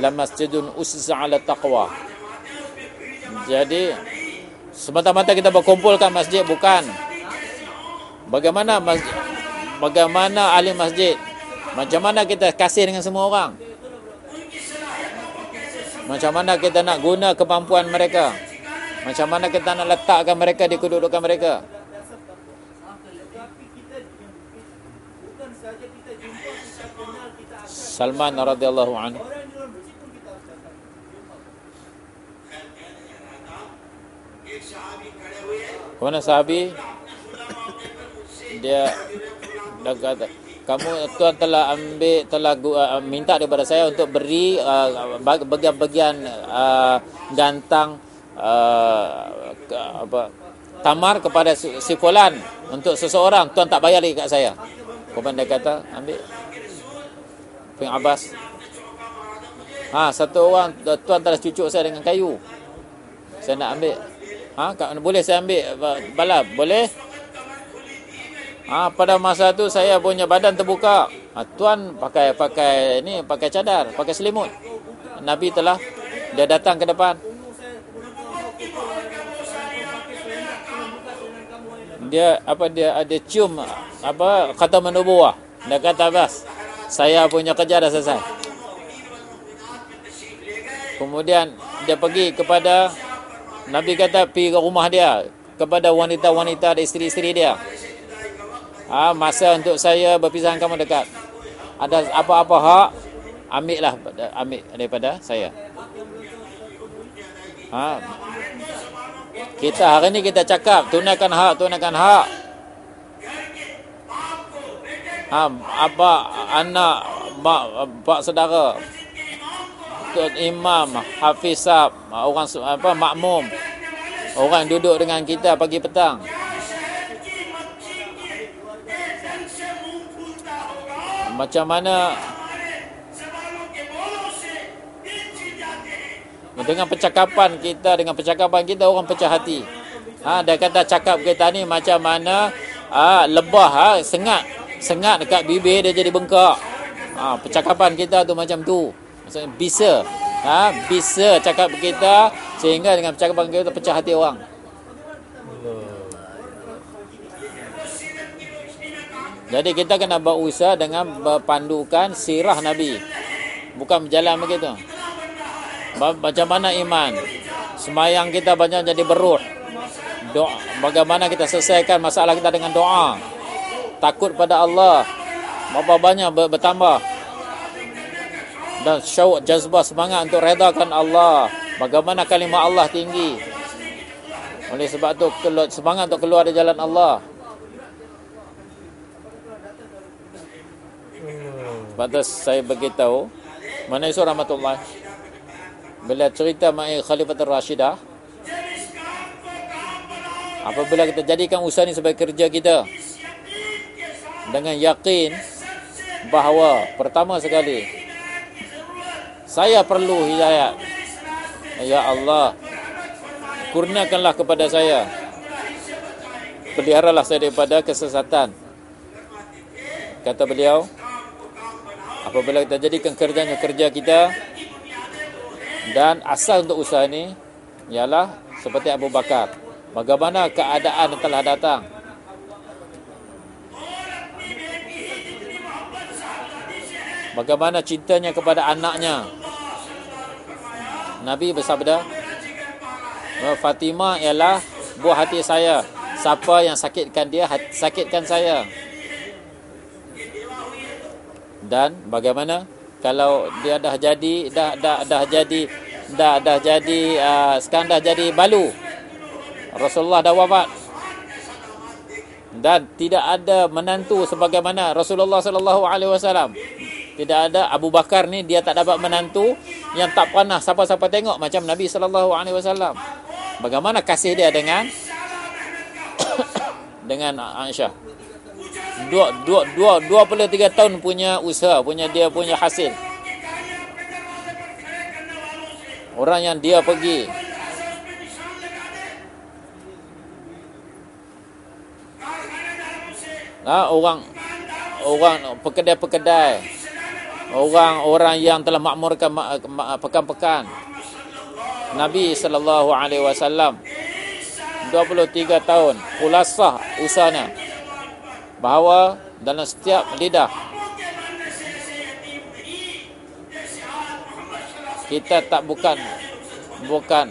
la masjidun ussisa ala taqwa. Jadi semata-mata kita berkumpulkan masjid bukan? Bagaimana masjid bagaimana ahli masjid? Macam mana kita kasih dengan semua orang? Macam mana kita nak guna kemampuan mereka? Macam mana kita nak letakkan mereka di kedudukan mereka? Salman radhiyallahu anhu Kemudian sahabi dia dah kata kamu tuan telah ambil telah uh, minta daripada saya untuk beri uh, bagian-bagian uh, gantang uh, ke, apa tamar kepada si, fulan untuk seseorang tuan tak bayar lagi kat saya. Kemudian dia kata ambil Ping Abbas. Ha satu orang tuan telah cucuk saya dengan kayu. Saya nak ambil Ha, boleh saya ambil balap? Boleh? Ha, pada masa tu saya punya badan terbuka. Ha, tuan pakai pakai ni pakai cadar, pakai selimut. Nabi telah dia datang ke depan. Dia apa dia ada cium apa kata menubuah. Dia kata bas. Saya punya kerja dah selesai. Kemudian dia pergi kepada Nabi kata pergi ke rumah dia kepada wanita-wanita dan isteri-isteri dia. Ha, masa untuk saya berpisah kamu dekat. Ada apa-apa hak, ambillah ambil daripada saya. Ha. Kita hari ni kita cakap tunaikan hak, tunaikan hak. Ha, apa anak mak pak saudara Tok Imam, Hafizab, orang apa makmum. Orang duduk dengan kita pagi petang. Macam mana dengan percakapan kita dengan percakapan kita orang pecah hati. Ha dia kata cakap kita ni macam mana ha, lebah ha, sengat sengat dekat bibir dia jadi bengkak. Ha percakapan kita tu macam tu. Bisa ha bisa cakap kita sehingga dengan percakapan kita pecah hati orang. Jadi kita kena berusaha dengan berpandukan sirah Nabi. Bukan berjalan begitu. Macam mana iman? Semayang kita banyak jadi beruh. Doa, bagaimana kita selesaikan masalah kita dengan doa? Takut pada Allah. Berapa banyak bertambah. Dan syawak jazbah semangat untuk redakan Allah. Bagaimana kalimah Allah tinggi. Oleh sebab tu semangat untuk keluar dari jalan Allah. Sebab saya beritahu Mana isu rahmatullah Bila cerita mengenai Khalifatul Rashidah Apabila kita jadikan usaha ini sebagai kerja kita Dengan yakin Bahawa Pertama sekali Saya perlu hidayat. Ya Allah Kurniakanlah kepada saya. Peliharalah saya daripada kesesatan. Kata beliau apabila kita jadikan kerjanya kerja kita dan asal untuk usaha ini ialah seperti Abu Bakar. Bagaimana keadaan yang telah datang? Bagaimana cintanya kepada anaknya Nabi bersabda Fatimah ialah buah hati saya. Siapa yang sakitkan dia sakitkan saya. Dan bagaimana? Kalau dia dah jadi dah dah dah jadi dah dah jadi uh, sekarang dah jadi balu Rasulullah dah wafat. Dan tidak ada menantu sebagaimana Rasulullah sallallahu alaihi wasallam tidak ada Abu Bakar ni dia tak dapat menantu yang tak pernah. Siapa-siapa tengok macam Nabi sallallahu alaihi wasallam. Bagaimana kasih dia dengan dengan Aisyah? Dua dua dua dua puluh tiga tahun punya usaha punya dia punya hasil. Orang yang dia pergi. Ha, orang orang pekedai-pekedai orang-orang yang telah makmurkan pekan-pekan. Nabi sallallahu alaihi wasallam 23 tahun kulasah usahanya. Bahawa dalam setiap lidah kita tak bukan bukan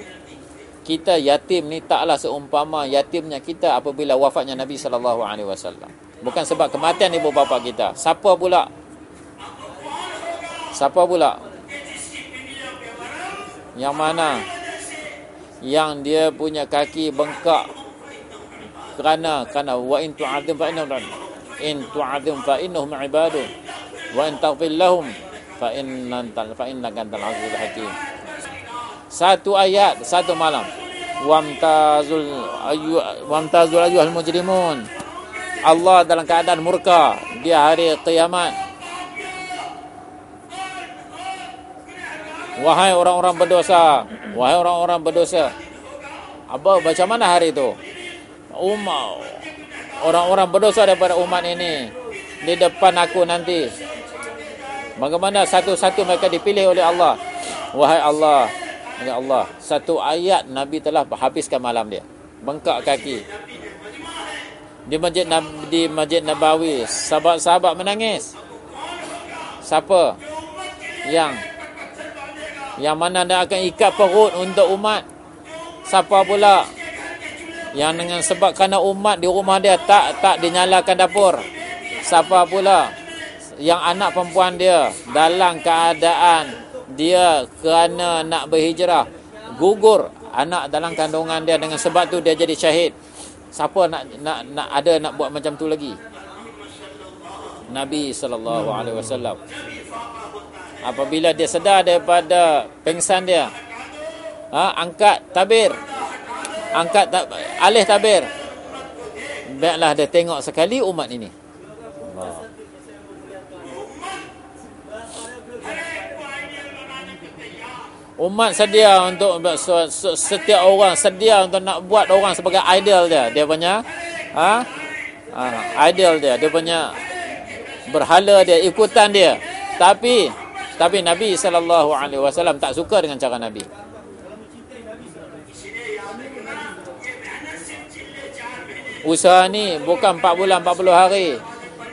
kita yatim ni taklah seumpama yatimnya kita apabila wafatnya Nabi sallallahu alaihi wasallam. Bukan sebab kematian ibu bapa kita. Siapa pula siapa pula? Yang mana? Yang dia punya kaki bengkak. Kerana kerana wa in tu'adzim fa innahum in tu'adzim fa innahum ibadun. Wa in taghfir lahum fa inna fa innaka azizul hakim. Satu ayat satu malam. Wamtazul ayu wamtazul ayyuhal mujrimun. Allah dalam keadaan murka. Di hari kiamat Wahai orang-orang berdosa Wahai orang-orang berdosa Apa macam mana hari itu? Umat orang-orang berdosa daripada umat ini di depan aku nanti. Bagaimana satu-satu mereka dipilih oleh Allah? Wahai Allah, Ya Allah, satu ayat Nabi telah habiskan malam dia. Bengkak kaki. Di Masjid di Masjid Nabawi, sahabat-sahabat menangis. Siapa? Yang yang mana dia akan ikat perut untuk umat? Siapa pula? Yang dengan sebab kerana umat di rumah dia tak tak dinyalakan dapur. Siapa pula? Yang anak perempuan dia dalam keadaan dia kerana nak berhijrah gugur anak dalam kandungan dia dengan sebab tu dia jadi syahid siapa nak nak nak ada nak buat macam tu lagi Nabi sallallahu alaihi wasallam apabila dia sedar daripada pengsan dia ha, angkat tabir angkat tab, alih tabir baiklah dia tengok sekali umat ini Allah Umat sedia untuk setiap orang sedia untuk nak buat orang sebagai idol dia. Dia punya ha? ha idol dia, dia punya berhala dia, ikutan dia. Tapi tapi Nabi sallallahu alaihi wasallam tak suka dengan cara Nabi. Usaha ni bukan 4 bulan 40 hari.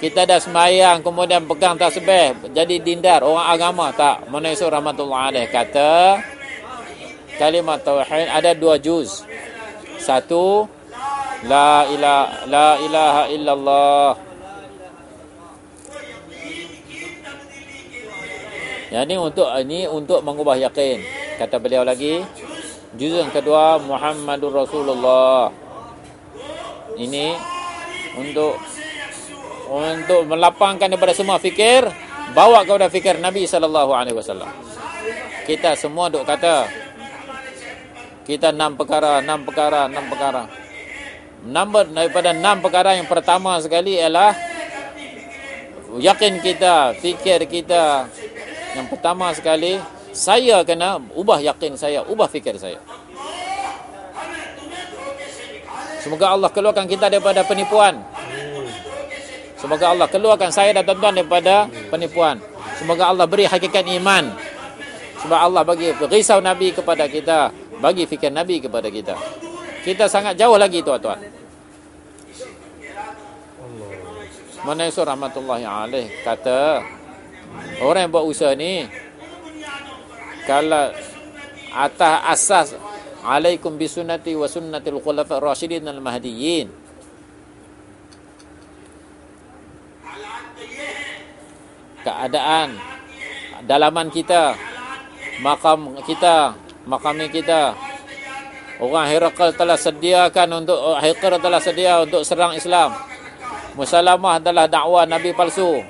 Kita dah semayang kemudian pegang tasbih jadi dindar. Orang agama tak. Manusia rahmatullah alaih kata kalimat tauhid ada dua juz. Satu la ilaha la ilaha illallah yang ini untuk ini untuk mengubah yakin kata beliau lagi juz yang kedua Muhammadur Rasulullah ini untuk untuk melapangkan daripada semua fikir bawa kepada fikir Nabi sallallahu alaihi wasallam. Kita semua duk kata kita enam perkara, enam perkara, enam perkara. Nombor daripada enam perkara yang pertama sekali ialah yakin kita, fikir kita. Yang pertama sekali saya kena ubah yakin saya, ubah fikir saya. Semoga Allah keluarkan kita daripada penipuan. Semoga Allah keluarkan saya dan tuan-tuan daripada penipuan. Semoga Allah beri hakikat iman. Sebab Allah bagi risau Nabi kepada kita. Bagi fikir Nabi kepada kita. Kita sangat jauh lagi tuan-tuan. Manaisu rahmatullahi alaih kata orang yang buat usaha ni kalau atas asas alaikum bisunnati wa sunnatil khulafa rasyidin al mahdiyyin keadaan dalaman kita makam kita makam kita orang Herakl telah sediakan untuk Herakl telah sedia untuk serang Islam. Musalamah adalah dakwah nabi palsu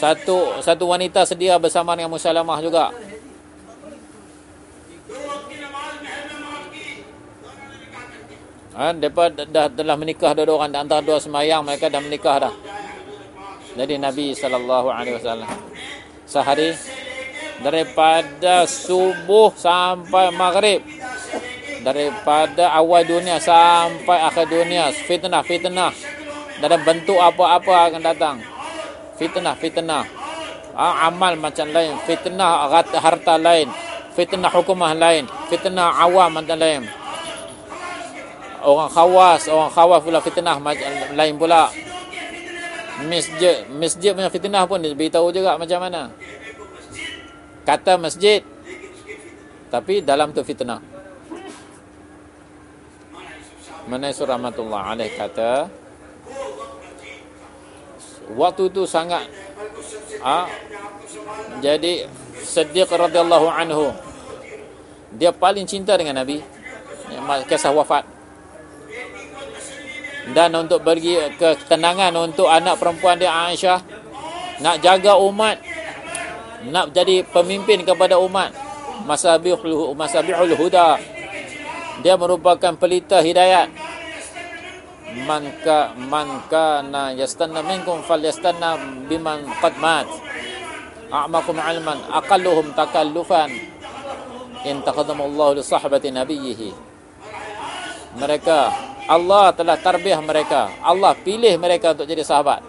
satu satu wanita sedia bersama dengan Musalamah juga Ha, depa dah telah menikah dua orang antara dua semayang mereka dah menikah dah. Jadi Nabi sallallahu alaihi wasallam sehari daripada subuh sampai maghrib daripada awal dunia sampai akhir dunia fitnah fitnah dalam bentuk apa-apa akan datang fitnah fitnah. Ha, amal macam lain. Fitnah harta lain. Fitnah hukumah lain. Fitnah awam macam lain. Orang khawas orang khawas pula fitnah macam lain pula. Masjid masjid punya fitnah pun dia beritahu juga macam mana. Kata masjid tapi dalam tu fitnah. Mana surah rahmatullah alaih kata waktu tu sangat ha, jadi Siddiq radhiyallahu anhu dia paling cinta dengan Nabi kisah wafat. Dan untuk pergi ke ketenangan untuk anak perempuan dia Aisyah nak jaga umat nak jadi pemimpin kepada umat masabihul masabihul huda. Dia merupakan pelita hidayat man ka man kana yastanna minkum falyastanna biman qad mat a'makum ilman aqalluhum takallufan in taqaddama Allah li sahbati nabiyhi mereka. Allah telah tarbiyah mereka. Allah pilih mereka untuk jadi sahabat.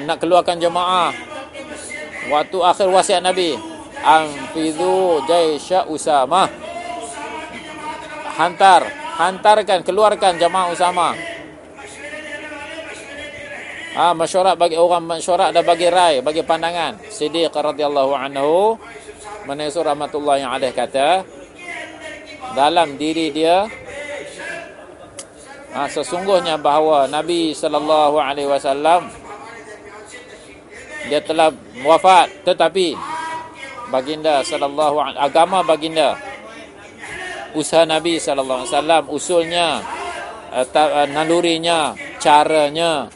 Nak keluarkan jemaah. Waktu akhir wasiat Nabi. Anfidhu jaisha Usama. Hantar. Hantarkan, keluarkan jemaah Usama. Ah, masyarakat bagi orang masyarakat dan bagi rai, bagi pandangan. Siddiq radhiyallahu anhu Manisur rahmatullah yang ada kata dalam diri dia ha, sesungguhnya bahawa Nabi sallallahu alaihi wasallam dia telah wafat tetapi baginda sallallahu agama baginda. Usaha Nabi sallallahu alaihi wasallam usulnya uh, nalurinya caranya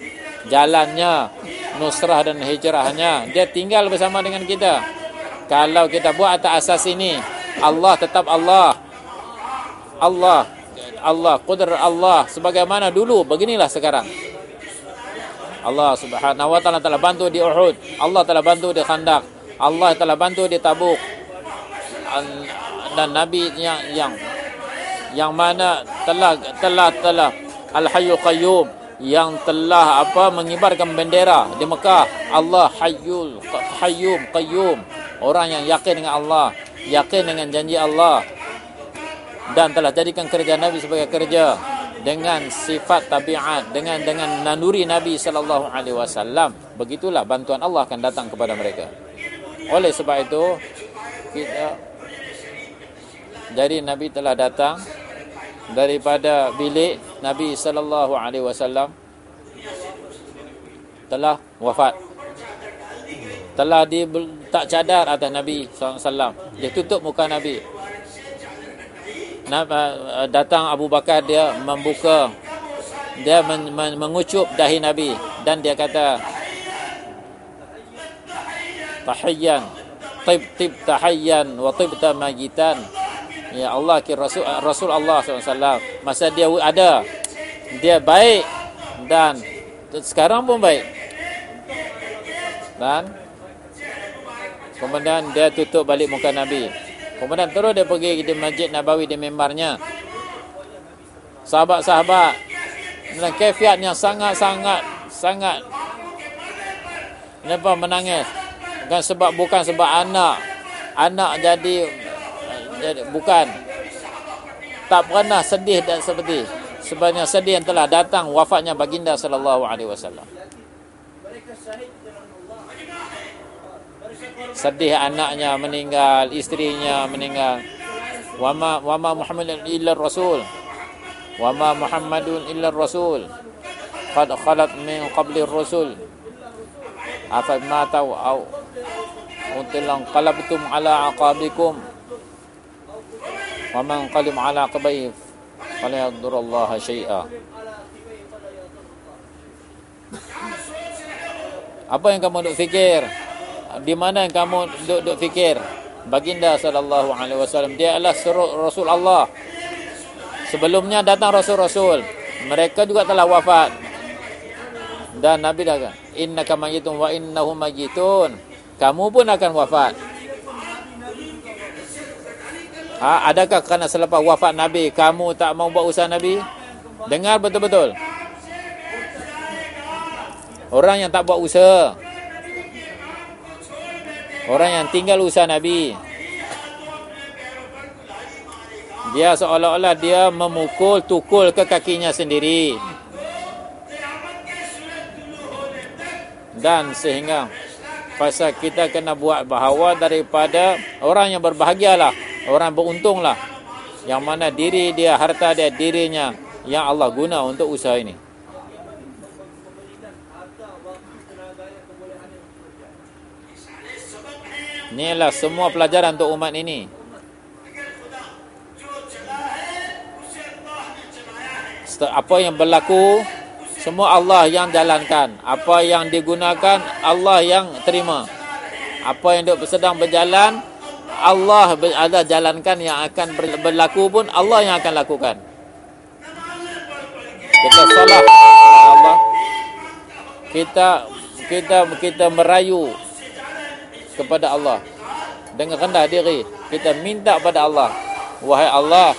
jalannya nusrah dan hijrahnya dia tinggal bersama dengan kita. Kalau kita buat atas asas ini, Allah tetap Allah. Allah Allah qudrat Allah. Sebagaimana dulu beginilah sekarang. Allah Subhanahu wa taala telah bantu di Uhud, Allah telah bantu di Khandaq, Allah telah bantu di Tabuk. Dan nabi yang yang yang mana telah telah telah Al-Hayyul Qayyum yang telah apa mengibarkan bendera di Mekah. Allah Hayyul Hayyum Qayyum. Orang yang yakin dengan Allah, yakin dengan janji Allah. Dan telah jadikan kerja Nabi sebagai kerja dengan sifat tabiat dengan dengan nanuri Nabi sallallahu alaihi wasallam. Begitulah bantuan Allah akan datang kepada mereka oleh sebab itu kita jadi Nabi telah datang daripada bilik Nabi sallallahu alaihi wasallam telah wafat telah di tak cadar atas Nabi SAW. Dia tutup muka Nabi. Uh, datang Abu Bakar dia membuka dia men, men, mengucup dahi Nabi dan dia kata tahiyyan tib tib tahiyyan wa tib tamajitan ya Allah ki Rasul Rasul Allah SAW masa dia ada dia baik dan sekarang pun baik dan Kemudian dia tutup balik muka Nabi. Kemudian terus dia pergi di Masjid Nabawi di membarnya. Sahabat-sahabat dengan kefiatnya sangat-sangat sangat kenapa menangis? Bukan sebab bukan sebab anak anak jadi jadi bukan tak pernah sedih dan seperti sebenarnya sedih yang telah datang wafatnya baginda sallallahu alaihi wasallam. sedih anaknya meninggal, istrinya meninggal. Wama wama Muhammadun illa rasul. Wama Muhammadun illa rasul. Qad khalat min qabli rasul. Afa ma tahu au untilang qalabtum ala aqabikum. Wa man qalim ala qabayh fala yadurullah syai'a. Apa yang kamu nak fikir? di mana kamu duduk-duduk fikir baginda sallallahu alaihi wasallam dia adalah rasul Allah sebelumnya datang rasul-rasul mereka juga telah wafat dan nabi dah innaka mayyitun wa innahum mayyitun kamu pun akan wafat ha, adakah kerana selepas wafat nabi kamu tak mau buat usaha nabi dengar betul-betul orang yang tak buat usaha Orang yang tinggal usaha Nabi. Dia seolah-olah dia memukul tukul ke kakinya sendiri. Dan sehingga pasal kita kena buat bahawa daripada orang yang berbahagialah, orang beruntunglah. Yang mana diri dia, harta dia, dirinya yang Allah guna untuk usaha ini. Inilah semua pelajaran untuk umat ini. Apa yang berlaku, semua Allah yang jalankan. Apa yang digunakan, Allah yang terima. Apa yang sedang berjalan, Allah ada jalankan yang akan berlaku pun Allah yang akan lakukan. Kita salah Allah. Kita kita kita merayu kepada Allah. dengan rendah diri kita minta pada Allah wahai Allah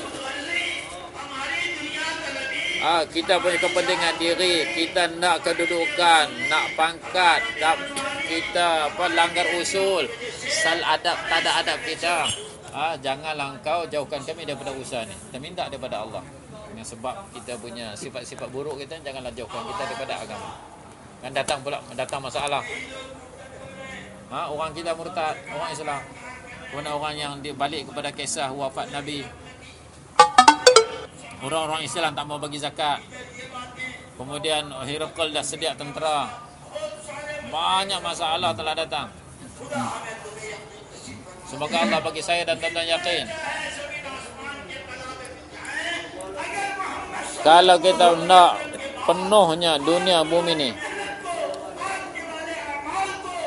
Ah, kita punya kepentingan diri, kita nak kedudukan, nak pangkat, tak kita apa langgar usul, sal adab tak ada adab kita. Ah, janganlah engkau jauhkan kami daripada usaha ni. Kita minta daripada Allah. Dengan sebab kita punya sifat-sifat buruk kita janganlah jauhkan kita daripada agama. Kan datang pula datang masalah. Ha, orang kita murtad, orang Islam. Kemudian orang yang balik kepada kisah wafat Nabi Orang-orang Islam tak mau bagi zakat. Kemudian Herakl dah sedia tentera. Banyak masalah telah datang. Semoga Allah bagi saya dan tuan-tuan yakin. Kalau kita nak penuhnya dunia bumi ni.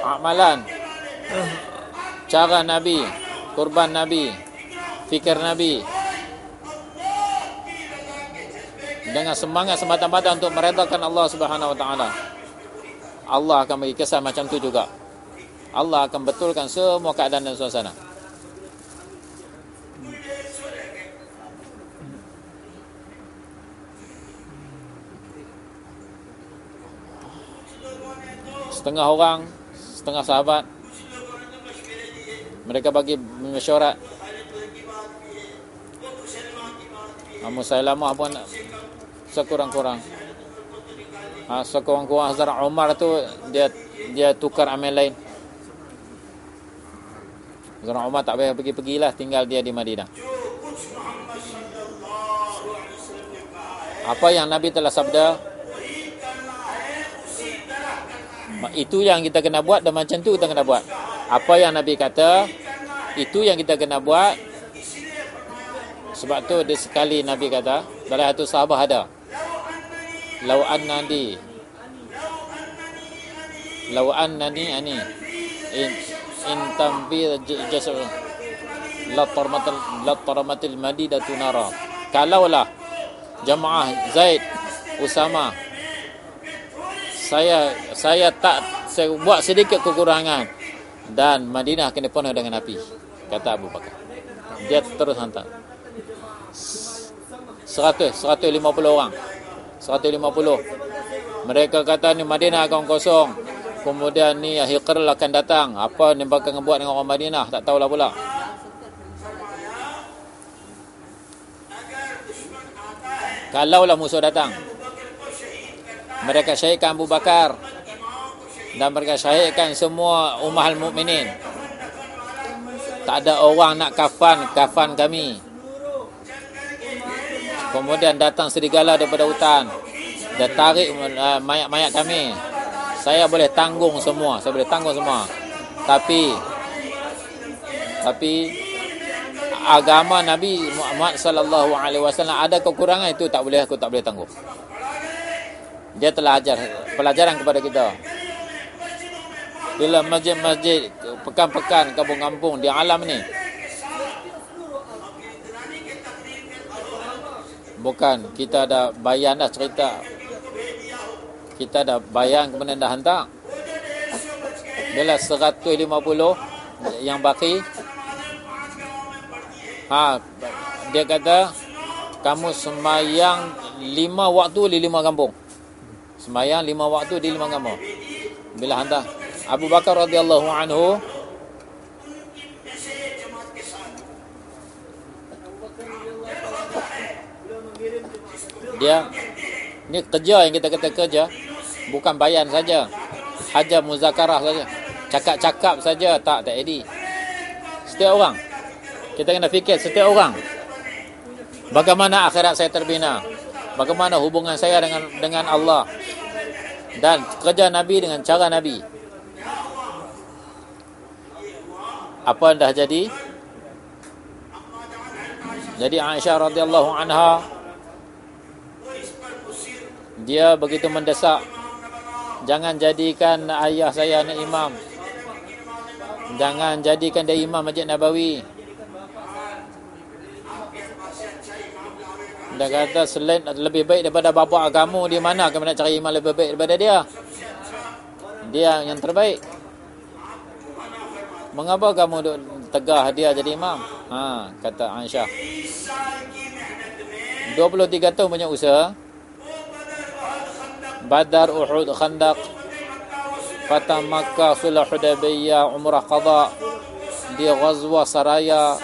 Amalan. Cara Nabi. Kurban Nabi. Fikir Nabi. Dengan semangat semata-mata untuk meredakan Allah Subhanahu Wa Taala. Allah akan bagi kesan macam tu juga. Allah akan betulkan semua keadaan dan suasana. Setengah orang, setengah sahabat mereka bagi mesyuarat Amu Sailamah pun sekurang-kurang. Ha, sekurang-kurang Hazrat Umar tu dia dia tukar amal lain. Hazrat Umar tak payah pergi-pergilah tinggal dia di Madinah. Apa yang Nabi telah sabda itu yang kita kena buat dan macam tu kita kena buat. Apa yang Nabi kata itu yang kita kena buat. Sebab tu dia sekali Nabi kata dalam satu sahabat ada Lau annani Lau annani ani in in tambi jasad. La tarmatil la tarmatil madidatu nara. Kalaulah jamaah Zaid Usama saya saya tak saya buat sedikit kekurangan. Dan Madinah kena penuh dengan api kata Abu Bakar. Dia terus hantar. 100 150 orang 150 mereka kata ni Madinah akan kosong. Kemudian ni Hiqril akan datang. Apa ni bakal buat dengan orang Madinah? Tak tahulah pula. Kalaulah musuh datang. Mereka syahidkan Abu Bakar. Dan mereka syahidkan semua ummah al-mukminin tak ada orang nak kafan kafan kami Kemudian datang serigala daripada hutan. Dia tarik uh, mayat-mayat kami. Saya boleh tanggung semua. Saya boleh tanggung semua. Tapi tapi agama Nabi Muhammad sallallahu alaihi wasallam ada kekurangan itu tak boleh aku tak boleh tanggung. Dia telah ajar pelajaran kepada kita. Bila masjid-masjid pekan-pekan kampung-kampung di alam ni Bukan kita ada bayan dah cerita. Kita ada bayan kemudian dah hantar. Bila 150 yang baki. Ha, dia kata kamu semayang lima waktu di lima kampung. Semayang lima waktu di lima kampung. Bila hantar Abu Bakar radhiyallahu anhu dia ni kerja yang kita kata kerja bukan bayan saja. Haja muzakarah saja. Cakap-cakap saja tak tak edi setiap orang. Kita kena fikir setiap orang. Bagaimana akhirat saya terbina? Bagaimana hubungan saya dengan dengan Allah? Dan kerja nabi dengan cara nabi. Apa yang dah jadi? Jadi Aisyah radhiyallahu anha dia begitu mendesak jangan jadikan ayah saya anak imam jangan jadikan dia imam masjid nabawi dia kata selain lebih baik daripada bapa agama di mana kamu nak cari imam lebih baik daripada dia dia yang terbaik mengapa kamu duk tegah dia jadi imam. Ha, kata Aisyah. 23 tahun punya usaha. Badar, Uhud, Khandaq, Fatah Makkah, Sulh Hudaybiyah, Umrah Qadha, dia Ghazwa Saraya.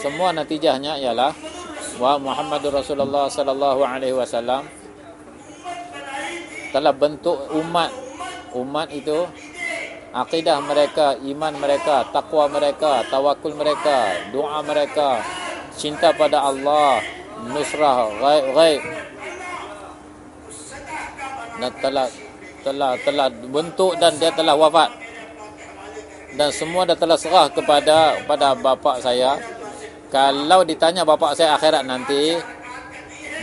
Semua natijahnya ialah wa Muhammadur Rasulullah sallallahu alaihi wasallam telah bentuk umat umat itu akidah mereka, iman mereka, takwa mereka, tawakul mereka, doa mereka, cinta pada Allah, nusrah ghaib. Dan telah telah telah bentuk dan dia telah wafat. Dan semua dah telah serah kepada pada bapa saya. Kalau ditanya bapa saya akhirat nanti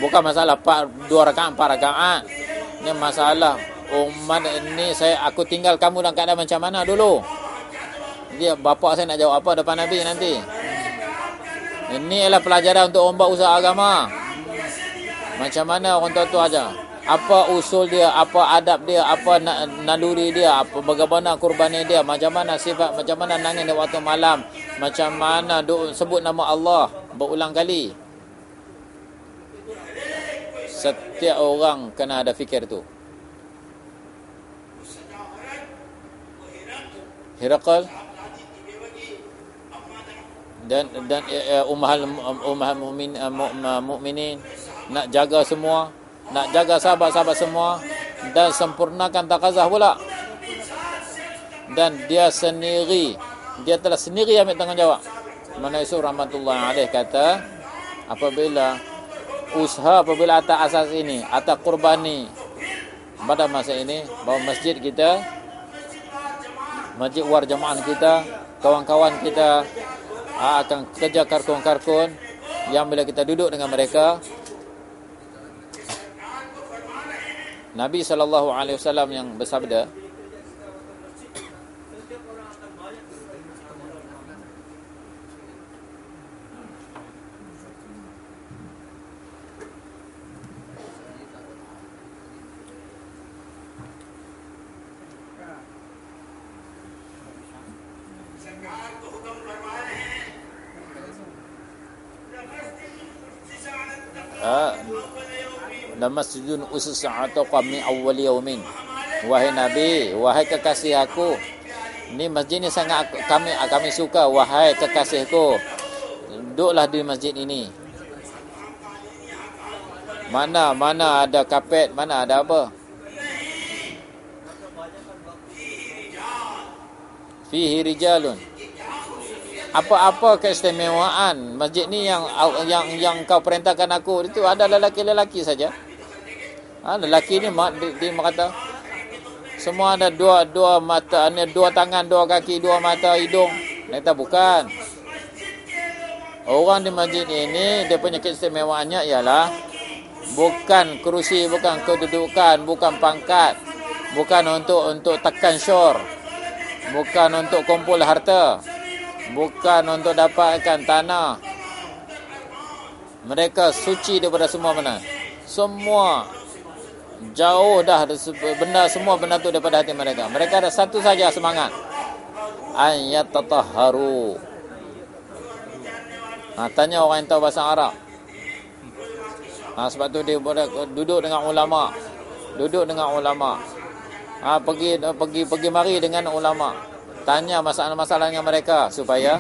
bukan masalah 4 2 rakaat 4 rakaat. Ini masalah. Umat ini saya aku tinggal kamu dalam keadaan macam mana dulu? Dia bapa saya nak jawab apa depan nabi nanti? Ini adalah pelajaran untuk orang usaha agama. Macam mana orang tua-tua aja apa usul dia apa adab dia apa naluri dia apa bagaimana kurbannya dia macam mana sifat macam mana nangis di waktu malam macam mana do, sebut nama Allah berulang kali. Setiap orang kena ada fikir tu. Herakal dan dan uh, ummahul ummah mukmin uh, mukminin nak jaga semua nak jaga sahabat-sahabat semua dan sempurnakan takazah pula. Dan dia sendiri dia telah sendiri ambil tanggungjawab. Mana Yusuf rahmatullah alaih kata apabila usaha apabila atas asas ini atas kurbani pada masa ini bahawa masjid kita masjid war jemaah kita, kawan-kawan kita ah, akan kerja karkun-karkun yang bila kita duduk dengan mereka Nabi sallallahu alaihi wasallam yang bersabda dan masjidun usus atau kami awal yaumin wahai nabi wahai kekasih aku. Ni masjid ni sangat kami kami suka wahai kekasihku duduklah di masjid ini. Mana mana ada kapet mana ada apa? Fihi rijalun. Apa-apa keistimewaan masjid ni yang yang yang kau perintahkan aku. Itu ada lelaki-lelaki saja Ha, lelaki ni dia, dia kata semua ada dua dua mata, ada dua tangan, dua kaki, dua mata, hidung. Kata bukan. Orang di masjid ini dia punya keistimewaannya ialah bukan kerusi, bukan kedudukan, bukan pangkat, bukan untuk untuk tekan syur, bukan untuk kumpul harta, bukan untuk dapatkan tanah. Mereka suci daripada semua mana? Semua jauh dah benda semua benda tu daripada hati mereka. Mereka ada satu saja semangat. An yatatahharu. Ha, tanya orang yang tahu bahasa Arab. Ha, sebab tu dia duduk dengan ulama. Duduk dengan ulama. Ha, pergi pergi pergi mari dengan ulama. Tanya masalah-masalah dengan mereka supaya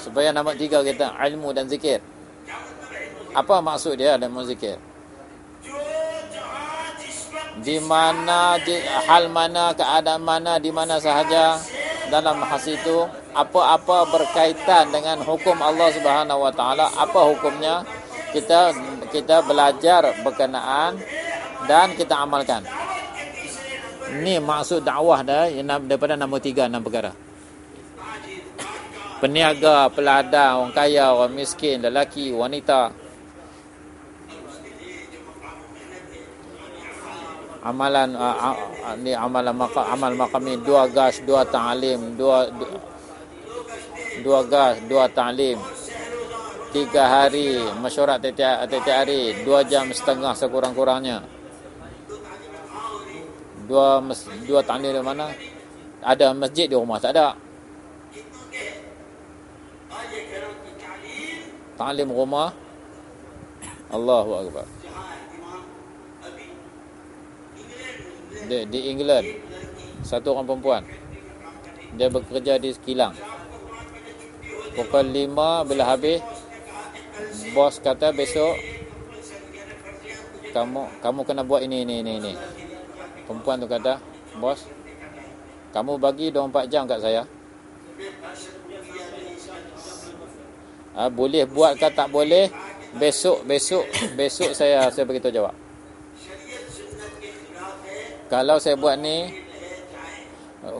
supaya nama tiga kita ilmu dan zikir. Apa maksud dia dalam zikir? Di mana di hal mana keadaan mana di mana sahaja dalam hadis itu apa-apa berkaitan dengan hukum Allah Subhanahu wa taala apa hukumnya kita kita belajar berkenaan dan kita amalkan. Ini maksud dakwah dah daripada nama tiga enam perkara. Peniaga peladang orang kaya orang miskin lelaki wanita amalan uh, uh, ni amalan maka, amal makam ni dua gas dua ta'lim dua, dua gas dua ta'lim tiga hari mesyuarat tiap, tiap hari dua jam setengah sekurang-kurangnya dua dua ta'lim di mana ada masjid di rumah tak ada Ta'lim rumah. Allahu Akbar. Di, di England. Satu orang perempuan. Dia bekerja di Kilang. Pukul 5 bila habis. Bos kata besok. Kamu kamu kena buat ini, ini, ini, ini. Perempuan tu kata. Bos. Kamu bagi 24 jam kat saya. Ha, boleh buat ke tak boleh? Besok, besok, besok saya saya beritahu jawab. Kalau saya buat ni,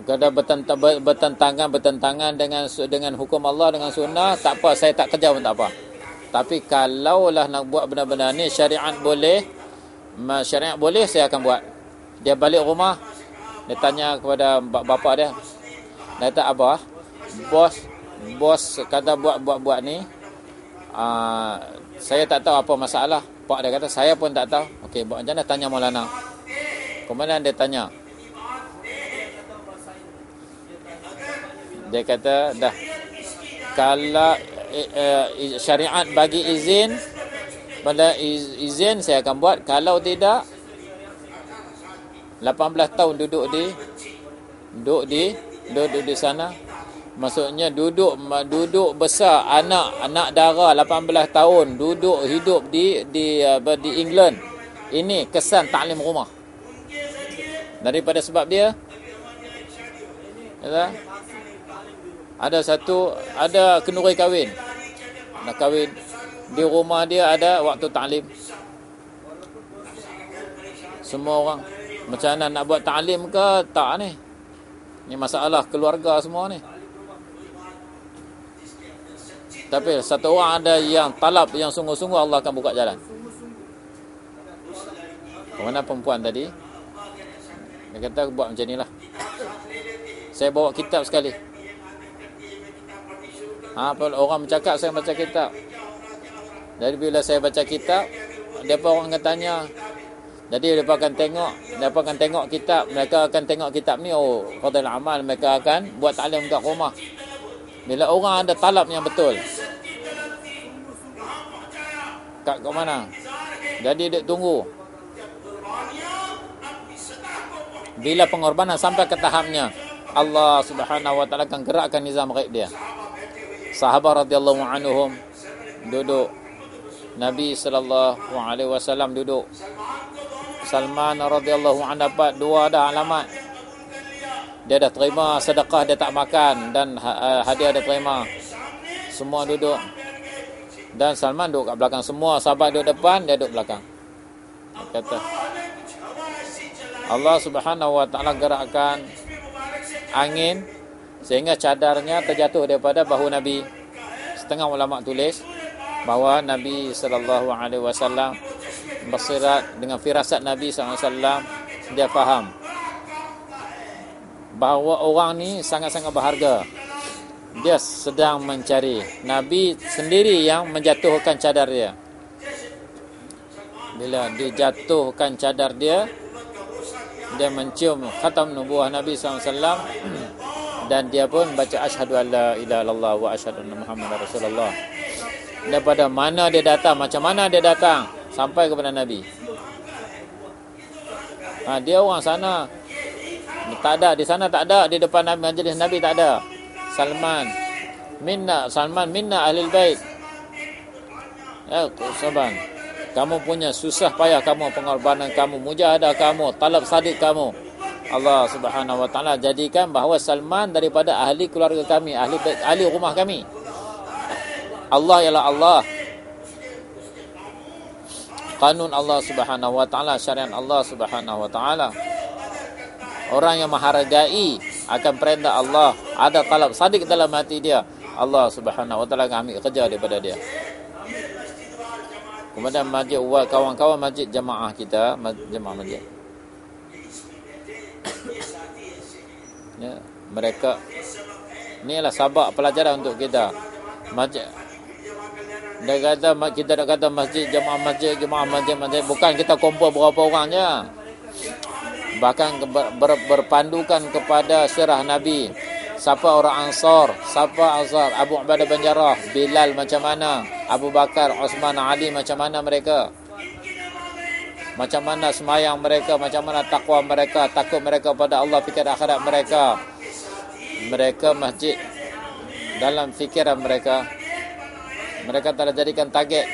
kada bertentangan bertentangan dengan dengan hukum Allah dengan sunnah, tak apa saya tak kerja pun tak apa. Tapi kalau lah nak buat benda-benda ni syariat boleh, syariat boleh saya akan buat. Dia balik rumah, dia tanya kepada bapa dia. Dia kata apa? Bos bos kata buat buat buat ni uh, saya tak tahu apa masalah pak dia kata saya pun tak tahu okey buat macam mana tanya Maulana kemudian dia tanya dia kata dah kalau uh, syariat bagi izin pada izin saya akan buat kalau tidak 18 tahun duduk di duduk di duduk di sana Maksudnya duduk duduk besar anak anak dara 18 tahun duduk hidup di di apa di England. Ini kesan taklim rumah. Daripada sebab dia ya, ada satu ada kenuri kahwin. Nak kahwin di rumah dia ada waktu taklim. Semua orang macam mana nak buat taklim ke tak ni? Ni masalah keluarga semua ni. Tapi satu orang ada yang talab yang sungguh-sungguh Allah akan buka jalan. Mana perempuan tadi? Dia kata buat macam inilah. Saya bawa kitab sekali. Ha, orang bercakap saya baca kitab. Jadi bila saya baca kitab, depa orang akan tanya. Jadi depa akan tengok, depa akan tengok kitab, mereka akan tengok kitab ni oh, fadil amal mereka akan buat taklim kat rumah. Bila orang ada talab yang betul. Kat kat mana? Jadi dia tunggu. Bila pengorbanan sampai ke tahapnya, Allah Subhanahu wa taala akan gerakkan nizam ghaib dia. Sahabat radhiyallahu anhum duduk. Nabi sallallahu alaihi wasallam duduk. Salman radhiyallahu anhu dapat dua dah alamat dia dah terima sedekah dia tak makan dan ha, uh, hadiah dia terima semua duduk dan Salman duduk kat belakang semua sahabat duduk depan dia duduk belakang dia kata Allah Subhanahu wa taala gerakkan angin sehingga cadarnya terjatuh daripada bahu Nabi setengah ulama tulis bahawa Nabi sallallahu alaihi wasallam bersirat dengan firasat Nabi sallallahu alaihi wasallam dia faham bahawa orang ni sangat-sangat berharga. Dia sedang mencari. Nabi sendiri yang menjatuhkan cadar dia. Bila dijatuhkan cadar dia, dia mencium khatam nubuah Nabi SAW dan dia pun baca asyhadu alla ilaha illallah wa asyhadu anna muhammadar rasulullah. Daripada mana dia datang, macam mana dia datang sampai kepada Nabi. Ha, dia orang sana tak ada di sana tak ada di depan Nabi majlis Nabi tak ada. Salman minna Salman minna ahli bait. Ya saban. Kamu punya susah payah kamu pengorbanan kamu mujahadah kamu talab sadik kamu. Allah Subhanahu wa taala jadikan bahawa Salman daripada ahli keluarga kami, ahli ahli rumah kami. Allah ialah Allah. Kanun Allah Subhanahu wa taala, syariat Allah Subhanahu wa taala. Orang yang menghargai akan perintah Allah, ada talab sadik dalam hati dia, Allah Subhanahu wa taala ambil kerja daripada dia. Kemudian masjid kawan-kawan masjid jemaah kita, jemaah masjid. Ya, mereka ni adalah sabak pelajaran untuk kita. Masjid dia kata kita nak kata masjid jemaah masjid jemaah masjid masjid bukan kita kumpul berapa orang je bahkan ber, ber, berpandukan kepada sirah Nabi Siapa orang Ansar? Siapa Ansar? Abu Ubadah bin Jarrah, Bilal macam mana? Abu Bakar, Osman, Ali macam mana mereka? Macam mana semayang mereka? Macam mana takwa mereka? Takut mereka pada Allah, fikir akhirat mereka? Mereka masjid dalam fikiran mereka. Mereka telah jadikan target.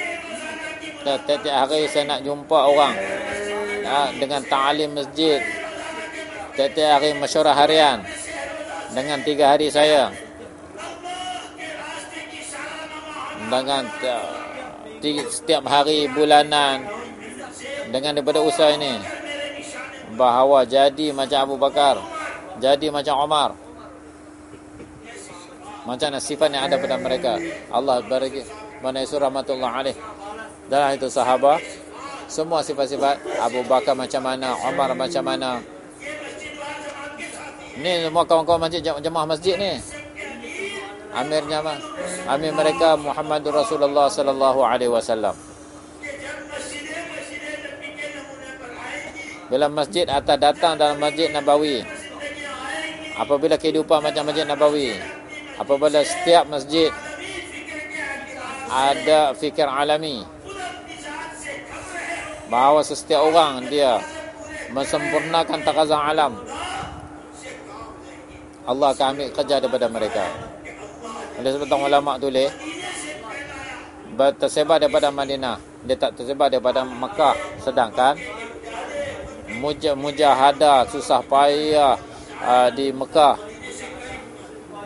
Tiap-tiap hari saya nak jumpa orang ya, dengan ta'alim masjid. Tiap-tiap hari masyurah harian dengan tiga hari saya. Dengan setiap hari bulanan. Dengan daripada usaha ini. Bahawa jadi macam Abu Bakar jadi macam Omar. Macam sifat yang ada pada mereka. Allah bagi mana surah rahmatullah alaih. Dalam itu sahabat semua sifat-sifat Abu Bakar macam mana Omar macam mana Ni semua kawan-kawan masjid jemaah masjid ni. Amirnya mah. Amir mereka Muhammadur Rasulullah sallallahu alaihi wasallam. Bila masjid atau datang dalam masjid Nabawi. Apabila kehidupan macam masjid Nabawi. Apabila setiap masjid ada fikir alami. Bahawa setiap orang dia mensempurnakan takazah alam. Allah akan ambil kerja daripada mereka. Oleh sebab itu ulama tulis tersebar daripada Madinah, dia tak tersebar daripada Mekah. Sedangkan mujahadah susah payah uh, di Mekah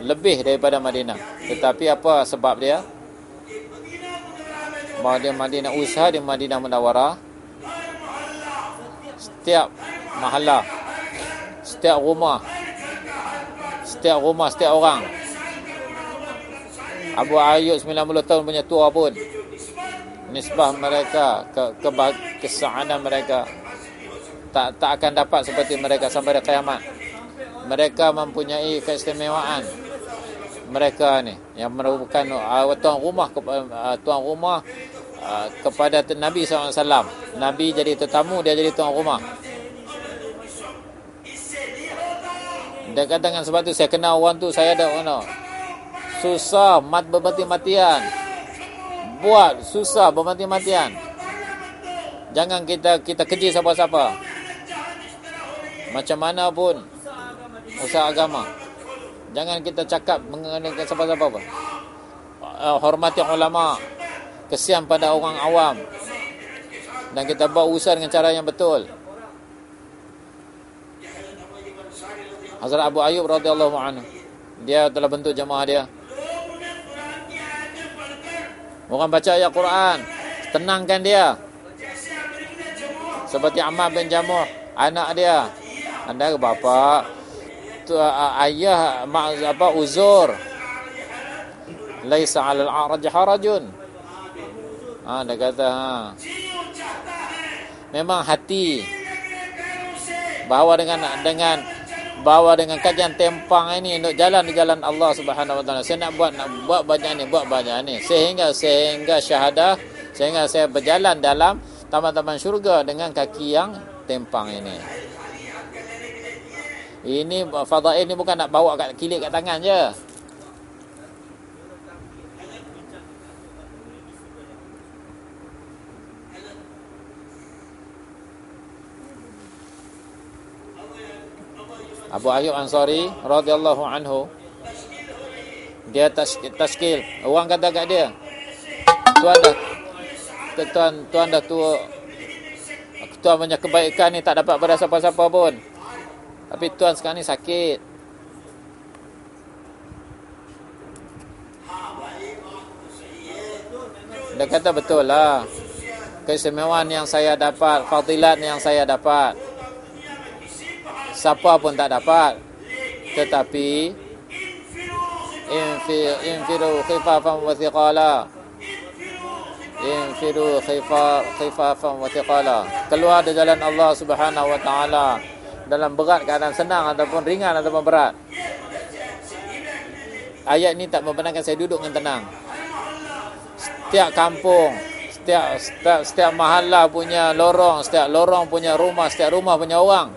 lebih daripada Madinah. Tetapi apa sebab dia? Madinah Madinah usaha di Madinah Munawwarah setiap mahalah setiap rumah setiap rumah, setiap orang. Abu Ayyub 90 tahun punya tua pun. Nisbah mereka, ke, ke kesaanan mereka. Tak tak akan dapat seperti mereka sampai hari kiamat. Mereka mempunyai keistimewaan. Mereka ni yang merupakan uh, tuan rumah uh, tuan rumah uh, kepada Nabi SAW. Nabi jadi tetamu, dia jadi tuan rumah. Dia katakan sebab tu saya kenal orang tu saya ada mana. Susah mat bermati-matian. Buat susah bermati-matian. Jangan kita kita keji siapa-siapa. Macam mana pun usaha agama. Jangan kita cakap mengenai siapa-siapa apa. Uh, hormati ulama. Kesian pada orang awam. Dan kita buat usaha dengan cara yang betul. Hazrat Abu Ayyub radhiyallahu anhu. Dia telah bentuk jemaah dia. Orang baca ayat Quran, tenangkan dia. Seperti Ammar bin Jamuh, anak dia. Anda ke bapa? Ayah mak apa uzur. Laisa 'alal a'raj harajun. Ha, dia kata ha. Memang hati bahawa dengan dengan bawa dengan kajian tempang ini untuk jalan di jalan Allah Subhanahu Wa Taala. Saya nak buat nak buat banyak ni, buat banyak ni sehingga sehingga syahadah sehingga saya berjalan dalam taman-taman syurga dengan kaki yang tempang ini. Ini fadail ini bukan nak bawa kat kilik kat tangan je. Abu Ayyub Ansari radhiyallahu anhu dia tashkil orang kata kat dia tuan dah tuan tuan dah tua. Tuan punya kebaikan ni tak dapat pada siapa-siapa pun. Tapi tuan sekarang ni sakit. Dia kata betul lah. Keistimewaan yang saya dapat fadilat yang saya dapat siapa pun tak dapat. Tetapi infi infiru khifafan wa thiqala. Infiru khifa khifafan wa thiqala. Keluar dari jalan Allah Subhanahu wa taala. Dalam berat keadaan senang ataupun ringan ataupun berat. Ayat ini tak membenarkan saya duduk dengan tenang. Setiap kampung setiap setiap, setiap mahalah punya lorong setiap lorong punya rumah setiap rumah punya orang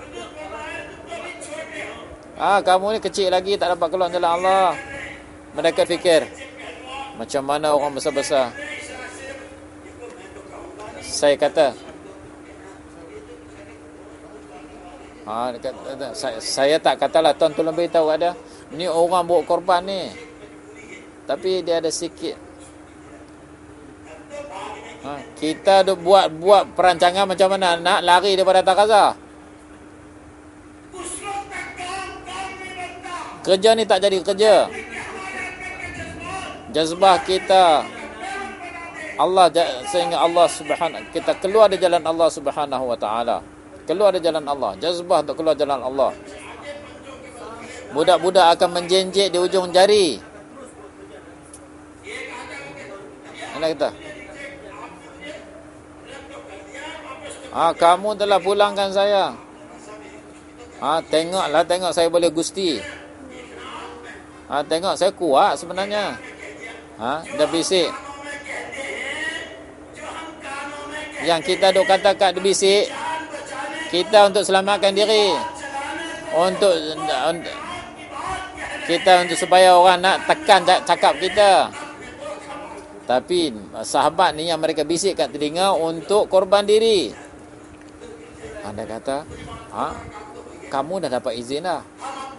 Ah, kamu ni kecil lagi tak dapat keluar jalan Allah. Mereka fikir macam mana orang besar-besar. Saya kata Ha, dekat, saya, saya tak katalah tuan tolong beritahu ada. Ni orang buat korban ni. Tapi dia ada sikit. Ha, kita buat buat perancangan macam mana? Nak lari daripada takaza kerja ni tak jadi kerja. Jazbah kita Allah sehingga Allah Subhanahu kita keluar dari jalan Allah Subhanahu wa taala. Keluar dari jalan Allah. Jazbah untuk keluar jalan Allah. Budak-budak akan menjenjek di ujung jari. Mana kita Ah, kamu telah pulangkan saya. Ah, tengoklah tengok saya boleh gusti. Ah, tengok saya kuat sebenarnya. Ah, dah bisik. Yang kita duk kata kat bisik, kita untuk selamatkan diri. Untuk, untuk kita untuk supaya orang nak tekan cakap kita. Tapi sahabat ni yang mereka bisik kat telinga untuk korban diri. Anda kata, ha? Kamu dah dapat izin dah.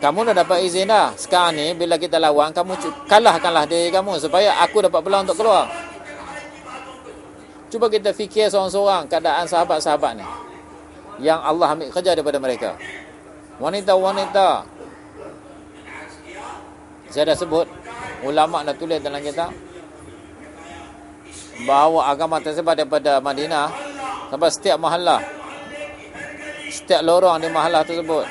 Kamu dah dapat izin dah. Sekarang ni bila kita lawan, kamu kalahkanlah diri kamu supaya aku dapat peluang untuk keluar. Cuba kita fikir seorang-seorang keadaan sahabat-sahabat ni. Yang Allah ambil kerja daripada mereka. Wanita-wanita. Saya dah sebut. Ulama' dah tulis dalam kitab. Bahawa agama tersebut daripada Madinah. Sampai setiap mahalah setiap lorong di mahalah tersebut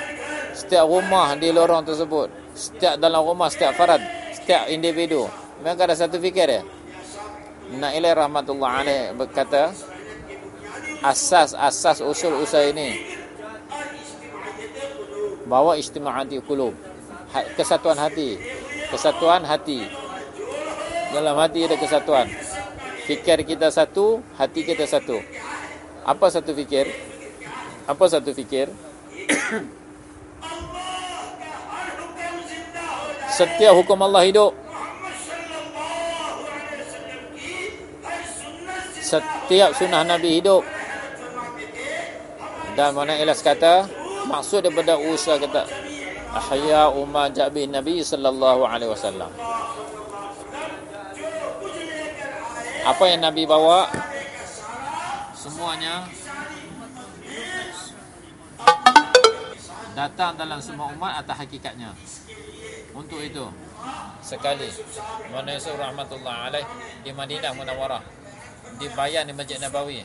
setiap rumah di lorong tersebut setiap dalam rumah setiap farad setiap individu. Memang ada satu fikir dia. Nailai rahmatullah alaih berkata asas-asas usul usaha ini bahawa istima'ati kulub ha, kesatuan hati. Kesatuan hati. Dalam hati ada kesatuan. Fikir kita satu hati kita satu. Apa satu fikir apa satu fikir? Setiap hukum Allah hidup. Setiap sunnah Nabi hidup. Dan mana ilas kata, maksud daripada usaha kata, Ahya umma jabi Nabi sallallahu alaihi wasallam. Apa yang Nabi bawa? Semuanya datang dalam semua umat atas hakikatnya. Untuk itu, sekali mana Yusuf rahmatullah alaih di Madinah Munawarah dibayar di Masjid Nabawi.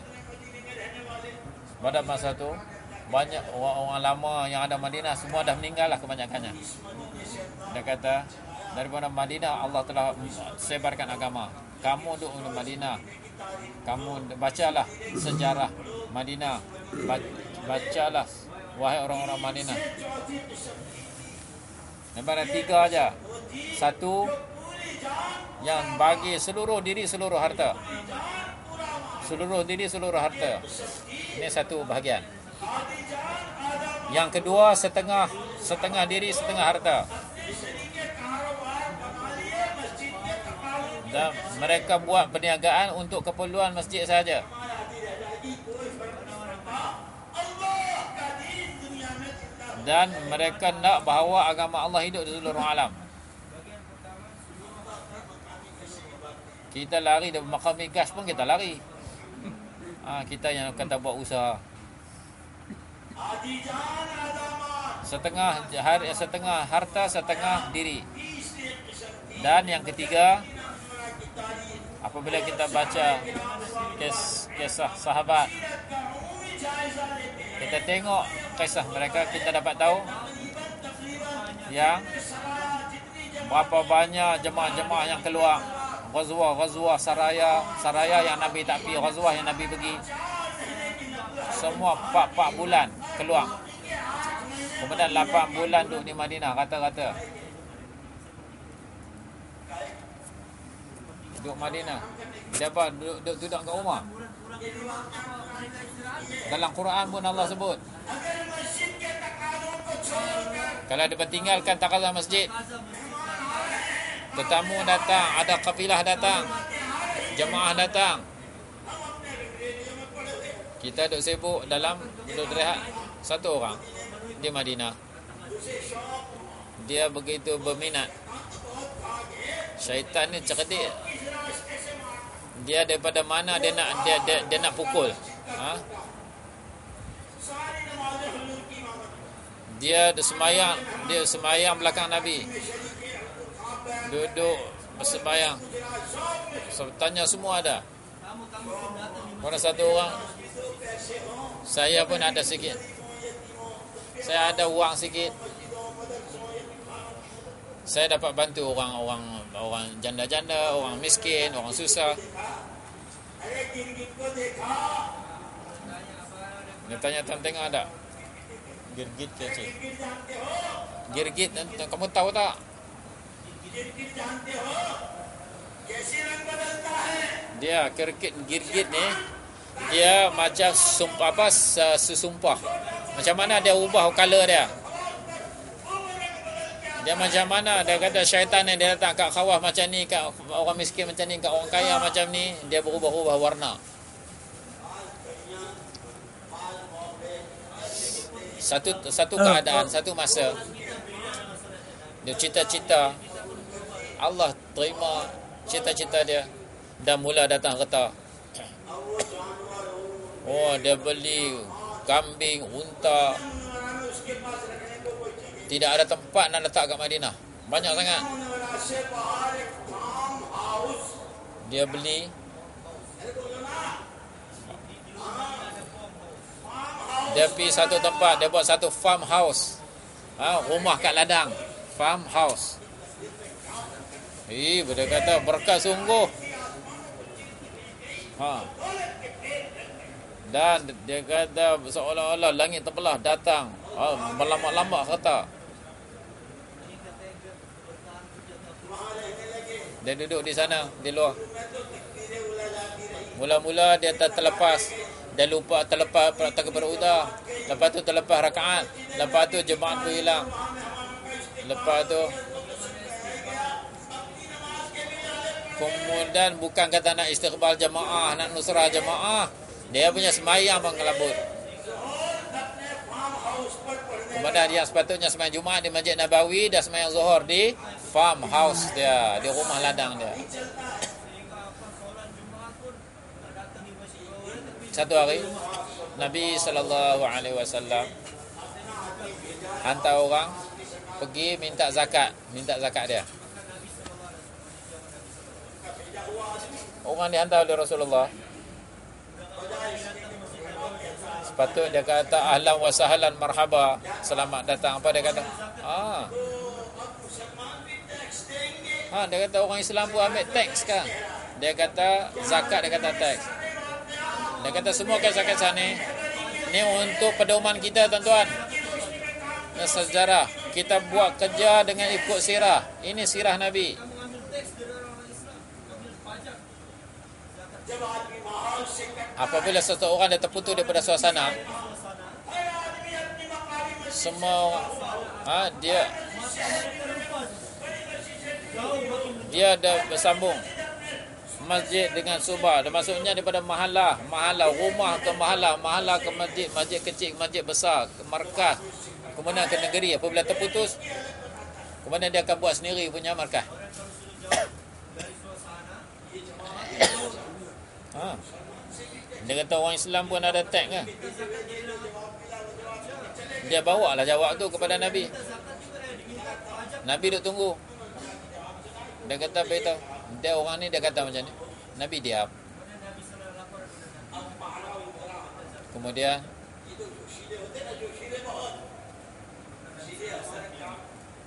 Pada masa itu, banyak orang-orang lama yang ada Madinah semua dah meninggal lah kebanyakannya. Dia kata, daripada Madinah Allah telah sebarkan agama. Kamu duduk di Madinah. Kamu bacalah sejarah Madinah. Bacalah Wahai orang-orang Madinah. Nombor tiga aja. Satu Yang bagi seluruh diri seluruh harta. Seluruh diri seluruh harta. Ini satu bahagian. Yang kedua setengah Setengah diri setengah harta. Dan mereka buat perniagaan untuk keperluan masjid saja. Dan mereka nak bahawa agama Allah hidup di seluruh alam. Kita lari dari makam gas pun kita lari. Ha, kita yang kata buat usaha. Setengah har, setengah harta, setengah diri. Dan yang ketiga, apabila kita baca kes, kisah sahabat kita tengok kisah mereka kita dapat tahu yang berapa banyak jemaah-jemaah yang keluar. Ghazwa ghazwa saraya saraya yang nabi tak pergi ghazwa yang nabi pergi. Semua 4 4 bulan keluar. Kemudian 8 bulan duduk di Madinah kata-kata duduk Madinah. Dia apa? Duduk, duduk, duduk kat rumah dalam Quran pun Allah sebut Kalau dia tinggalkan takazah masjid. Tetamu datang, ada kafilah datang. Jemaah datang. Kita duduk sibuk dalam duduk rehat satu orang di Madinah. Dia begitu berminat. Syaitan ni cerdik. Dia daripada mana dia nak dia dia, dia nak pukul. Ha? Dia semayang, dia semayang belakang Nabi. Duduk bersemayang. So, tanya semua ada. Mana satu orang saya pun ada sikit. Saya ada wang sikit. Saya dapat bantu orang-orang orang janda-janda, orang miskin, orang susah. Dia tanya tentang tengok ada. Girgit ke cik? Girgit kamu tahu tak? Dia girgit girgit ni dia macam sumpah apa sesumpah. Macam mana dia ubah color dia? Dia macam mana dia kata syaitan ni dia datang kat kawah macam ni kat orang miskin macam ni kat orang kaya macam ni dia berubah-ubah warna. Satu satu keadaan satu masa. Dia cita-cita. Allah terima cita-cita dia. Dan mula datang kereta oh dia beli kambing unta. Tidak ada tempat nak letak kat Madinah. Banyak sangat. Dia beli Dia pergi satu tempat, dia buat satu farm house. Ha, rumah kat ladang. Farm house. Eh, dia kata berkat sungguh. Ha. Dan dia kata seolah-olah langit terbelah datang. Ha, melambak-lambak kata. Dia duduk di sana, di luar. Mula-mula dia tak terlepas dan lupa terlepas takbir udah lepas tu terlepas rakaat. Lepas tu jemaah tu hilang. Lepas tu kemudian bukan kata nak istiqbal jemaah nak nusrah jemaah dia punya semayang mengelabut kemudian dia sepatutnya semayang Jumaat di Masjid Nabawi dan semayang Zuhur di farmhouse dia di rumah ladang dia satu hari Nabi sallallahu alaihi wasallam hantar orang pergi minta zakat, minta zakat dia. Orang dihantar oleh Rasulullah. Sepatutnya dia kata ahlan wa sahlan marhaba, selamat datang. Apa dia kata? Ah. Ha, dia kata orang Islam pun ambil teks kan. Dia kata zakat dia kata teks. Dia kata semua kisah-kisah sana Ini untuk pedoman kita tuan-tuan. Sejarah Kita buat kerja dengan ikut sirah. Ini sirah Nabi. Apabila seseorang dia terputus daripada suasana Semua ha, Dia Dia ada bersambung masjid dengan subah. Dan maksudnya daripada mahalah, mahalah rumah ke mahalah, mahalah ke masjid, masjid kecil, masjid besar, ke markah. Kemudian ke negeri apabila terputus, kemudian dia akan buat sendiri punya markah. ha. Dia kata orang Islam pun ada tag kan? Dia bawa lah jawab tu kepada Nabi. Nabi duk tunggu. Dia kata beritahu. Dia orang ni dia kata macam ni. Nabi diam. Kemudian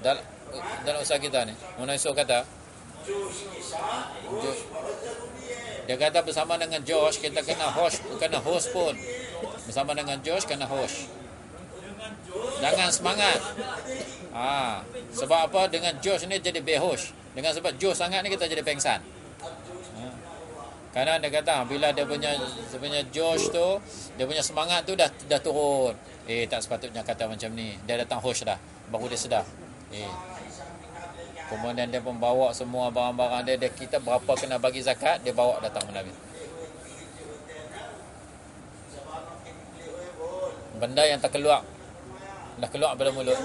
dalam dalam usaha kita ni, Mona Isu kata dia kata bersama dengan Josh kita kena host kena host pun bersama dengan Josh kena host jangan semangat ah sebab apa dengan Josh ni jadi behosh dengan sebab jauh sangat ni kita jadi pengsan. Ha. Karena dia kata bila dia punya sebenarnya Josh tu, dia punya semangat tu dah dah turun. Eh tak sepatutnya kata macam ni. Dia datang host dah. baru dia sedar. Eh. Kemudian dia pun bawa semua barang-barang dia, dia kita berapa kena bagi zakat, dia bawa datang Nabi. Benda yang tak keluar dah keluar pada mulut.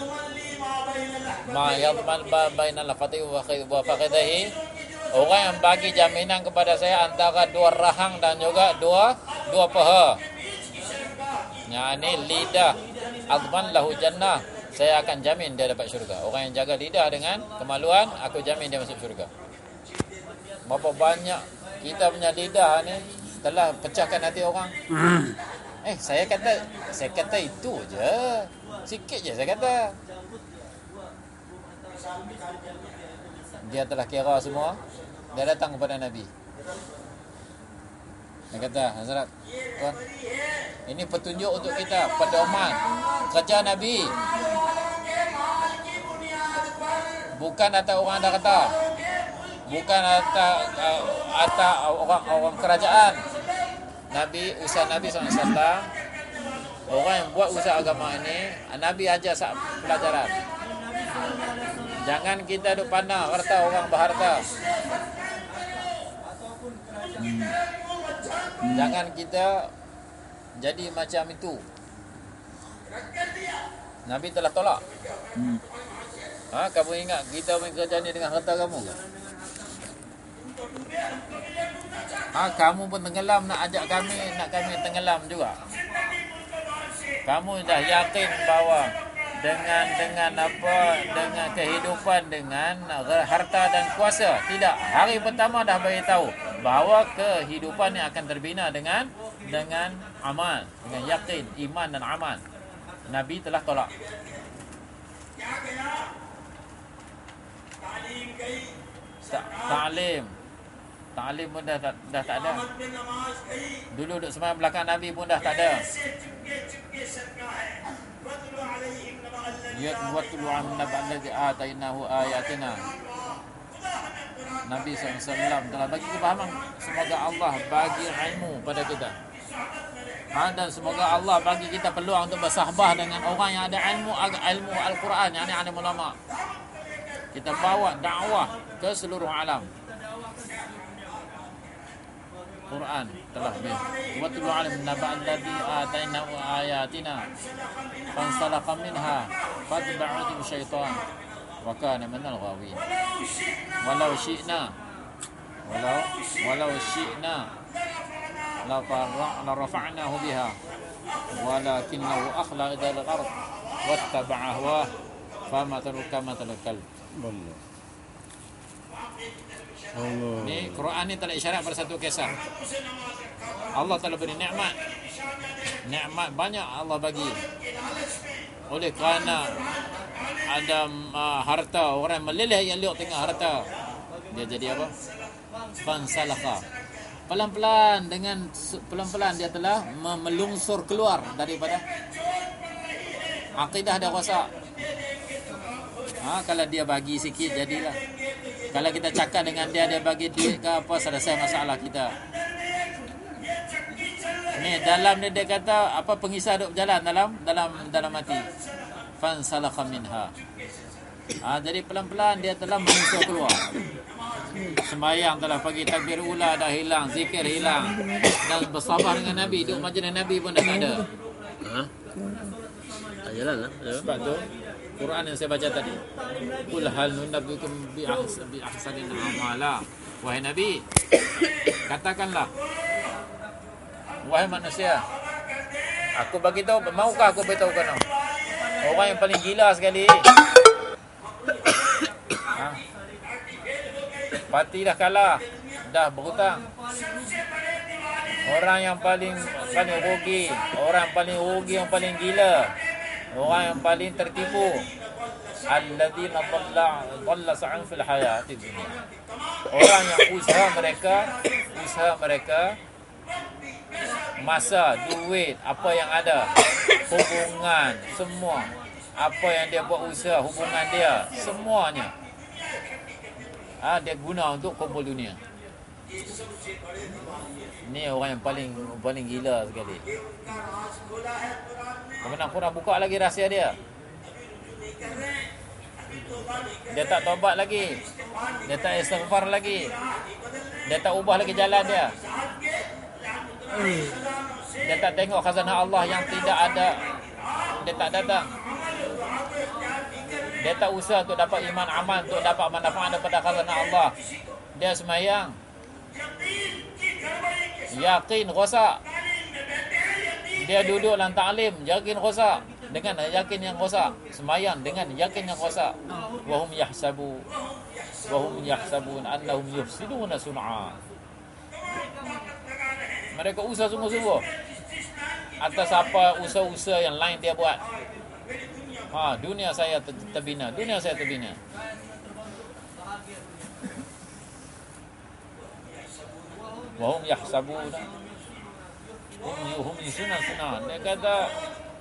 Ma yadman ba bainal fatih wa faqidahi Orang yang bagi jaminan kepada saya antara dua rahang dan juga dua dua paha. Yang ini lidah azman lahu jannah. Saya akan jamin dia dapat syurga. Orang yang jaga lidah dengan kemaluan, aku jamin dia masuk syurga. Berapa banyak kita punya lidah ni telah pecahkan hati orang. Eh, saya kata saya kata itu je. Sikit je saya kata. Dia telah kira semua dia datang kepada Nabi. Dia kata, Hazrat, tuan, ini petunjuk untuk kita, pedoman kerja Nabi. Bukan atas orang ada kata. Bukan atas uh, atas orang orang kerajaan. Nabi usaha Nabi SAW Orang yang buat usaha agama ini Nabi ajar pelajaran Jangan kita duk pandang harta orang berharta Hmm. Jangan kita jadi macam itu. Nabi telah tolak. Hmm. Ha, kamu ingat kita main kerja ni dengan harta kamu ke? Ha, kamu pun tenggelam nak ajak kami, nak kami tenggelam juga. Kamu dah yakin bahawa dengan dengan apa dengan kehidupan dengan harta dan kuasa tidak? Hari pertama dah bagi tahu bahawa kehidupan yang akan terbina dengan dengan amal dengan yakin iman dan amal nabi telah tolak. Ta'lim ta'lim pun dah, dah, dah tak ada. Dulu duduk semua belakang nabi pun dah tak ada. Yatlu an naba allazi atainahu ayatina. Nabi SAW telah bagi kefahaman Semoga Allah bagi ilmu pada kita. Ha, Dan semoga Allah bagi kita peluang untuk bersahabah dengan orang yang ada ilmu ilmu Al-Quran Yang ini ulama. Kita bawa dakwah ke seluruh alam Quran telah bin wa tulu alim naba alladhi atayna ayatina fansalakha minha fatba'u syaitan wa kana min al-ghawin walau syi'na walau walau syi'na la farra la rafa'nahu biha walakinahu akhla ila al-ard wattaba'a hawa fama taruka ma talakal Allah. Ni Quran ni telah isyarat pada satu kisah. Allah telah beri nikmat. Nikmat banyak Allah bagi. Oleh kerana ada uh, harta orang meleleh yang liuk tengah harta. Dia jadi apa? Fansalaka. Pelan-pelan dengan pelan-pelan dia telah melungsur keluar daripada akidah dia rosak. Ha, kalau dia bagi sikit jadilah. Kalau kita cakap dengan dia dia bagi duit ke apa selesai masalah kita. Ni dalam ni dia kata apa pengisah duk berjalan dalam dalam dalam mati. Fan salakha minha. Ha, jadi pelan-pelan dia telah menyusul keluar. Sembayang telah pagi takbir ula dah hilang, zikir hilang. Dan bersabar dengan Nabi, duduk majlis Nabi pun dah tak ada. Ha? Jalan lah. Sebab tu Quran yang saya baca tadi. Qul hal nunabbiukum bi ahsan bi ahsanin amala. Wahai Nabi, katakanlah wahai manusia, aku bagi tahu maukah aku beritahu kamu? Orang yang paling gila sekali. ha? Pati dah kalah, dah berhutang. Orang yang paling paling rugi, orang paling rugi yang paling gila orang yang paling tertipu. Alladzina dhalla dhalla sa'an fil hayati dunya orang yang usaha mereka usaha mereka masa duit apa yang ada. Hubungan semua. Apa yang dia buat usaha hubungan dia semuanya. Ha, dia guna untuk kumpul dunia. Ni orang yang paling paling gila sekali Kemudian kurang buka lagi rahsia dia. Dia tak tobat lagi. Dia tak istighfar lagi. Dia tak ubah lagi jalan dia. Dia tak tengok khazanah Allah yang tidak ada. Dia tak datang. Dia tak usah untuk dapat iman aman, untuk dapat manfaat daripada khazanah Allah. Dia semayang. Yakin rosak. Dia duduk dalam ta'lim, yakin rosak. Dengan yakin yang rosak. Semayang dengan yakin yang rosak. Wahum yahsabu. Wahum yahsabun annahum yuhsiduna sun'a. Mereka usah sungguh-sungguh. Atas apa usaha-usaha yang lain dia buat. Ha, dunia saya terbina. Dunia saya terbina. Wahum yahsabun. Hum yuhum yusuna suna. Dia kata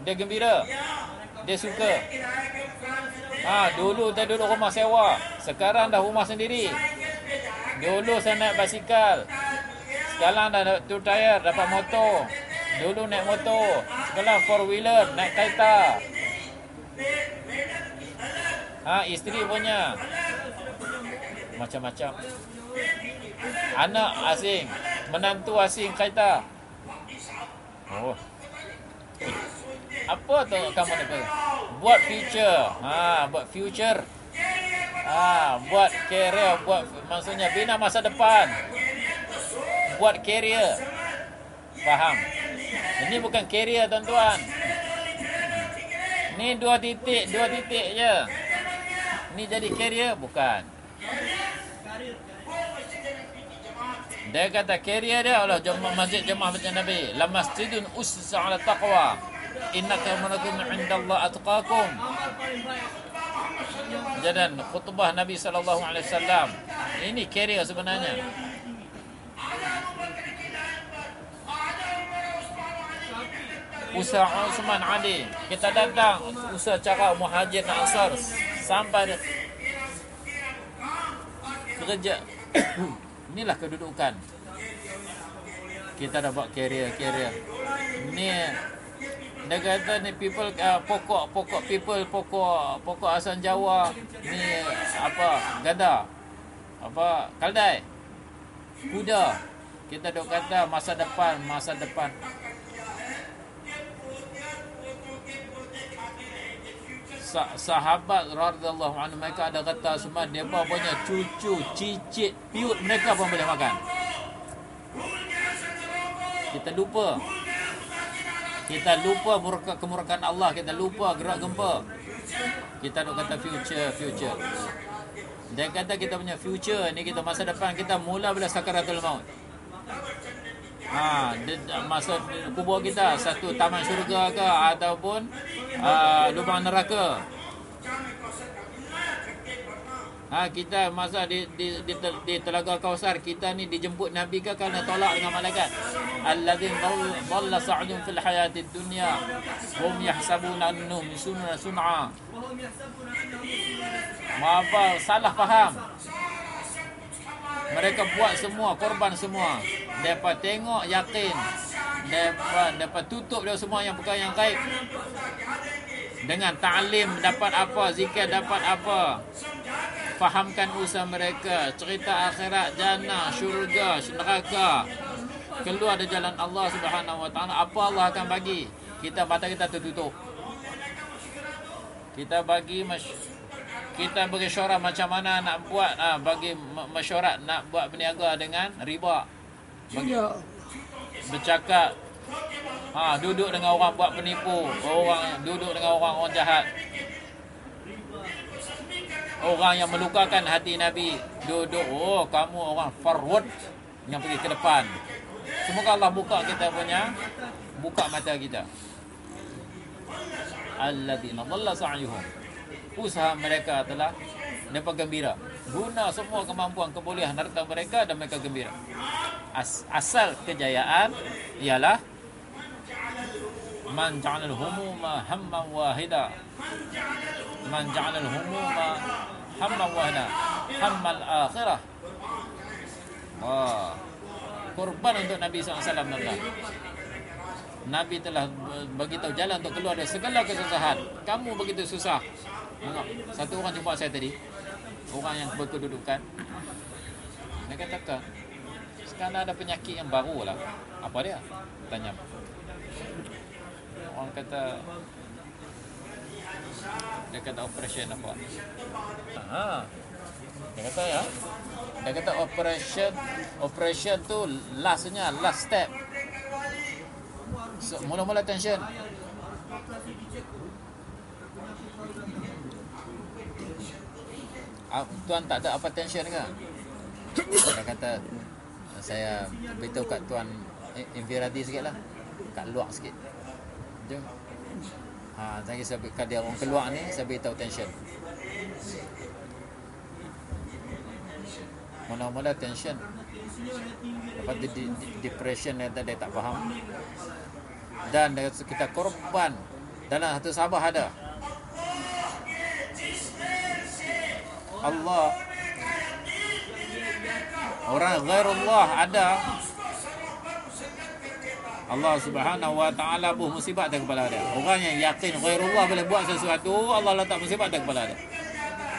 dia gembira. Dia suka. Ha, dulu dia duduk rumah sewa. Sekarang dah rumah sendiri. Dulu saya naik basikal. Sekarang dah two tire dapat motor. Dulu naik motor. Sekarang four wheeler naik kereta. Ha, isteri punya. Macam-macam. Anak asing. Menantu asing kereta. Oh. Apa tu kamu nak Buat future. Ha, buat future. Ha, buat career, buat maksudnya bina masa depan buat carrier. Faham? Ini bukan carrier tuan-tuan. Ni dua titik, dua titik je. Ni jadi carrier bukan. Dia kata carrier dia Allah jemaah masjid jemaah macam Nabi. La masjidun ussisa ala taqwa. Inna kamanakum indallah atqakum. Jadi khutbah Nabi sallallahu alaihi wasallam. Ini carrier sebenarnya. usaha Uthman Ali kita datang usaha cara muhajir dan ansar sampai kerja inilah kedudukan. Kita dah buat career ni dia kata ni people uh, pokok pokok people pokok pokok asal Jawa ni apa gada. Apa kaldai. Kuda. Kita dok kata masa depan masa depan sahabat radhiyallahu anhu mereka ada kata semua bawa punya cucu cicit piut mereka pun boleh makan. Kita lupa. Kita lupa murka kemurkaan Allah kita lupa gerak gempa. Kita nak kata future future. Dia kata kita punya future ni kita masa depan kita mula bila sakaratul maut Ha, masa kubur kita satu taman syurga ke ataupun uh, lubang neraka. Ha, kita masa di di di, di telaga Kausar kita ni dijemput Nabi ke kerana tolak dengan malaikat. Alladzin dhalla sa'dun fil hayatid dunya hum yahsabuna annahum sunna sun'a. Apa salah faham? Mereka buat semua, korban semua. Mereka tengok, yakin. Mereka, mereka tutup dia semua yang bukan yang gaib. Dengan ta'lim dapat apa, zikir dapat apa. Fahamkan usaha mereka. Cerita akhirat, jannah, syurga, neraka. Keluar dari jalan Allah subhanahu wa ta'ala. Apa Allah akan bagi? Kita mata kita tertutup. Kita bagi masyarakat kita bagi syarat macam mana nak buat ah bagi mesyuarat nak buat berniaga dengan riba. Bagi, bercakap ha duduk dengan orang buat penipu, orang duduk dengan orang orang jahat. Orang yang melukakan hati Nabi duduk oh kamu orang forward yang pergi ke depan. Semoga Allah buka kita punya buka mata kita. Alladzina dhalla sa'yuhum usaha mereka telah mereka gembira. Guna semua kemampuan kebolehan harta mereka dan mereka gembira. As, asal kejayaan ialah man ja'al al-humuma hamman wahida. Man ja'al al-humuma hamman wahida. Hammal akhirah. Wah. Korban untuk Nabi SAW Nabi telah bagi tahu jalan untuk keluar dari segala kesusahan. Kamu begitu susah Satu orang jumpa saya tadi. Orang yang berkedudukan. Dia kata, sekarang ada penyakit yang baru lah. Apa dia? Tanya. Orang kata, dia kata operation apa? Ha. Dia kata ya. Dia kata operation operation tu lastnya last step. So, mula-mula tension. Tuan tak ada apa tension ke? Dia kata saya beritahu kat tuan Inviradi sikit lah Kat luar sikit. Jom ha, Saya kisah kat dia orang keluar ni Saya beritahu tension. Mula-mula tension. Lepas tu depression dia, dia tak faham. Dan kita korban. Dalam satu sabah ada Allah. Orang ghairullah ada. Allah subhanahu wa ta'ala buh musibah atas kepala dia. Orang yang yakin ghairullah boleh buat sesuatu Allah letak musibah atas kepala dia.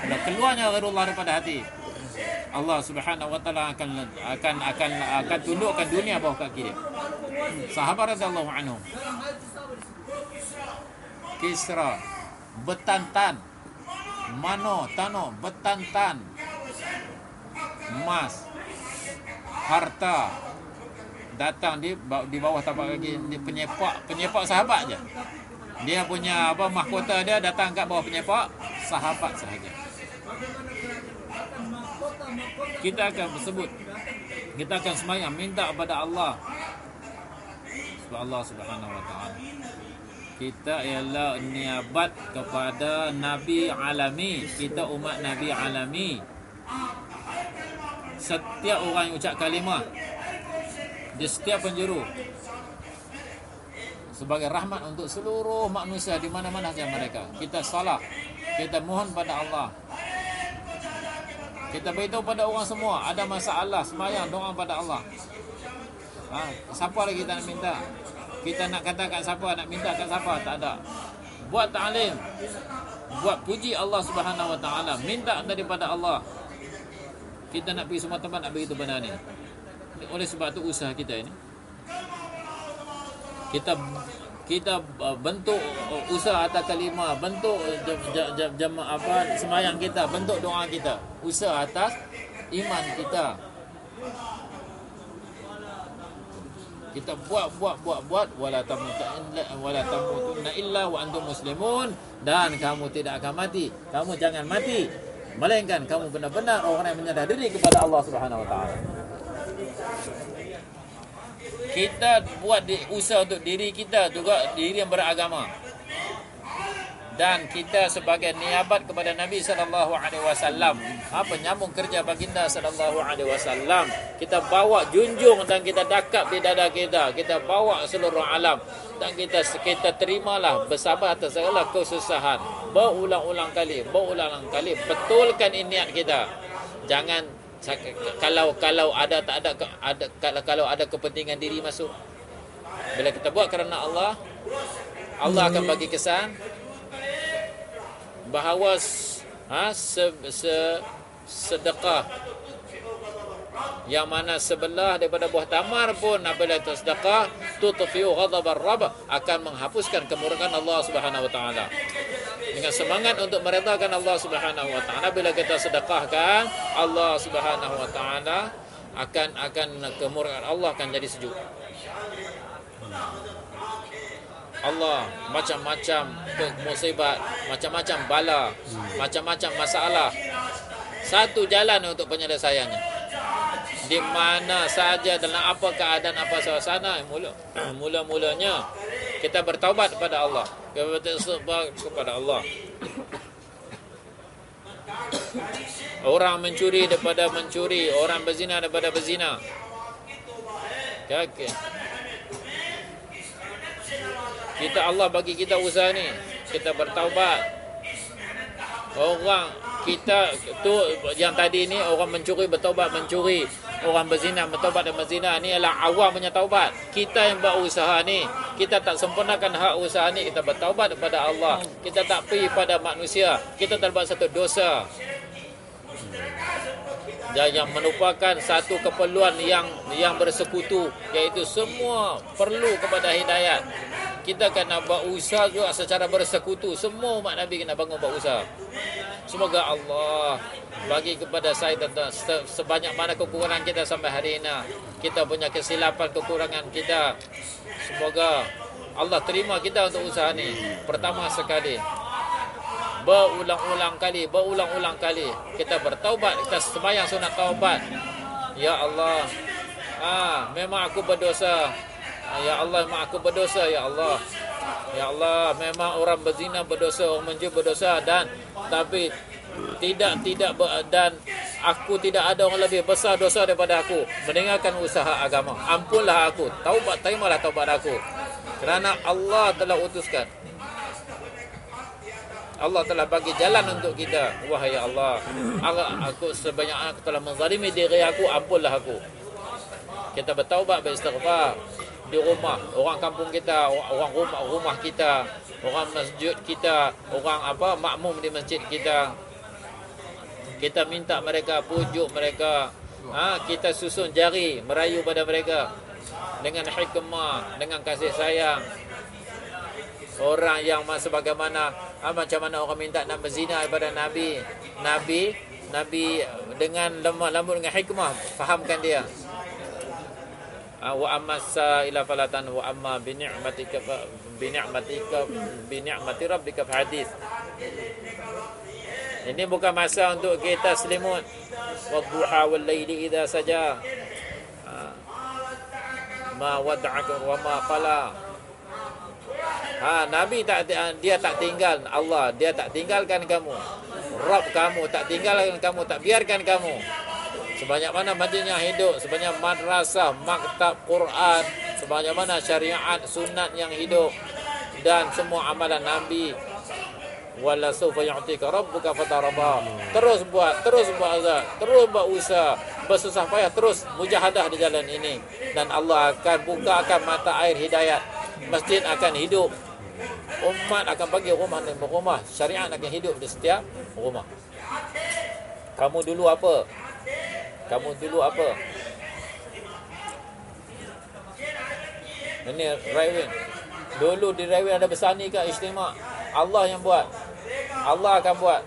Kalau keluarnya ghairullah daripada hati Allah subhanahu wa ta'ala akan akan akan akan tundukkan dunia bawah kaki dia. Sahabat radhiyallahu anhu Kisra. Betantan Mano, Tano, Betantan. Emas Harta. Datang di di bawah tapak kaki di penyepak penyepak sahabat je. Dia punya apa mahkota dia datang kat bawah penyepak sahabat sahaja. Kita akan bersebut. Kita akan semayang minta kepada Allah. Allah subhanahu wa ta'ala kita ialah niabat kepada Nabi alami. Kita umat Nabi alami. Setiap orang yang ucap kalimah di setiap penjuru. Sebagai rahmat untuk seluruh manusia di mana-mana saja mereka. Kita salah. Kita mohon pada Allah. Kita beritahu pada orang semua ada masalah semayang doa pada Allah. Ha, siapa lagi kita nak minta kita nak katakan siapa nak minta kat siapa? Tak ada. Buat ta'lim. Buat puji Allah Subhanahu wa taala. Minta daripada Allah. Kita nak pergi semua tempat nak begitu benda ni. Oleh sebab tu usaha kita ini. Kita kita uh, bentuk usaha atas kalimah bentuk jam, jam, apa semayang kita bentuk doa kita. Usaha atas iman kita kita buat buat buat buat. Wala tamutunna wala tamutunna illa wa antum muslimun. Dan kamu tidak akan mati. Kamu jangan mati. Melainkan kamu benar-benar orang yang menyadari diri kepada Allah Subhanahu wa taala. Kita buat usaha untuk diri kita juga diri yang beragama dan kita sebagai niabat kepada Nabi sallallahu alaihi wasallam. Apa nyambung kerja baginda sallallahu alaihi wasallam? Kita bawa junjung dan kita dakap di dada kita. Kita bawa seluruh alam. Dan kita kita terimalah bersabar atas segala kesusahan. Berulang-ulang kali berulang-ulang kali. Betulkan niat kita. Jangan kalau kalau ada tak ada ada kalau ada kepentingan diri masuk. Bila kita buat kerana Allah Allah akan bagi kesan bahawa ha, se, se, sedekah yang mana sebelah daripada buah tamar pun apabila itu sedekah tutfiu ghadabar rabb akan menghapuskan kemurkaan Allah Subhanahu wa taala. Dengan semangat untuk meredakan Allah Subhanahu wa taala bila kita sedekahkan Allah Subhanahu wa taala akan akan kemurkaan Allah akan jadi sejuk Allah macam-macam musibat, macam-macam bala, hmm. macam-macam masalah. Satu jalan untuk penyelesaiannya. Di mana saja dalam apa keadaan apa suasana mula mula-mulanya kita bertaubat kepada Allah. kepada Allah. Orang mencuri daripada mencuri, orang berzina daripada berzina. Okay. Kita Allah bagi kita usaha ni. Kita bertaubat. Orang kita tu yang tadi ni orang mencuri bertaubat mencuri. orang berzina bertaubat dan berzina ni adalah awam punya taubat. Kita yang berusaha ni, kita tak sempurnakan hak usaha ni, kita bertaubat kepada Allah. Kita tak pergi pada manusia. Kita terbuat satu dosa. Dan yang merupakan satu keperluan yang yang bersekutu iaitu semua perlu kepada hidayat. Kita kena berusaha juga secara bersekutu. Semua umat Nabi kena bangun berusaha. Semoga Allah bagi kepada saya tentang sebanyak mana kekurangan kita sampai hari ini. Kita punya kesilapan kekurangan kita. Semoga Allah terima kita untuk usaha ni. Pertama sekali berulang-ulang kali, berulang-ulang kali kita bertaubat, kita sembahyang sunat taubat. Ya Allah. Ah, memang aku berdosa. Ya Allah, memang aku berdosa ya Allah. Ya Allah, memang orang berzina berdosa, orang menjudi berdosa dan tapi tidak tidak dan aku tidak ada orang lebih besar dosa daripada aku meninggalkan usaha agama. Ampunlah aku. Taubat terimalah taubat aku. Kerana Allah telah utuskan. Allah telah bagi jalan untuk kita. Wahai Allah, aku sebanyak aku telah menzalimi diri aku, ampunlah aku. Kita bertaubat beristighfar di rumah. Orang kampung kita orang rumah rumah kita orang masjid kita orang apa makmum di masjid kita. Kita minta mereka pujuk mereka. Ha, kita susun jari merayu pada mereka. Dengan hikmah dengan kasih sayang. Orang yang sebagaimana ha, macam mana orang minta nak berzina kepada nabi. Nabi nabi dengan lemah lembut dengan hikmah. Fahamkan dia wa amma sa'ila falatan wa amma bi ni'matika bi ni'matika bi ni'mati rabbika hadis. Ini bukan masa untuk kita selimut. Wadduha wal laili idza saja. Ah, ma wad'aka wa ma qala. Ha nabi tak dia tak tinggal Allah dia tak tinggalkan kamu. Rabb kamu tak tinggalkan kamu tak biarkan kamu Sebanyak mana yang hidup, sebanyak madrasah, maktab Quran, sebanyak mana syariat, sunat yang hidup dan semua amalan Nabi. Wala sawfa yu'tika rabbuka fataraba. Terus buat, terus buat azab, terus buat usaha, bersusah payah terus mujahadah di jalan ini dan Allah akan buka akan mata air hidayat. Masjid akan hidup. Umat akan bagi rumah dan rumah. Syariat akan hidup di setiap rumah. Kamu dulu apa? Kamu dulu apa? Ini Raywin. Dulu di Raywin ada besar ni ke istimewa? Allah yang buat. Allah akan buat.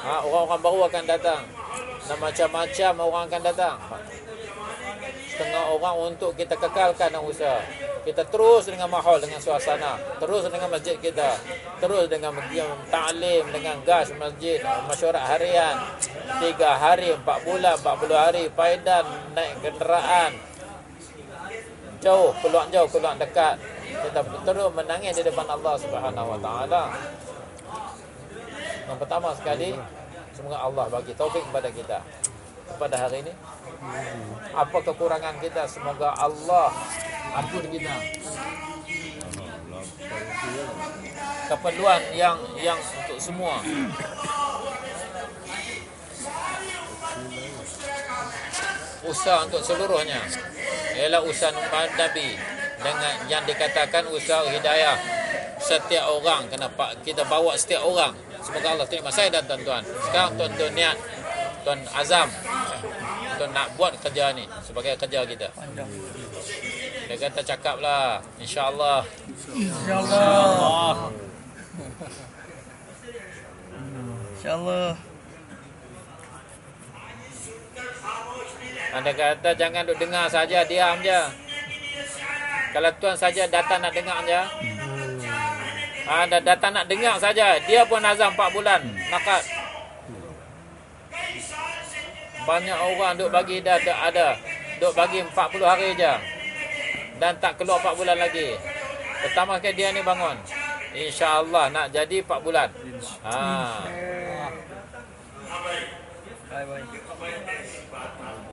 Ha, orang-orang baru akan datang. Dan macam-macam orang akan datang. Setengah orang untuk kita kekalkan dan usaha. Kita terus dengan mahal, dengan suasana. Terus dengan masjid kita. Terus dengan ta'lim, dengan gas masjid, masyarakat harian. Tiga hari, empat bulan, empat puluh hari. Paidan, naik kenderaan. Jauh, peluang jauh, peluang dekat. Kita terus menangis di depan Allah Subhanahu Taala. Yang pertama sekali, semoga Allah bagi taufik kepada kita. Pada hari ini, apa kekurangan kita, semoga Allah ampun kita. Keperluan yang yang untuk semua. Usaha untuk seluruhnya. Ialah usaha Nabi dengan yang dikatakan usaha hidayah. Setiap orang kena kita bawa setiap orang. Semoga Allah terima. Saya dan tuan-tuan sekarang tuan-tuan niat tuan azam. Tuan nak buat kerja ni sebagai kerja kita. Dia kata cakap lah InsyaAllah. InsyaAllah. InsyaAllah. Anda kata jangan duduk dengar saja Diam je. Kalau tuan saja datang nak dengar je. Anda datang nak dengar saja. Dia pun azam 4 bulan. Nakat Banyak orang duk bagi dah ada Duk bagi 40 hari je dan tak keluar 4 bulan lagi. Pertama kali dia ni bangun. Insya-Allah nak jadi 4 bulan. Ha. Bye bye.